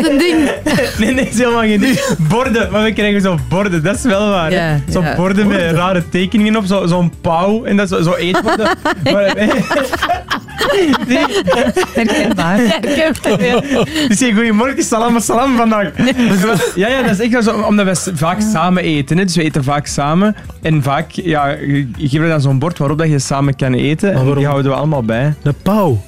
dat een ding? Nee, nee, is helemaal geen ding. Borden, maar we krijgen zo borden, dat is wel waar. Ja, Zo'n ja. borden met rare tekeningen op, zo- zo'n pauw en dat zo, zo eetborden. Maar- Herkenbaar. Die zeggen goedemorgen, salam salam vandaag. Ja, ja, dat is echt wel zo, omdat we vaak samen eten. Hè. Dus we eten vaak samen. En vaak, ja, je je geeft er dan zo'n bord waarop dat je samen kan eten. En die houden we allemaal bij. De pauw?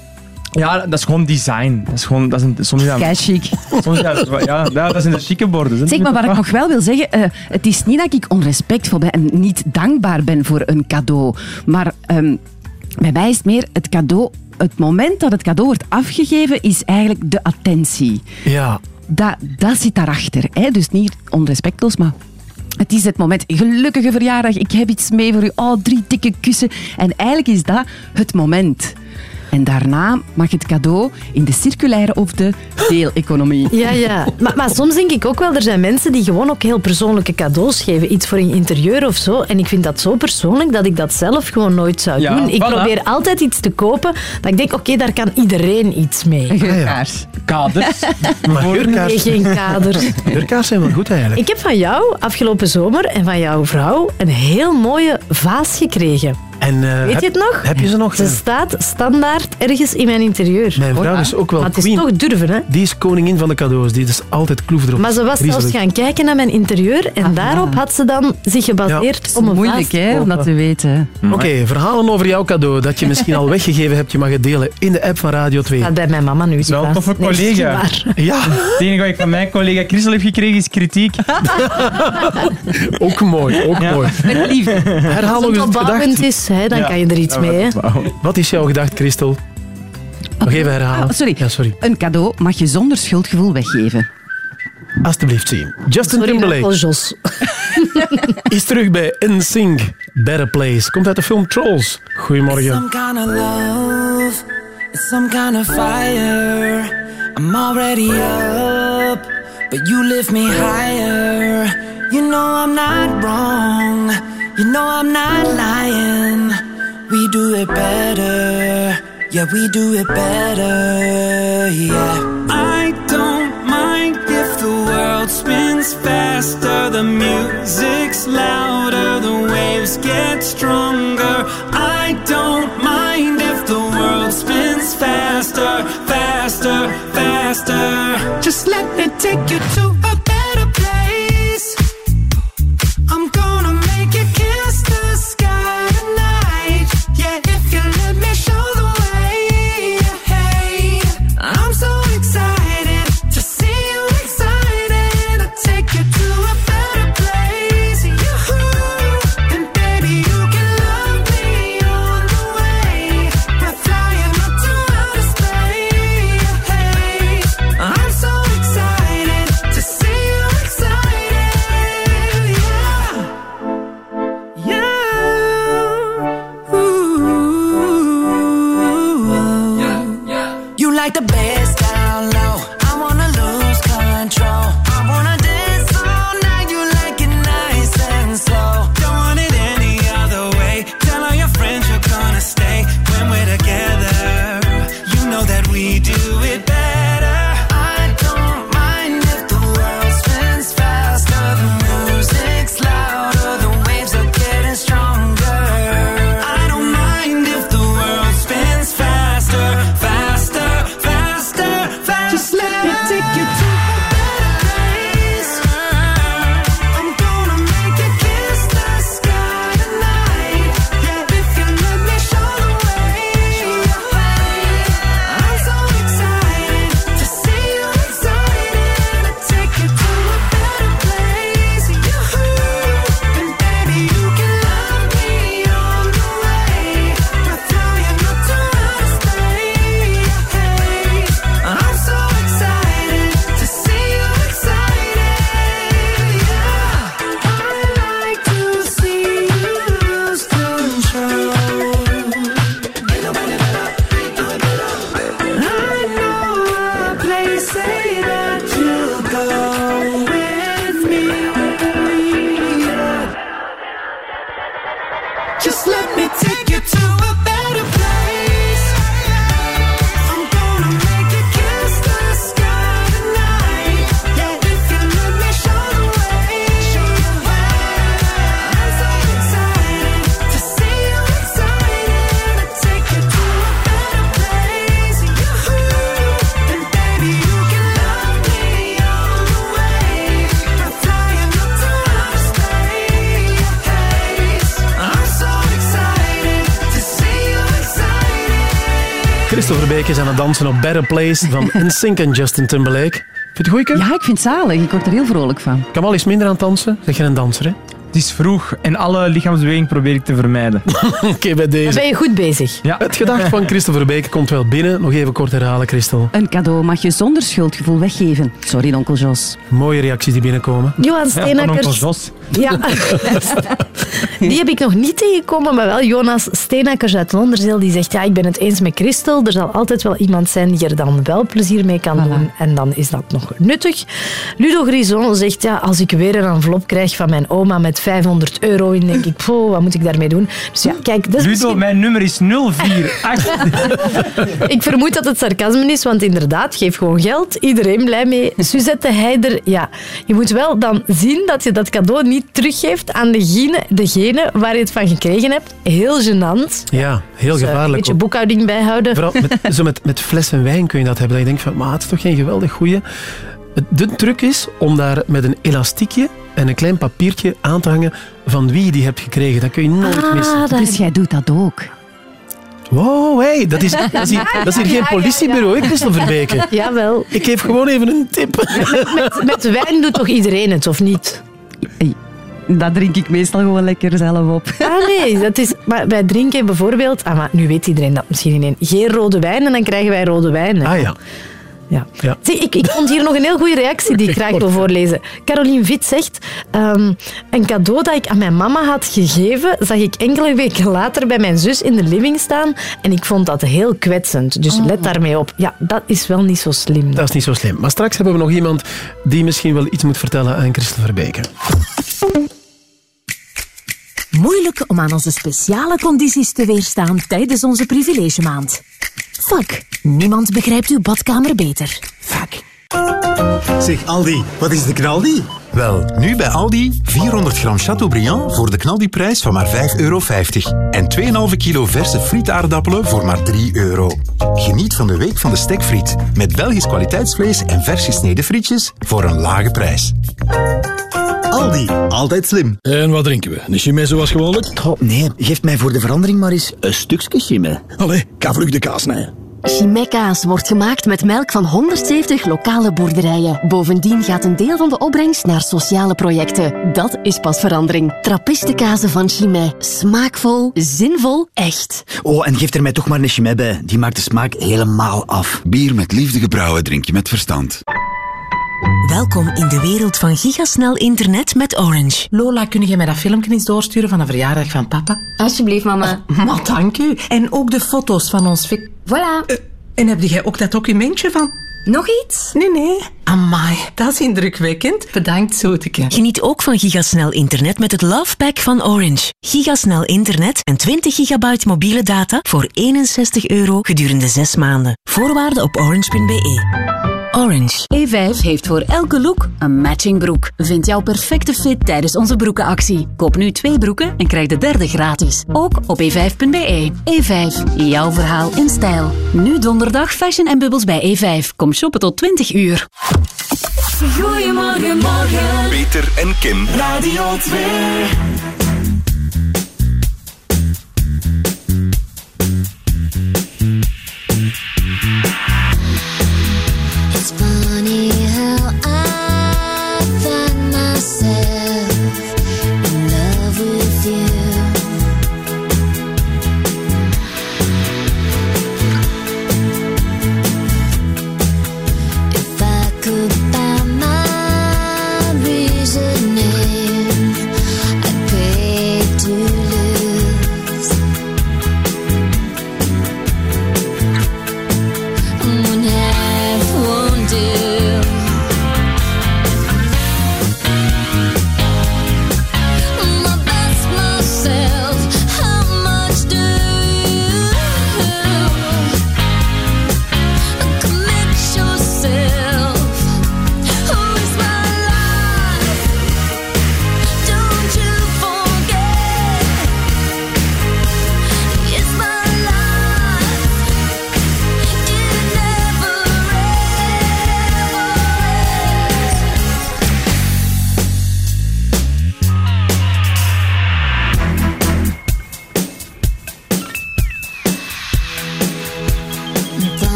Ja, dat is gewoon design. Dat is gewoon, dat is een, soms ja, Kei chic. soms ja, ja, dat zijn de chique borden. hè. Zeg maar, wat ik nog wel wil zeggen, eh, het is niet dat ik onrespectvol ben en niet dankbaar ben voor een cadeau. Maar ehm, bij mij is het meer het cadeau, het moment dat het cadeau wordt afgegeven, is eigenlijk de attentie. Ja. Dat, dat zit daarachter. Hè? Dus niet onrespectloos, maar het is het moment. Gelukkige verjaardag, ik heb iets mee voor u. Oh, drie dikke kussen. En eigenlijk is dat het moment. En daarna mag het cadeau in de circulaire of de deeleconomie. Ja, ja. Maar, maar soms denk ik ook wel, er zijn mensen die gewoon ook heel persoonlijke cadeaus geven. Iets voor in interieur of zo. En ik vind dat zo persoonlijk dat ik dat zelf gewoon nooit zou Ja, doen. Ik voilà. probeer altijd iets te kopen dat ik denk, oké, daar kan iedereen iets mee. Geurkaars. Kaders. Maar Nee, geurkaars... geen kaders. Geurkaars zijn wel goed eigenlijk. Ik heb van jou afgelopen zomer en van jouw vrouw een heel mooie vaas gekregen. En, eh, Weet heb- je het nog? Heb je ze nog? Ze Ja. staat standaard ergens in mijn interieur. Mijn vrouw is ook wel Maar het is toch durven, hè? Die is koningin van de cadeaus. Die is altijd kloef erop. Maar ze was zelfs gaan kijken naar mijn interieur en daarop had ze dan zich gebaseerd om een vaas Moeilijk, hè, om dat te weten. Oké, verhalen over jouw cadeau dat je misschien al weggegeven hebt, je mag het delen in de app van Radio 2. Staat bij mijn mama nu. Dat wel een toffe collega. Ja. Het enige wat ik van mijn collega Christel heb gekregen is kritiek. Ook mooi, ook mooi. Met liefde. Herhaal nog eens het gedacht. is, hè, dan Ja. kan je er iets mee. Hè. Wat is jouw gedacht, Christel? Nog even herhalen. Ah, sorry. Ja, sorry. Een cadeau mag je zonder schuldgevoel weggeven. Alsjeblieft zien. Justin Sorry, Timberlake Jos. is terug bij NSYNC. Better Place. Komt uit de film Trolls. Goedemorgen. Some kind of love, it's some kind of fire. I'm already up, but you lift me higher. You know I'm not wrong. You know I'm not lying. We do it better. Yeah, we do it better. Yeah. I don't mind if the world spins faster. The music's louder. The waves get stronger. I don't mind if the world spins faster, faster, faster. Just let me take you to Beek is aan het dansen op Better Place van NSYNC en Justin Timberlake. Vind je het goed? Ja, ik vind het zalig. Ik word er heel vrolijk van. Kan wel eens minder aan het dansen? Zeg je een danser, hè? Het is vroeg en alle lichaamsbeweging probeer ik te vermijden. Oké, bij Dan deze. ben je goed bezig. Ja. Het gedacht van Christopher Beek komt wel binnen. Nog even kort herhalen, Christel. Een cadeau mag je zonder schuldgevoel weggeven. Sorry, onkel Jos. Mooie reacties die binnenkomen. Johan Ja, van onkel Steenakkers. Jos. Ja, die heb ik nog niet tegengekomen, maar wel Jonas Steenakkers uit Londerzeel. Die zegt, ja, ik ben het eens met Christel. Er zal altijd wel iemand zijn die er dan wel plezier mee kan doen. En dan is dat nog nuttig. Ludo Grison zegt, ja, als ik weer een envelop krijg van mijn oma met 500 euro in, denk ik, poh, wat moet ik daarmee doen? Dus ja, kijk, dat is Ludo, misschien- mijn nummer is 048. Ik vermoed dat het sarcasme is, want inderdaad, geef gewoon geld. Iedereen blij mee. Suzette Heider, ja. Je moet wel dan zien dat je dat cadeau niet teruggeeft aan degene, degene waar je het van gekregen hebt. Heel gênant. Ja, heel Dus, gevaarlijk. Een beetje boekhouding bijhouden. Vooral met, zo met, met flessen wijn kun je dat hebben. Dat je denkt van, maar het is toch geen geweldig goeie. De truc is om daar met een elastiekje en een klein papiertje aan te hangen van wie je die hebt gekregen. Dat kun je nooit Ah, missen. dat- Dus jij doet dat ook. Wow, hey, dat, is, dat, is hier, dat is hier geen politiebureau, hè, Christel Verbeke. Jawel. Ik geef gewoon even een tip. Met, met wijn doet toch iedereen het, of niet? Dat drink ik meestal gewoon lekker zelf op. Ah nee, dat is, maar wij drinken bijvoorbeeld... Ah, maar nu weet iedereen dat misschien niet. Geen rode wijn en dan krijgen wij rode wijn. hè. Ah ja. Ja. Ja. Zie, ik, ik vond hier nog een heel goede reactie die ik graag wil voorlezen. Caroline Vit zegt, ehm, een cadeau dat ik aan mijn mama had gegeven, zag ik enkele weken later bij mijn zus in de living staan en ik vond dat heel kwetsend. Dus let daarmee op. Ja, dat is wel niet zo slim. Dat is niet zo slim. Maar straks hebben we nog iemand die misschien wel iets moet vertellen aan Christel Verbeke. Moeilijk om aan onze speciale condities te weerstaan tijdens onze privilegemaand. Fuck, niemand begrijpt uw badkamer beter. Zeg Aldi, wat is de knaldi? Wel, nu bij Aldi 400 gram Chateaubriand voor de knaldiprijs van maar 5,50 euro. En 2,5 kilo verse frietaardappelen voor maar 3 euro. Geniet van de week van de stekfriet met Belgisch kwaliteitsvlees en vers gesneden frietjes voor een lage prijs. Aldi, altijd slim. En wat drinken we? Een chimay zoals gewoonlijk? Oh, nee, geef mij voor de verandering maar eens een stukje chimay. Allee, ga vlug de kaas snijden. Chimay-kaas wordt gemaakt met melk van 170 lokale boerderijen. Bovendien gaat een deel van de opbrengst naar sociale projecten. Dat is pas verandering. Trappistenkazen van Chimay. Smaakvol, zinvol, echt. Oh, en geef er mij toch maar een chimay bij. Die maakt de smaak helemaal af. Bier met liefde gebrouwen drink je met verstand. Welkom in de wereld van gigasnel internet met Orange. Lola, kun jij mij dat filmpje eens doorsturen van de verjaardag van papa? Alsjeblieft, mama. Maar dank u. En ook de foto's van ons fik... Voilà. en heb jij ook dat documentje van... Nog iets? Nee, nee. Amai, dat is indrukwekkend. Bedankt, Zoeteke. Geniet ook van gigasnel internet met het Love Pack van Orange. Gigasnel internet en 20 gigabyte mobiele data voor 61 euro gedurende 6 maanden. Voorwaarden op orange.be. Orange. E5 heeft voor elke look een matching broek. Vind jouw perfecte fit tijdens onze broekenactie. Koop nu twee broeken en krijg de derde gratis. Ook op e5.be. E5, jouw verhaal in stijl. Nu donderdag fashion en bubbels bij E5. Kom shoppen tot 20 uur. Goedemorgen, morgen. Peter en Kim. Radio 2. How I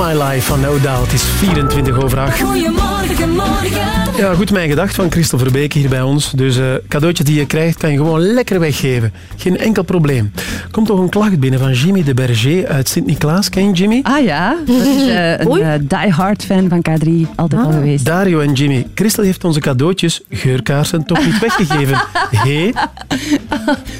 My Life van No Doubt. Het is 24 over 8. Goedemorgen, morgen. Ja, goed mijn gedacht van Christel Verbeke hier bij ons. Dus eh cadeautje die je krijgt, kan je gewoon lekker weggeven. Geen enkel probleem. Komt toch een klacht binnen van Jimmy de Berger uit Sint-Niklaas. Ken je Jimmy? Ah ja, dat is eh, een eh, die-hard fan van K3. Altijd al geweest. Dario en Jimmy. Christel heeft onze cadeautjes, geurkaarsen, toch niet weggegeven. Hé?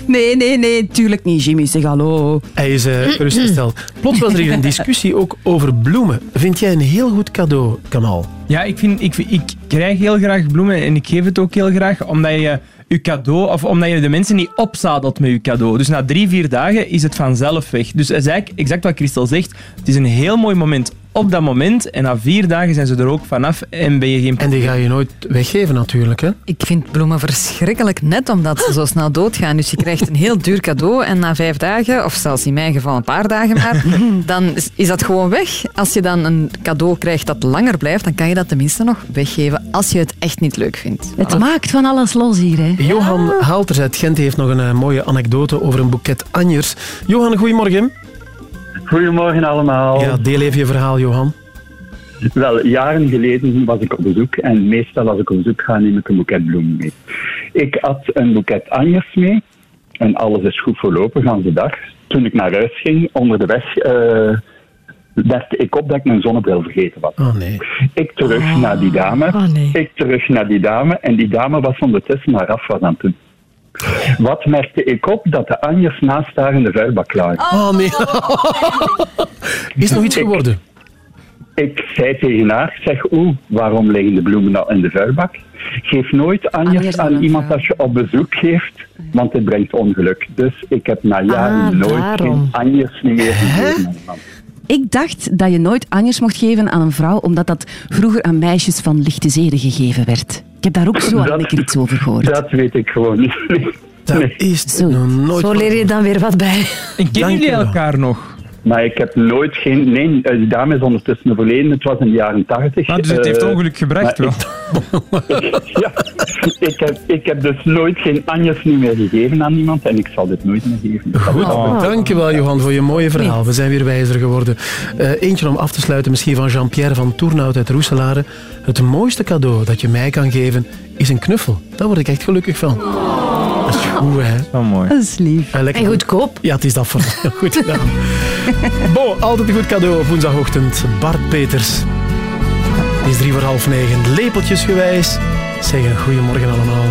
Nee, nee, nee, tuurlijk niet. Jimmy, zeg hallo. Hij is eh gerustgesteld. Plots was er hier een discussie ook over bloemen. Vind jij een heel goed cadeau, Kamal? Ja, ik, vind, ik, ik krijg heel graag bloemen en ik geef het ook heel graag, omdat je je cadeau, of omdat je de mensen niet opzadelt met je cadeau. Dus na drie, vier dagen is het vanzelf weg. Dus het is eigenlijk exact wat Christel zegt. Het is een heel mooi moment op dat moment en na vier dagen zijn ze er ook vanaf en ben je geen... En die ga je nooit weggeven natuurlijk. Hè? Ik vind bloemen verschrikkelijk net omdat ze zo snel doodgaan. Dus je krijgt een heel duur cadeau en na vijf dagen, of zelfs in mijn geval een paar dagen maar, dan is- dat gewoon weg. Als je dan een cadeau krijgt dat langer blijft, dan kan je dat tenminste nog weggeven als je het echt niet leuk vindt. Het maakt van alles los hier, hè. Johan Halters uit Gent heeft nog een eh, mooie anekdote over een boeket anjers. Johan, goedemorgen. Goedemorgen allemaal. Ja, deel even je verhaal, Johan. Wel, jaren geleden was ik op bezoek en meestal als ik op bezoek ga neem ik een boeket bloemen mee. Ik had een boeket anjers mee en alles is goed verlopen, ganse dag. Toen ik naar huis ging, onder de weg, eh merkte ik op dat ik mijn zonnebril vergeten was. Oh nee. Ik terug naar die dame, ik terug naar die dame en die dame was ondertussen haar afwas aan het doen. Wat merkte ik op? Dat de anjers naast haar in de vuilbak lagen. Oh nee. Is nog iets geworden? Ik zei tegen haar, zeg, oeh, waarom liggen de bloemen nou in de vuilbak? Geef nooit anjers aan iemand als je op bezoek geeft, want het brengt ongeluk. Dus ik heb na jaren Ah, nooit geen anjers meer gegeven aan iemand. Ik dacht dat je nooit anjers mocht geven aan een vrouw, omdat dat vroeger aan meisjes van lichte zeden gegeven werd. Ik heb daar ook zo al een keer iets over gehoord. Dat weet ik gewoon niet. Dat is nog nooit... Zo leer je dan weer wat bij. En kennen jullie elkaar nog? Maar ik heb nooit geen... Nee, eh, die dame is ondertussen overleden. Het was in de jaren tachtig. Ah, dus het heeft Eh, ongeluk gebracht wel. ik- ja, ik heb, ik heb dus nooit geen anjers niet meer gegeven aan iemand en ik zal dit nooit meer geven. Goed, dankjewel Johan voor je mooie verhaal. We zijn weer wijzer geworden. Eh, eentje om af te sluiten, misschien van Jean-Pierre van Toernout uit Roeselare. Het mooiste cadeau dat je mij kan geven is een knuffel. Daar word ik echt gelukkig van. Dat is goed, hè? Wel mooi. Dat is lief. En, goedkoop. Ja, het is dat voor goed gedaan. Bo, altijd een goed cadeau op woensdagochtend. Bart Peters. Het is drie voor half negen. Lepeltjesgewijs. Zeg een goeiemorgen allemaal.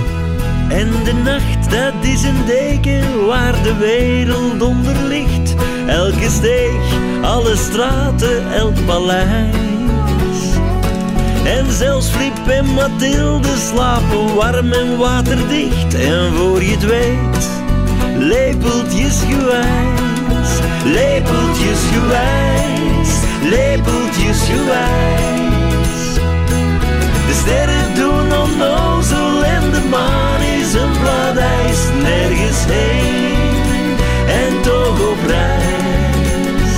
En de nacht, dat is een deken waar de wereld onder ligt. Elke steeg, alle straten, elk paleis. En zelfs Flip en Mathilde slapen warm en waterdicht. En voor je het weet, lepeltjes gewijs, lepeltjes gewijs, lepeltjes gewijs. De sterren doen onnozel en de maan is een paradijs. Nergens heen en toch op reis.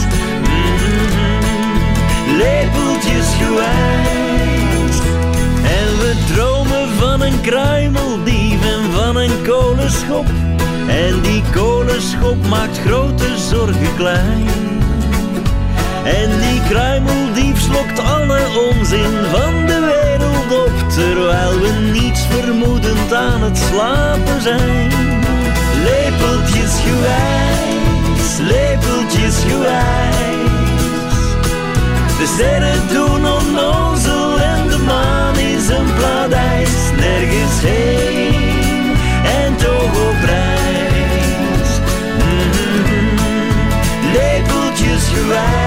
Lepeltjes gewijs. Een kruimeldief en van een kolenschop. En die kolenschop maakt grote zorgen klein. En die kruimeldief slokt alle onzin van de wereld op, terwijl we niets vermoedend aan het slapen zijn. Lepeltjes gewijs, lepeltjes gewijs. De sterren doen onnozel en de maan. En toch op. Mhm. Lepeltjes gewijs.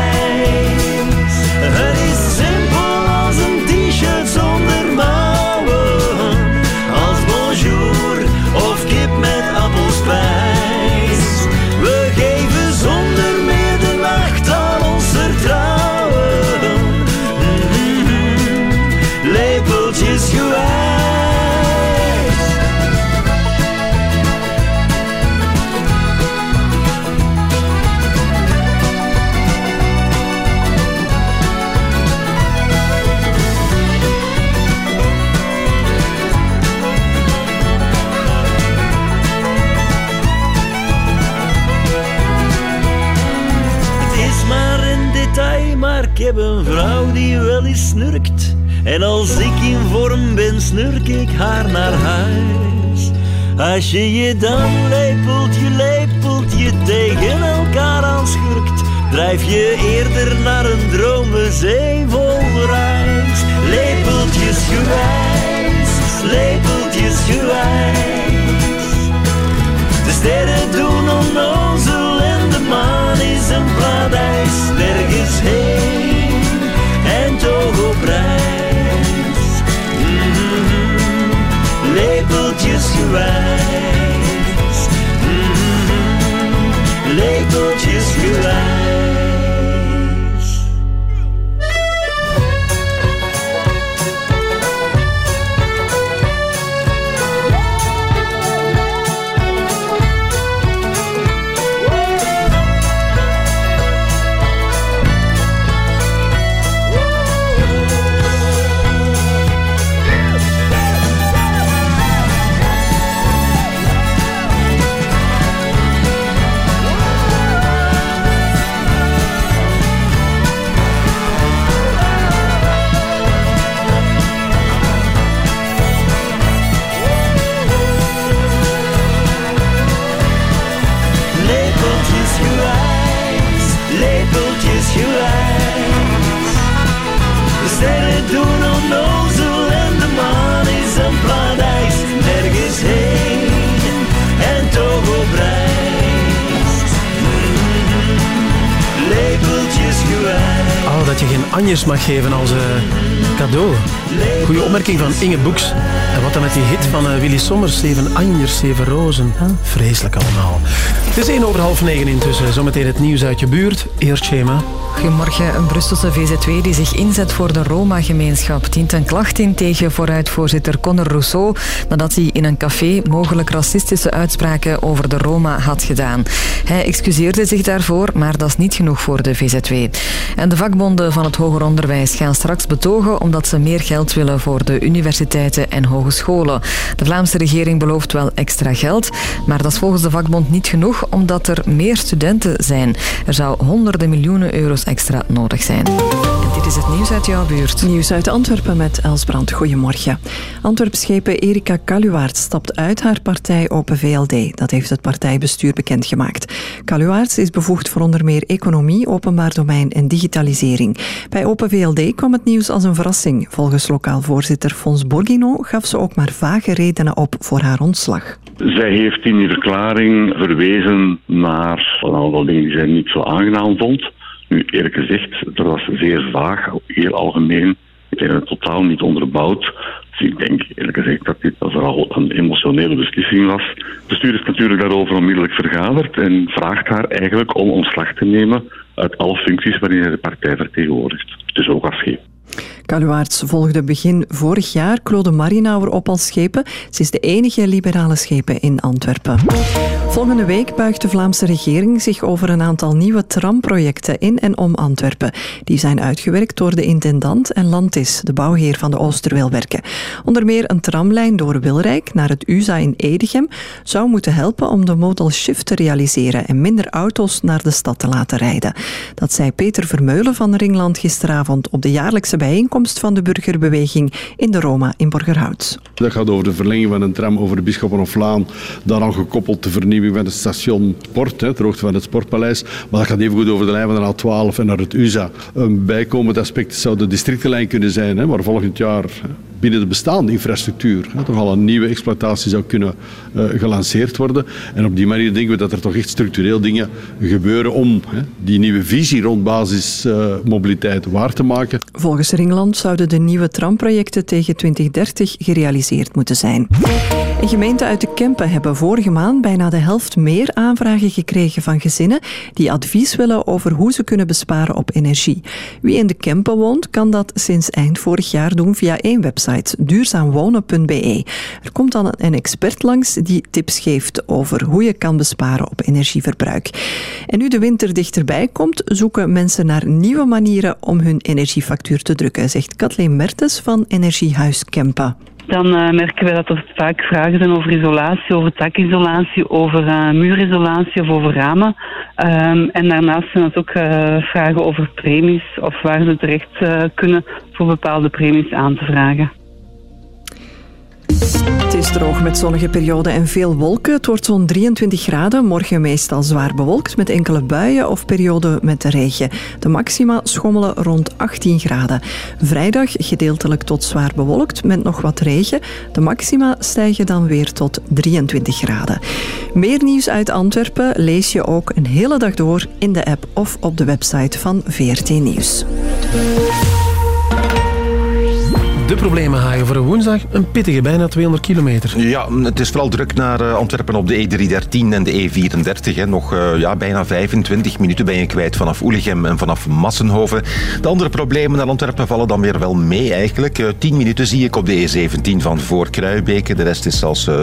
Snurkt. En als ik in vorm ben, snurk ik haar naar huis. Als je je dan lepelt, je lepelt je tegen elkaar aanschurkt. Drijf je eerder naar een dromenzee vol reis. Lepeltjes gewijs. De sterren doen onnozel en de maan is een paradijs. Nergens heen mag geven als eh, cadeau. Goeie opmerking van Inge Boeks. En wat dan met die hit van eh, Willy Sommers, Zeven Anjers, Zeven Rozen. Vreselijk allemaal. Het is 1 over half negen intussen. Zometeen het nieuws uit je buurt. Eerst Schema. Goedemorgen. Een Brusselse VZW die zich inzet voor de Roma-gemeenschap dient een klacht in tegen vooruitvoorzitter Conor Rousseau nadat hij in een café mogelijk racistische uitspraken over de Roma had gedaan. Hij excuseerde zich daarvoor, maar dat is niet genoeg voor de VZW. En de vakbonden van het hoger onderwijs gaan straks betogen omdat ze meer geld willen voor de universiteiten en hogescholen. De Vlaamse regering belooft wel extra geld, maar dat is volgens de vakbond niet genoeg omdat er meer studenten zijn. Er zou honderden miljoenen euro's extra nodig zijn. En dit is het nieuws uit jouw buurt. Nieuws uit Antwerpen met Els Brandt. Goedemorgen. Antwerpschepen Erika Kaluwaerts stapt uit haar partij Open VLD. Dat heeft het partijbestuur bekendgemaakt. Kaluwaerts is bevoegd voor onder meer economie, openbaar domein en digitalisering. Bij Open VLD kwam het nieuws als een verrassing. Volgens lokaal voorzitter Fons Borgino gaf ze ook maar vage redenen op voor haar ontslag. Zij heeft in die verklaring verwezen naar een aantal dingen die zij niet zo aangenaam vond. Nu, eerlijk gezegd, dat was zeer vaag, heel algemeen. Ik dat het totaal niet onderbouwd. Dus ik denk eerlijk gezegd dat dit vooral een emotionele beslissing was. Het bestuur is natuurlijk daarover onmiddellijk vergaderd en vraagt haar eigenlijk om ontslag te nemen uit alle functies waarin hij de partij vertegenwoordigt. Dus ook afscheid. Kaluwaerts volgde begin vorig jaar Claude Marinauer op als schepen. Ze is de enige liberale schepen in Antwerpen. Volgende week buigt de Vlaamse regering zich over een aantal nieuwe tramprojecten in en om Antwerpen. Die zijn uitgewerkt door de intendant en Landis, de bouwheer van de Oosterweelwerken. Onder meer een tramlijn door Wilrijk naar het USA in Edegem zou moeten helpen om de modal shift te realiseren en minder auto's naar de stad te laten rijden. Dat zei Peter Vermeulen van Ringland gisteravond op de jaarlijkse bijeenkomst van de burgerbeweging in de Roma in Borgerhout. Dat gaat over de verlenging van een tram over de Laan, daaraan gekoppeld de van het station Sport, hè, ter hoogte van het Sportpaleis. Maar dat gaat even goed over de lijn van de A12 en naar het USA. Een bijkomend aspect zou de districtenlijn kunnen zijn, hè, waar volgend jaar binnen de bestaande infrastructuur hè, toch al een nieuwe exploitatie zou kunnen eh, gelanceerd worden. En op die manier denken we dat er toch echt structureel dingen gebeuren om hè, die nieuwe visie rond basismobiliteit waar te maken. Volgens Ringland zouden de nieuwe tramprojecten tegen 2030 gerealiseerd moeten zijn. En gemeenten uit de Kempen hebben vorige maand bijna de helft meer aanvragen gekregen van gezinnen die advies willen over hoe ze kunnen besparen op energie. Wie in de Kempen woont, kan dat sinds eind vorig jaar doen via één website, duurzaamwonen.be. Er komt dan een expert langs die tips geeft over hoe je kan besparen op energieverbruik. En nu de winter dichterbij komt, zoeken mensen naar nieuwe manieren om hun energiefactuur te drukken, zegt Kathleen Mertens van Energiehuis Kempen. Dan eh, merken we dat er vaak vragen zijn over isolatie, over dakisolatie, over eh, muurisolatie of over ramen. Ehm, en daarnaast zijn het ook eh, vragen over premies of waar ze terecht kunnen voor bepaalde premies aan te vragen. Het is droog met zonnige perioden en veel wolken. Het wordt zo'n 23 graden. Morgen meestal zwaar bewolkt met enkele buien of perioden met regen. De maxima schommelen rond 18 graden. Vrijdag gedeeltelijk tot zwaar bewolkt met nog wat regen. De maxima stijgen dan weer tot 23 graden. Meer nieuws uit Antwerpen lees je ook een hele dag door in de app of op de website van VRT Nieuws. De problemen, Hagen, voor een woensdag. Een pittige, bijna 200 kilometer. Ja, het is vooral druk naar eh, Antwerpen op de E313 en de E34. Hè. Nog eh, ja, bijna 25 minuten ben je kwijt vanaf Oelegem en vanaf Massenhoven. De andere problemen naar Antwerpen vallen dan weer wel mee eigenlijk. Eh, 10 minuten zie ik op de E17 van voor Kruibeke. De rest is zelfs eh,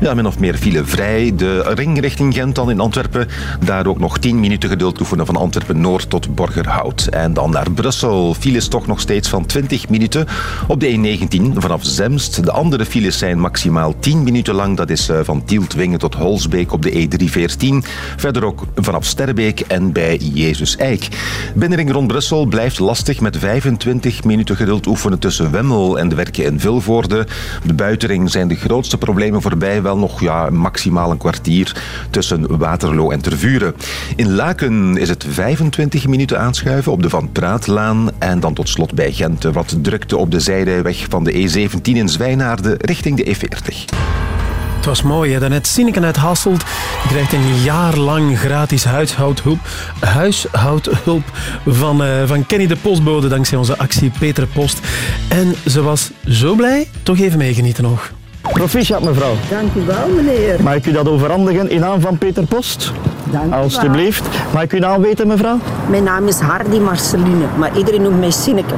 ja, min of meer filevrij. De ring richting Gent dan in Antwerpen. Daar ook nog 10 minuten geduld oefenen van Antwerpen Noord tot Borgerhout. En dan naar Brussel. Files toch nog steeds van 20 minuten op de E19 vanaf Zemst. De andere files zijn maximaal 10 minuten lang. Dat is eh, van Tieltwingen tot Holsbeek op de E314. Verder ook vanaf Sterbeek en bij Jezus Eik. Binnenring rond Brussel blijft lastig met 25 minuten geduld oefenen tussen Wemmel en de werken in Vilvoorde. De buitenring zijn de grootste problemen voorbij. Wel nog ja, maximaal een kwartier tussen Waterloo en Tervuren. In Laken is het 25 minuten aanschuiven op de Van Praatlaan. En dan tot slot bij Gent wat drukte op de zijrijweg van de E17 in Zwijnaarden richting de E40. Het was mooi, hè? Daarnet Sineken uit Hasselt die krijgt een jaar lang gratis huishoudhulp, huishoudhulp van, eh, van Kenny de Postbode dankzij onze actie Peter Post. En ze was zo blij, toch even meegenieten nog. Proficiat, mevrouw. Dank u wel, meneer. Mag ik u dat overhandigen in naam van Peter Post? Dank u wel. Alsjeblieft. Mag ik uw naam weten, mevrouw? Mijn naam is Hardy Marceline, maar iedereen noemt mij Sineke.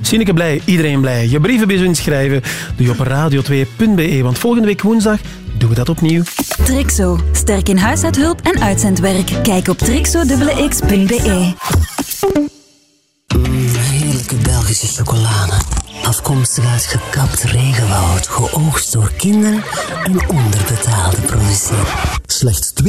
Sineke blij, iedereen blij. Je brieven bij zo inschrijven doe je op radio2.be, want volgende week woensdag doen we dat opnieuw. Trixo. Sterk in huishoudhulp en uitzendwerk. Kijk op trixo.be. Heerlijke Belgische chocolade. Afkomstig uit gekapt regenwoud, geoogst door kinderen en onderbetaalde producenten. Slechts 20%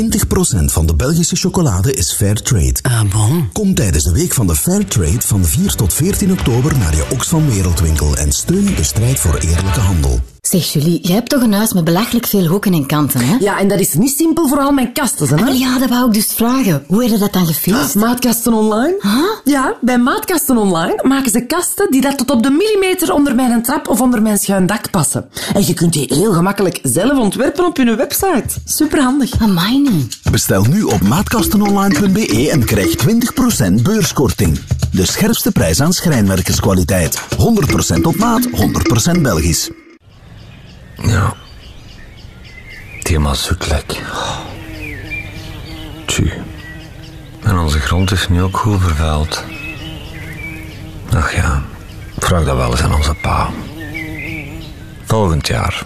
van de Belgische chocolade is fair trade. Ah bon? Kom tijdens de week van de fair trade van 4 tot 14 oktober naar je Oxfam Wereldwinkel en steun de strijd voor eerlijke handel. Zeg Julie, jij hebt toch een huis met belachelijk veel hoeken en kanten, hè? Ja, en dat is niet simpel voor al mijn kasten, hè? Ah, ja, dat wou ik dus vragen. Hoe heb je dat dan gefixt? Maatkasten online? Ja, bij Maatkasten online maken ze kasten die daar tot op de millimeter onder mijn trap of onder mijn schuin dak passen. En je kunt die heel gemakkelijk zelf ontwerpen op hun website. Superhandig. Amai niet. Bestel nu op maatkastenonline.be en krijg 20% beurskorting. De scherpste prijs aan schrijnwerkerskwaliteit. 100% op maat, 100% Belgisch. Ja. Die mazoetlek. Tju. En onze grond is nu ook goed vervuild. Ach ja, vraag dat wel eens aan onze pa. Volgend jaar.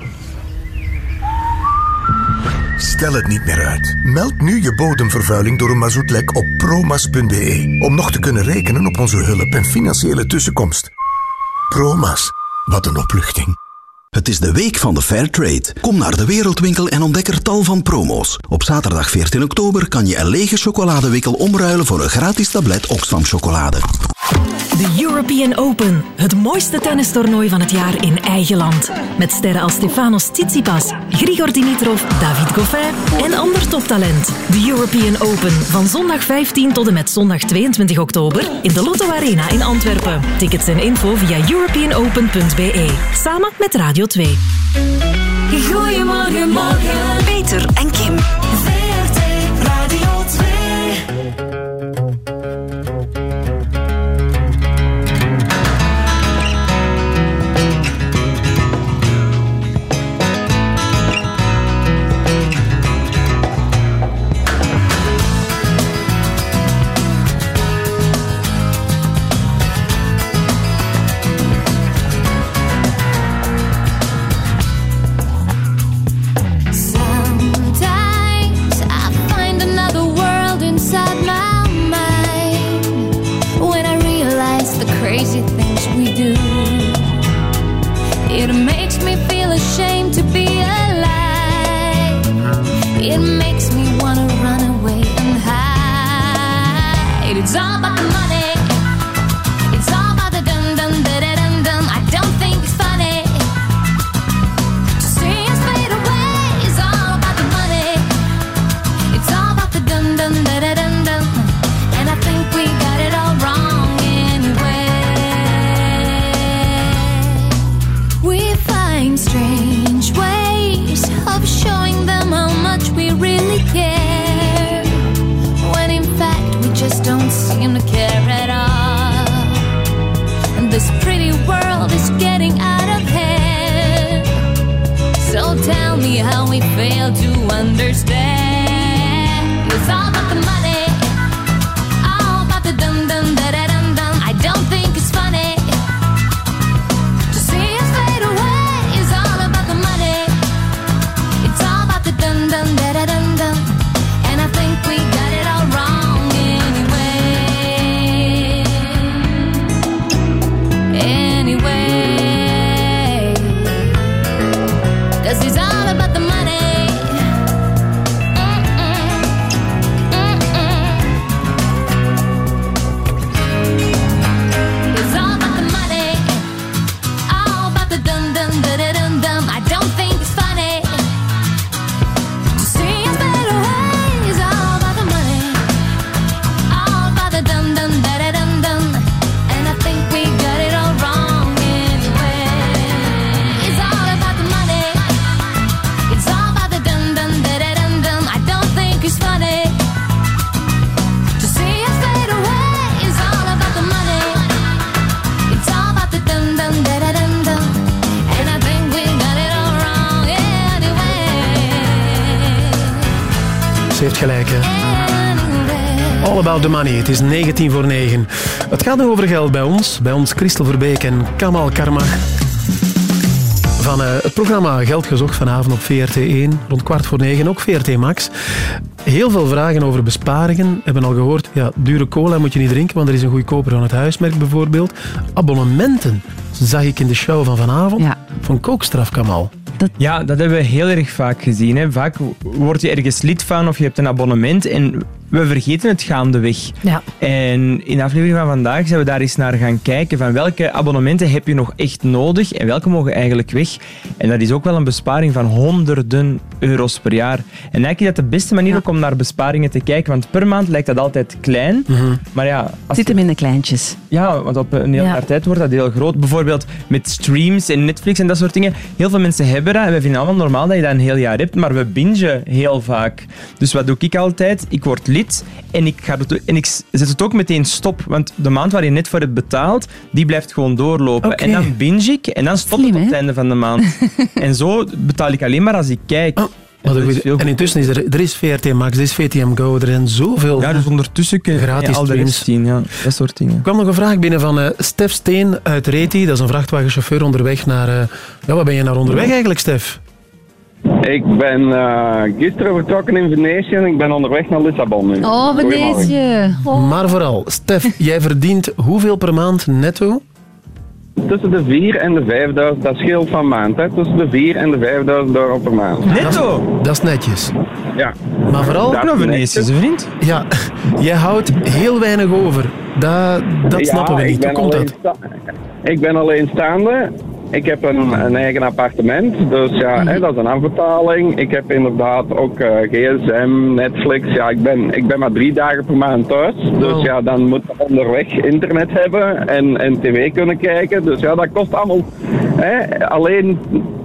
Stel het niet meer uit. Meld nu je bodemvervuiling door een mazoetlek op promas.be om nog te kunnen rekenen op onze hulp en financiële tussenkomst. Promas, wat een opluchting. Het is de week van de Fair Trade. Kom naar de Wereldwinkel en ontdek er tal van promo's. Op zaterdag 14 oktober kan je een lege chocoladewikkel omruilen voor een gratis tablet Oxfam chocolade. De European Open, het mooiste tennistoernooi van het jaar in eigen land. Met sterren als Stefanos Tsitsipas, Grigor Dimitrov, David Goffin en ander toptalent. De European Open van zondag 15 tot en met zondag 22 oktober in de Lotto Arena in Antwerpen. Tickets en info via europeanopen.be. Samen met Radio 2. Goedemorgen, morgen. Peter en Kim. How we fail to understand. Ze heeft gelijk, hè? All about the money. Het is 19 voor 9. Het gaat nog over geld bij ons. Bij ons Christel Verbeek en Kamal Karma. Van eh, het programma Geld gezocht vanavond op VRT1. Rond kwart voor negen. Ook VRT Max. Heel veel vragen over besparingen. We hebben al gehoord, ja, dure cola moet je niet drinken, want er is een goedkoper van het huismerk bijvoorbeeld. Abonnementen zag ik in de show van vanavond. Van kookstraf, Kamal. Ja, dat hebben we heel erg vaak gezien. Hè. Vaak word je ergens lid van of je hebt een abonnement en we vergeten het gaandeweg. Ja. En in de aflevering van vandaag zijn we daar eens naar gaan kijken van welke abonnementen heb je nog echt nodig en welke mogen eigenlijk weg. En dat is ook wel een besparing van honderden euro's per jaar. En eigenlijk is dat de beste manier ook om naar besparingen te kijken, want per maand lijkt dat altijd klein. Maar ja, als Zit hem in de kleintjes. ja, want op een heel Ja. jaar tijd wordt dat heel groot. Bijvoorbeeld met streams en Netflix en dat soort dingen. Heel veel mensen hebben dat en we vinden allemaal normaal dat je dat een heel jaar hebt, maar we bingen heel vaak. Dus wat doe ik altijd? Ik word lid en ik, ga het, en ik zet het ook meteen stop. Want de maand waar je net voor hebt betaald, die blijft gewoon doorlopen. Oké. En dan binge ik en dan stopt het op het einde van de maand. en zo betaal ik alleen maar als ik kijk. Veel en intussen is er, er is VRT Max, er is VTM Go, er zijn zoveel Ja, dus ondertussen kun je gratis streams. zien. Ja, dat soort dingen. Er kwam nog een vraag binnen van eh, Stef Steen uit Reti. Dat is een vrachtwagenchauffeur onderweg naar... eh ja, waar ben je naar onderweg eigenlijk, Stef? Ik ben eh, gisteren vertrokken in Venetië en ik ben onderweg naar Lissabon nu. Oh. Venetië. Oh. Maar vooral, Stef, jij verdient hoeveel per maand netto? Tussen de 4 en de 5000, dat scheelt van maand, hè? tussen de 4 en de 5000 euro per maand. Netto? Dat is netjes. Ja. Maar vooral... Dat netjes. vriend. Ja, jij houdt heel weinig over. Dat, dat Ja, snappen we ik niet. Hoe komt dat? Ik ben alleenstaande. Ik heb een, een eigen appartement, dus ja, hè, dat is een afbetaling. Ik heb inderdaad ook eh, gsm, Netflix. Ja, ik ben, ik ben maar drie dagen per maand thuis. Dus ja, dan moet je onderweg internet hebben en, en tv kunnen kijken. Dus ja, dat kost allemaal hè, alleen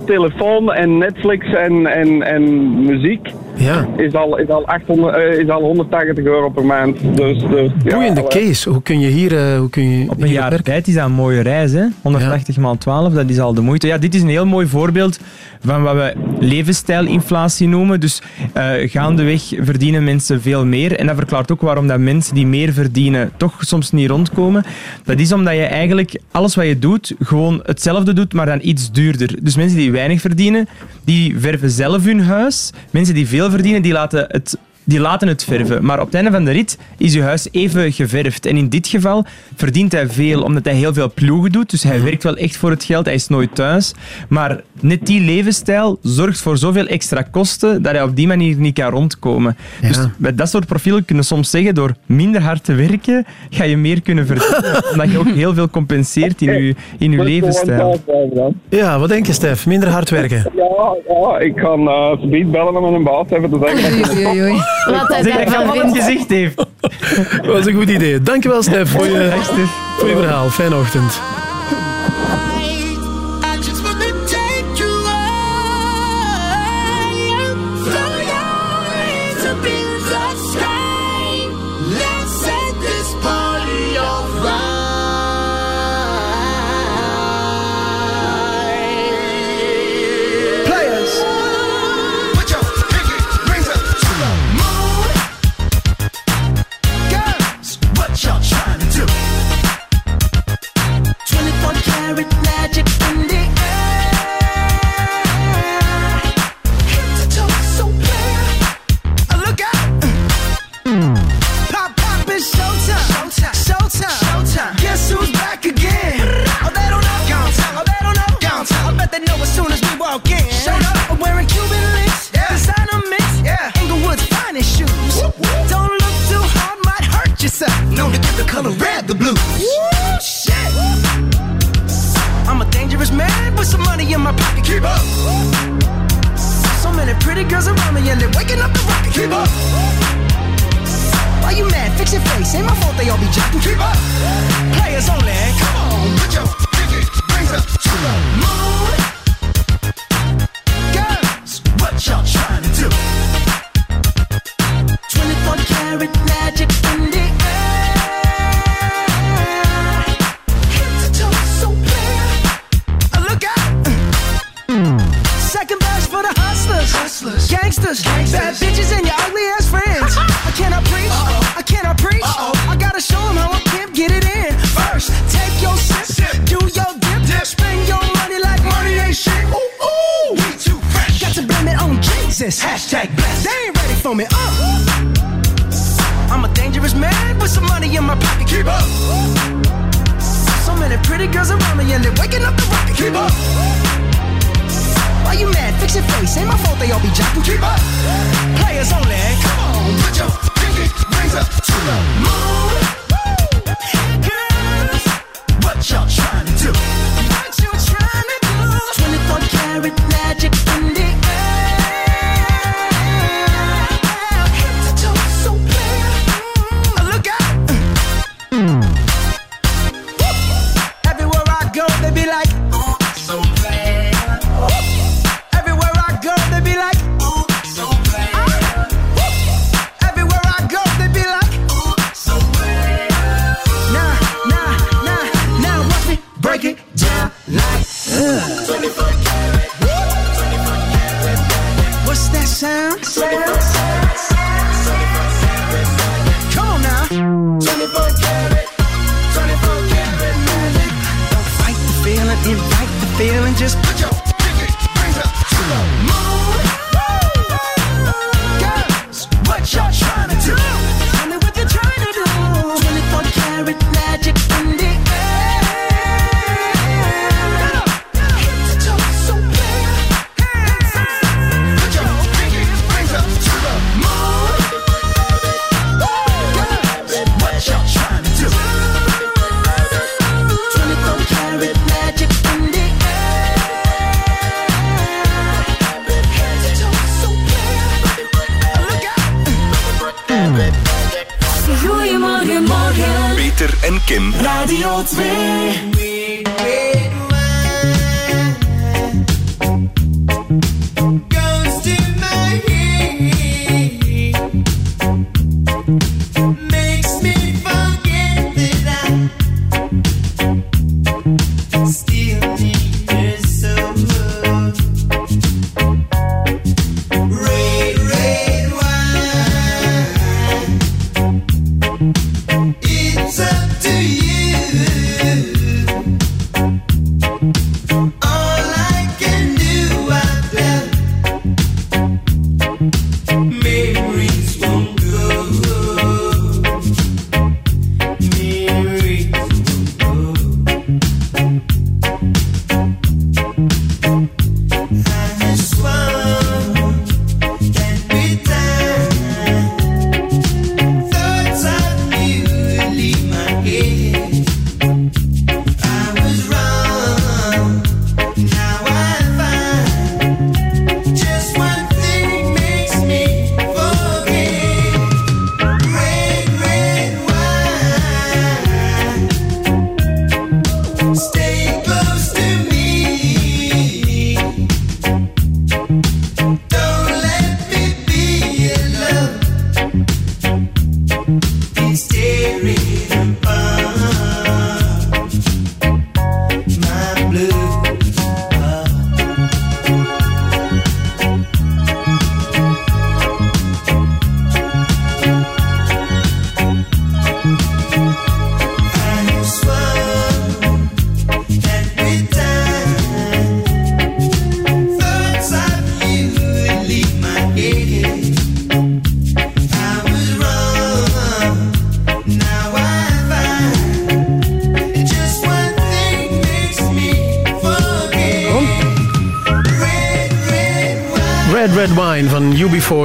telefoon en Netflix en, en, en muziek. Ja. Is al, is, al 800, eh, is al 180 euro per maand. Dus, dus, ja, Boeiende alle- case. Hoe kun je hier... eh, hoe kun je Op een jaar tijd is dat een mooie reis. Hè? 180 maal 12, dat is al de moeite. Ja, dit is een heel mooi voorbeeld van wat we levensstijlinflatie noemen. Dus eh, gaandeweg verdienen mensen veel meer. En dat verklaart ook waarom dat mensen die meer verdienen toch soms niet rondkomen. Dat is omdat je eigenlijk alles wat je doet gewoon hetzelfde doet, maar dan iets duurder. Dus mensen die weinig verdienen, die verven zelf hun huis. Mensen die veel verdienen, die laten het die laten het verven. Maar op het einde van de rit is je huis even geverfd. En in dit geval verdient hij veel, omdat hij heel veel ploegen doet. Dus hij werkt wel echt voor het geld, hij is nooit thuis. Maar net die levensstijl zorgt voor zoveel extra kosten dat hij op die manier niet kan rondkomen. Dus bij dat soort profielen kunnen we soms zeggen, door minder hard te werken, ga je meer kunnen verdienen. omdat je ook heel veel compenseert in je, in je levensstijl. Ja, wat denk je, Stef? Minder hard werken? Ja, ja, ik ga uh, Speed bellen met een baas even te zeggen. Wat hij Zeg daarvan het vindt. gezicht heeft. Dat was een goed idee. Dankjewel, Stef, voor je, voor je verhaal. Fijne ochtend.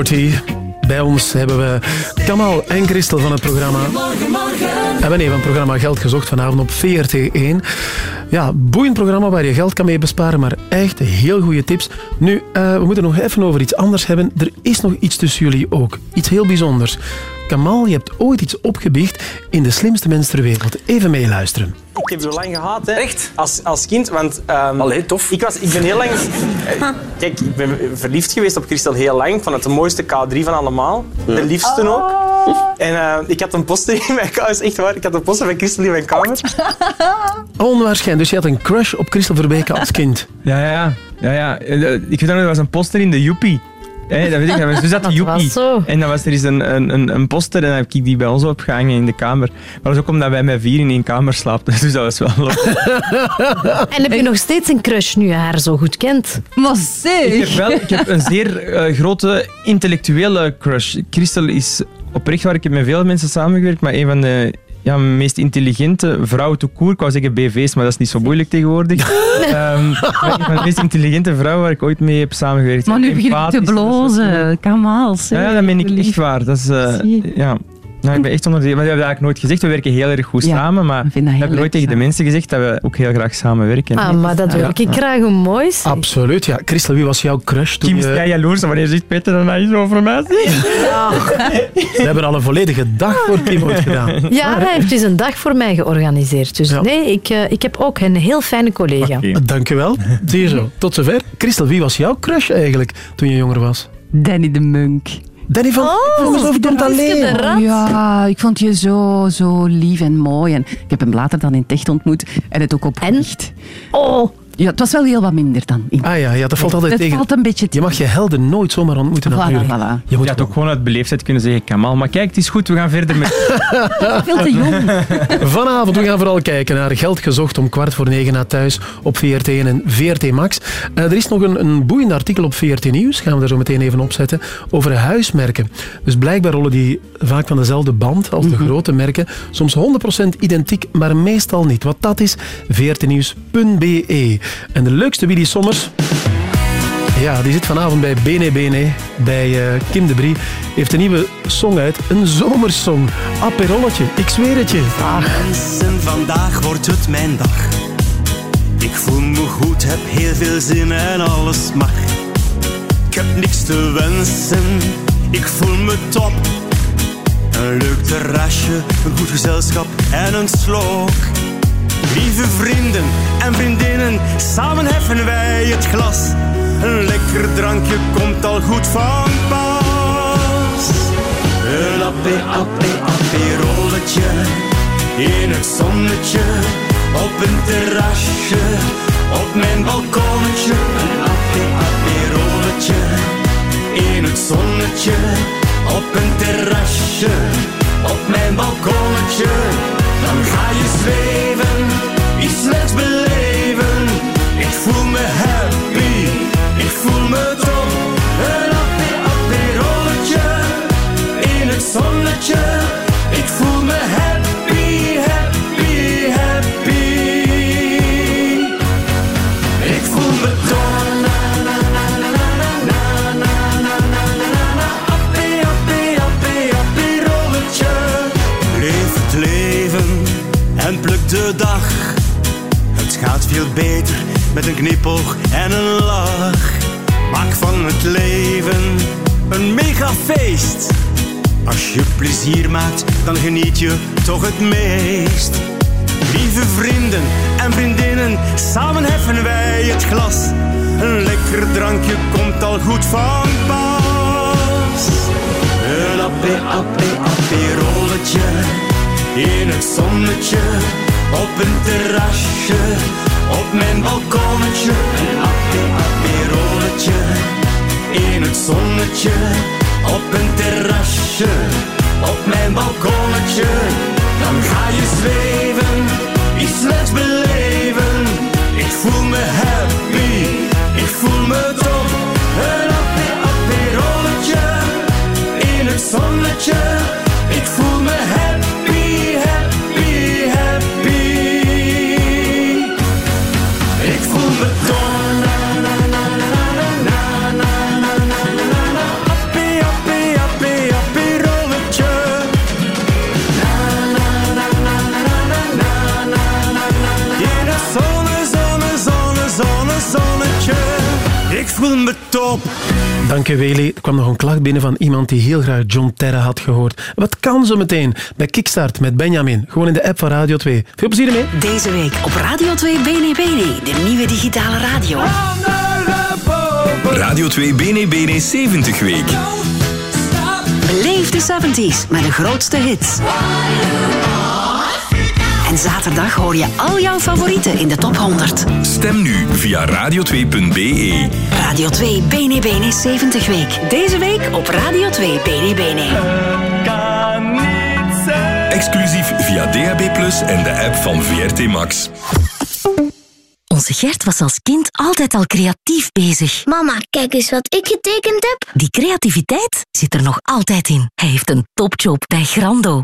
UB40. Bij ons hebben we Kamal en Christel van het programma. Morgen, morgen. ben even van het programma Geld Gezocht vanavond op VRT1. Ja, boeiend programma waar je geld kan mee besparen, maar echt heel goede tips. Nu, eh, we moeten nog even over iets anders hebben. Er is nog iets tussen jullie ook. Iets heel bijzonders. Kamal, je hebt ooit iets opgebiecht in de slimste mens ter wereld. Even meeluisteren. Ik heb je lang gehad, hè? Echt? Als, als kind, want... Um, Allee, tof. Ik, was, ik ben heel lang... eh, Kijk, ik ben verliefd geweest op Christel heel lang. Ik vond het de mooiste K3 van allemaal. De liefste ook. En eh, ik had een poster in mijn kamer, echt waar. Ik had een poster van Christel in mijn kamer. Onwaarschijnlijk. Dus je had een crush op Christel Verbeke als kind. Ja, ja, ja. ja, ja. Eh, Ik weet nog, er was een poster in de Joepie. Hé, dat weet ik. Dus dat Dat Joepie. was zo. En dan was er eens een, een, een, een poster en dan heb ik die bij ons opgehangen in de kamer. Maar dat is ook omdat wij met vier in één kamer slapen. Dus dat was wel leuk. En heb je nog steeds een crush nu je haar zo goed kent? Maar Ik heb wel ik heb een zeer eh, grote intellectuele crush. Christel is oprecht waar ik heb met veel mensen samengewerkt, maar een van de ja, meest intelligente vrouwen te koer. Ik wou zeggen BV's, maar dat is niet zo moeilijk tegenwoordig. Van de meest intelligente vrouwen waar ik ooit mee heb samengewerkt. Maar nu begin ik te Empathisch, blozen. Kamal, zeg. Ja, ja, dat meen ik echt waar. Dat is, eh, ja. Nou, ik ben echt onder de... Maar dat hebben we eigenlijk nooit gezegd. We werken heel erg goed Ja, samen, maar we hebben leuk nooit tegen de mensen gezegd dat we ook heel graag samenwerken. Ah, maar dat wil ik graag. Hoe mooi. zeg. Absoluut, ja. Christel, wie was jouw crush toen Kim is je... vrij jaloers, wanneer zegt Peter dan iets over mij? We hebben al een volledige dag voor Kim ooit gedaan. Ja, hij heeft dus een dag voor mij georganiseerd. Dus nee, ik, eh, ik heb ook een heel fijne collega. Dank je wel. Zie je zo. Tot zover. Christel, wie was jouw crush eigenlijk toen je jonger was? Danny de Munk. Danny van... Oh, Zo komt alleen. Ja, ik vond je zo, zo lief en mooi. En ik heb hem later dan in Techt ontmoet en het ook opgericht. Oh. Ja, het was wel heel wat minder dan. In Ah ja, ja dat valt altijd het tegen. valt een beetje Je mag je helden nooit zomaar ontmoeten Voilà, natuurlijk. voilà. Je moet had ook gewoon uit beleefdheid kunnen zeggen, Kamal. Maar kijk, het is goed, we gaan verder met... Veel te jong. Vanavond, we gaan vooral kijken naar Geld gezocht om kwart voor negen na thuis op VRT1 en VRT Max. Eh, er is nog een, een boeiend artikel op VRT Nieuws, gaan we daar zo meteen even opzetten, over huismerken. Dus blijkbaar rollen die vaak van dezelfde band als de grote merken. Soms 100% identiek, maar meestal niet. Wat dat is, vrtnieuws.be. En de leukste Willy Sommers... Ja, die zit vanavond bij Bene Bene, bij eh, Kim de Brie. Heeft een nieuwe song uit, een zomersong. Aperolletje, ik zweer het je. Mensen, vandaag wordt het mijn dag. Ik voel me goed, heb heel veel zin en alles mag. Ik heb niks te wensen, ik voel me top. Een leuk terrasje, een goed gezelschap en een slok. Lieve vrienden en vriendinnen, samen heffen wij het glas. Een lekker drankje komt al goed van pas. Een appé, appé, apérolletje in het zonnetje op een terrasje op mijn balkonnetje. Een appé, apérolletje in het zonnetje op een terrasje op mijn balkonnetje. Dan ga je zweven, iets leuks beleven. Ik voel me happy, ik voel me top. Een appé, apérolletje in het zonnetje. Ik voel me happy, de dag. Het gaat veel beter met een knipoog en een lach. Maak van het leven een mega feest. Als je plezier maakt, dan geniet je toch het meest. Lieve vrienden en vriendinnen, samen heffen wij het glas. Een lekker drankje komt al goed van pas. Een appé, appé, apérolletje in het zonnetje op een terrasje op mijn balkonnetje. Een appé, apérolletje in het zonnetje op een terrasje op mijn balkonnetje. Dan ga je zweven, iets leuks beleven. Ik voel me happy, ik voel me top. Een appé, apérolletje in het zonnetje. Ik voel me happy, wil me top. Dank je. Er kwam nog een klacht binnen van iemand die heel graag John Terra had gehoord. Wat kan zo meteen? Bij Kickstart met Benjamin. Gewoon in de app van Radio 2. Veel plezier ermee. Deze week op Radio 2 Bene Bene, de nieuwe digitale radio. Radio 2 Bene Bene 70 week. Beleef de 70s met de grootste hits. En zaterdag hoor je al jouw favorieten in de top 100. Stem nu via radio2.be. Radio 2 Bene Bene 70 week. Deze week op Radio 2 Bene Bene. Exclusief via DAB+ en de app van VRT Max. Onze Gert was als kind altijd al creatief bezig. Mama, kijk eens wat ik getekend heb. Die creativiteit zit er nog altijd in. Hij heeft een topjob bij Grando.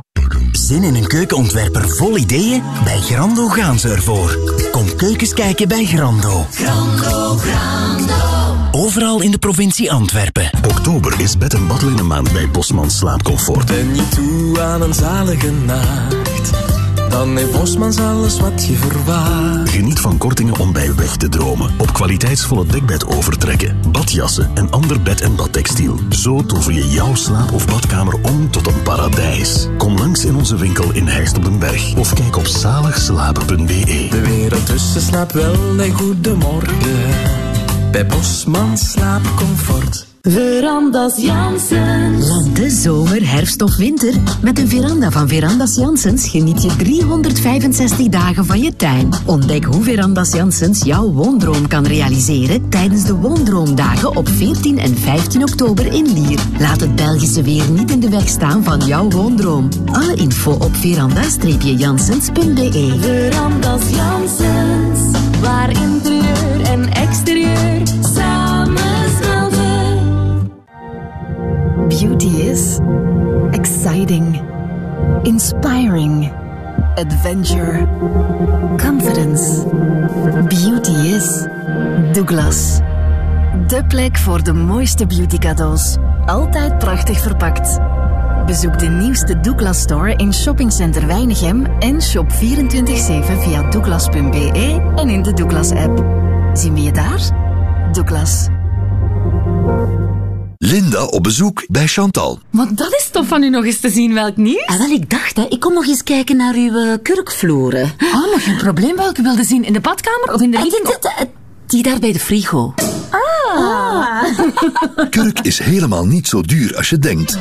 Zin in een keukenontwerper vol ideeën? Bij Grando gaan ze ervoor. Kom keukens kijken bij Grando. Grando, Grando. Overal in de provincie Antwerpen. Oktober is bed- en badlinenmaand bij Bosman Slaapcomfort. Ben je toe aan een zalige nacht? Dan heeft Bosmans alles wat je verwacht. Geniet van kortingen om bij weg te dromen. Op kwaliteitsvolle dekbed overtrekken, badjassen en ander bed- en badtextiel. Zo tover je jouw slaap- of badkamer om tot een paradijs. Kom langs in onze winkel in Heist op den Berg of kijk op zaligslapen.be. De wereld tussen slaapt wel en goedemorgen. Bij Bosman slaapcomfort. Verandas Janssens. Lente, zomer, herfst of winter. Met een veranda van Verandas Janssens geniet je 365 dagen van je tuin. Ontdek hoe Verandas Janssens jouw woondroom kan realiseren tijdens de Woondroomdagen op 14 en 15 oktober in Lier. Laat het Belgische weer niet in de weg staan van jouw woondroom. Alle info op veranda-janssens.be Verandas Janssens, waar interieur en exterieur Beauty is exciting, inspiring, adventure, confidence. Beauty is Douglas. De plek voor de mooiste beauty cadeaus. Altijd prachtig verpakt. Bezoek de nieuwste Douglas Store in Shoppingcenter Weinigem en shop 24-7 via douglas.be en in de Douglas app. Zien we je daar? Douglas. Linda op bezoek bij Chantal. Maar dat is tof van u nog eens te zien, welk nieuws? Ah, wel, ik dacht, hè, ik kom nog eens kijken naar uw eh, kurkvloeren. Ah, nog geen probleem welke wilde zien. In de badkamer of in de Ah, living? die- die- Die daar bij de frigo. Ah. Kurk is helemaal niet zo duur als je denkt.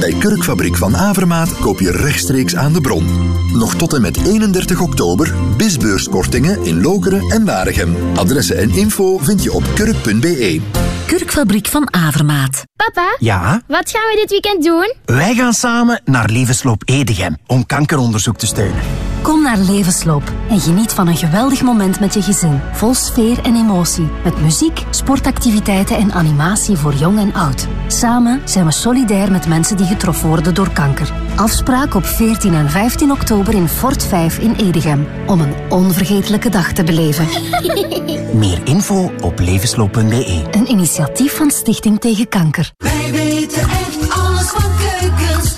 Bij Kurkfabriek van Avermaat koop je rechtstreeks aan de bron. Nog tot en met 31 oktober bisbeurskortingen in Lokeren en Waregem. Adressen en info vind je op kurk.be. Kurkfabriek van Avermaat. Papa, Ja, wat gaan we dit weekend doen? wij gaan samen naar Levensloop Edegem om kankeronderzoek te steunen. Kom naar Levensloop en geniet van een geweldig moment met je gezin. Vol sfeer en emotie. Met muziek, sportactiviteiten en animatie voor jong en oud. Samen zijn we solidair met mensen die getroffen worden door kanker. Afspraak op 14 en 15 oktober in Fort 5 in Edegem. Om een onvergetelijke dag te beleven. Meer info op levensloop.be. Een initiatief van Stichting Tegen Kanker. Wij weten echt alles van keukens.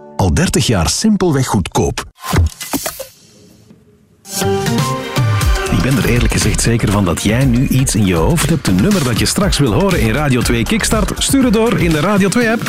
Al 30 jaar simpelweg goedkoop. Ik ben er eerlijk gezegd zeker van dat jij nu iets in je hoofd hebt. Een nummer dat je straks wil horen in Radio 2 Kickstart. Stuur het door in de Radio 2-app.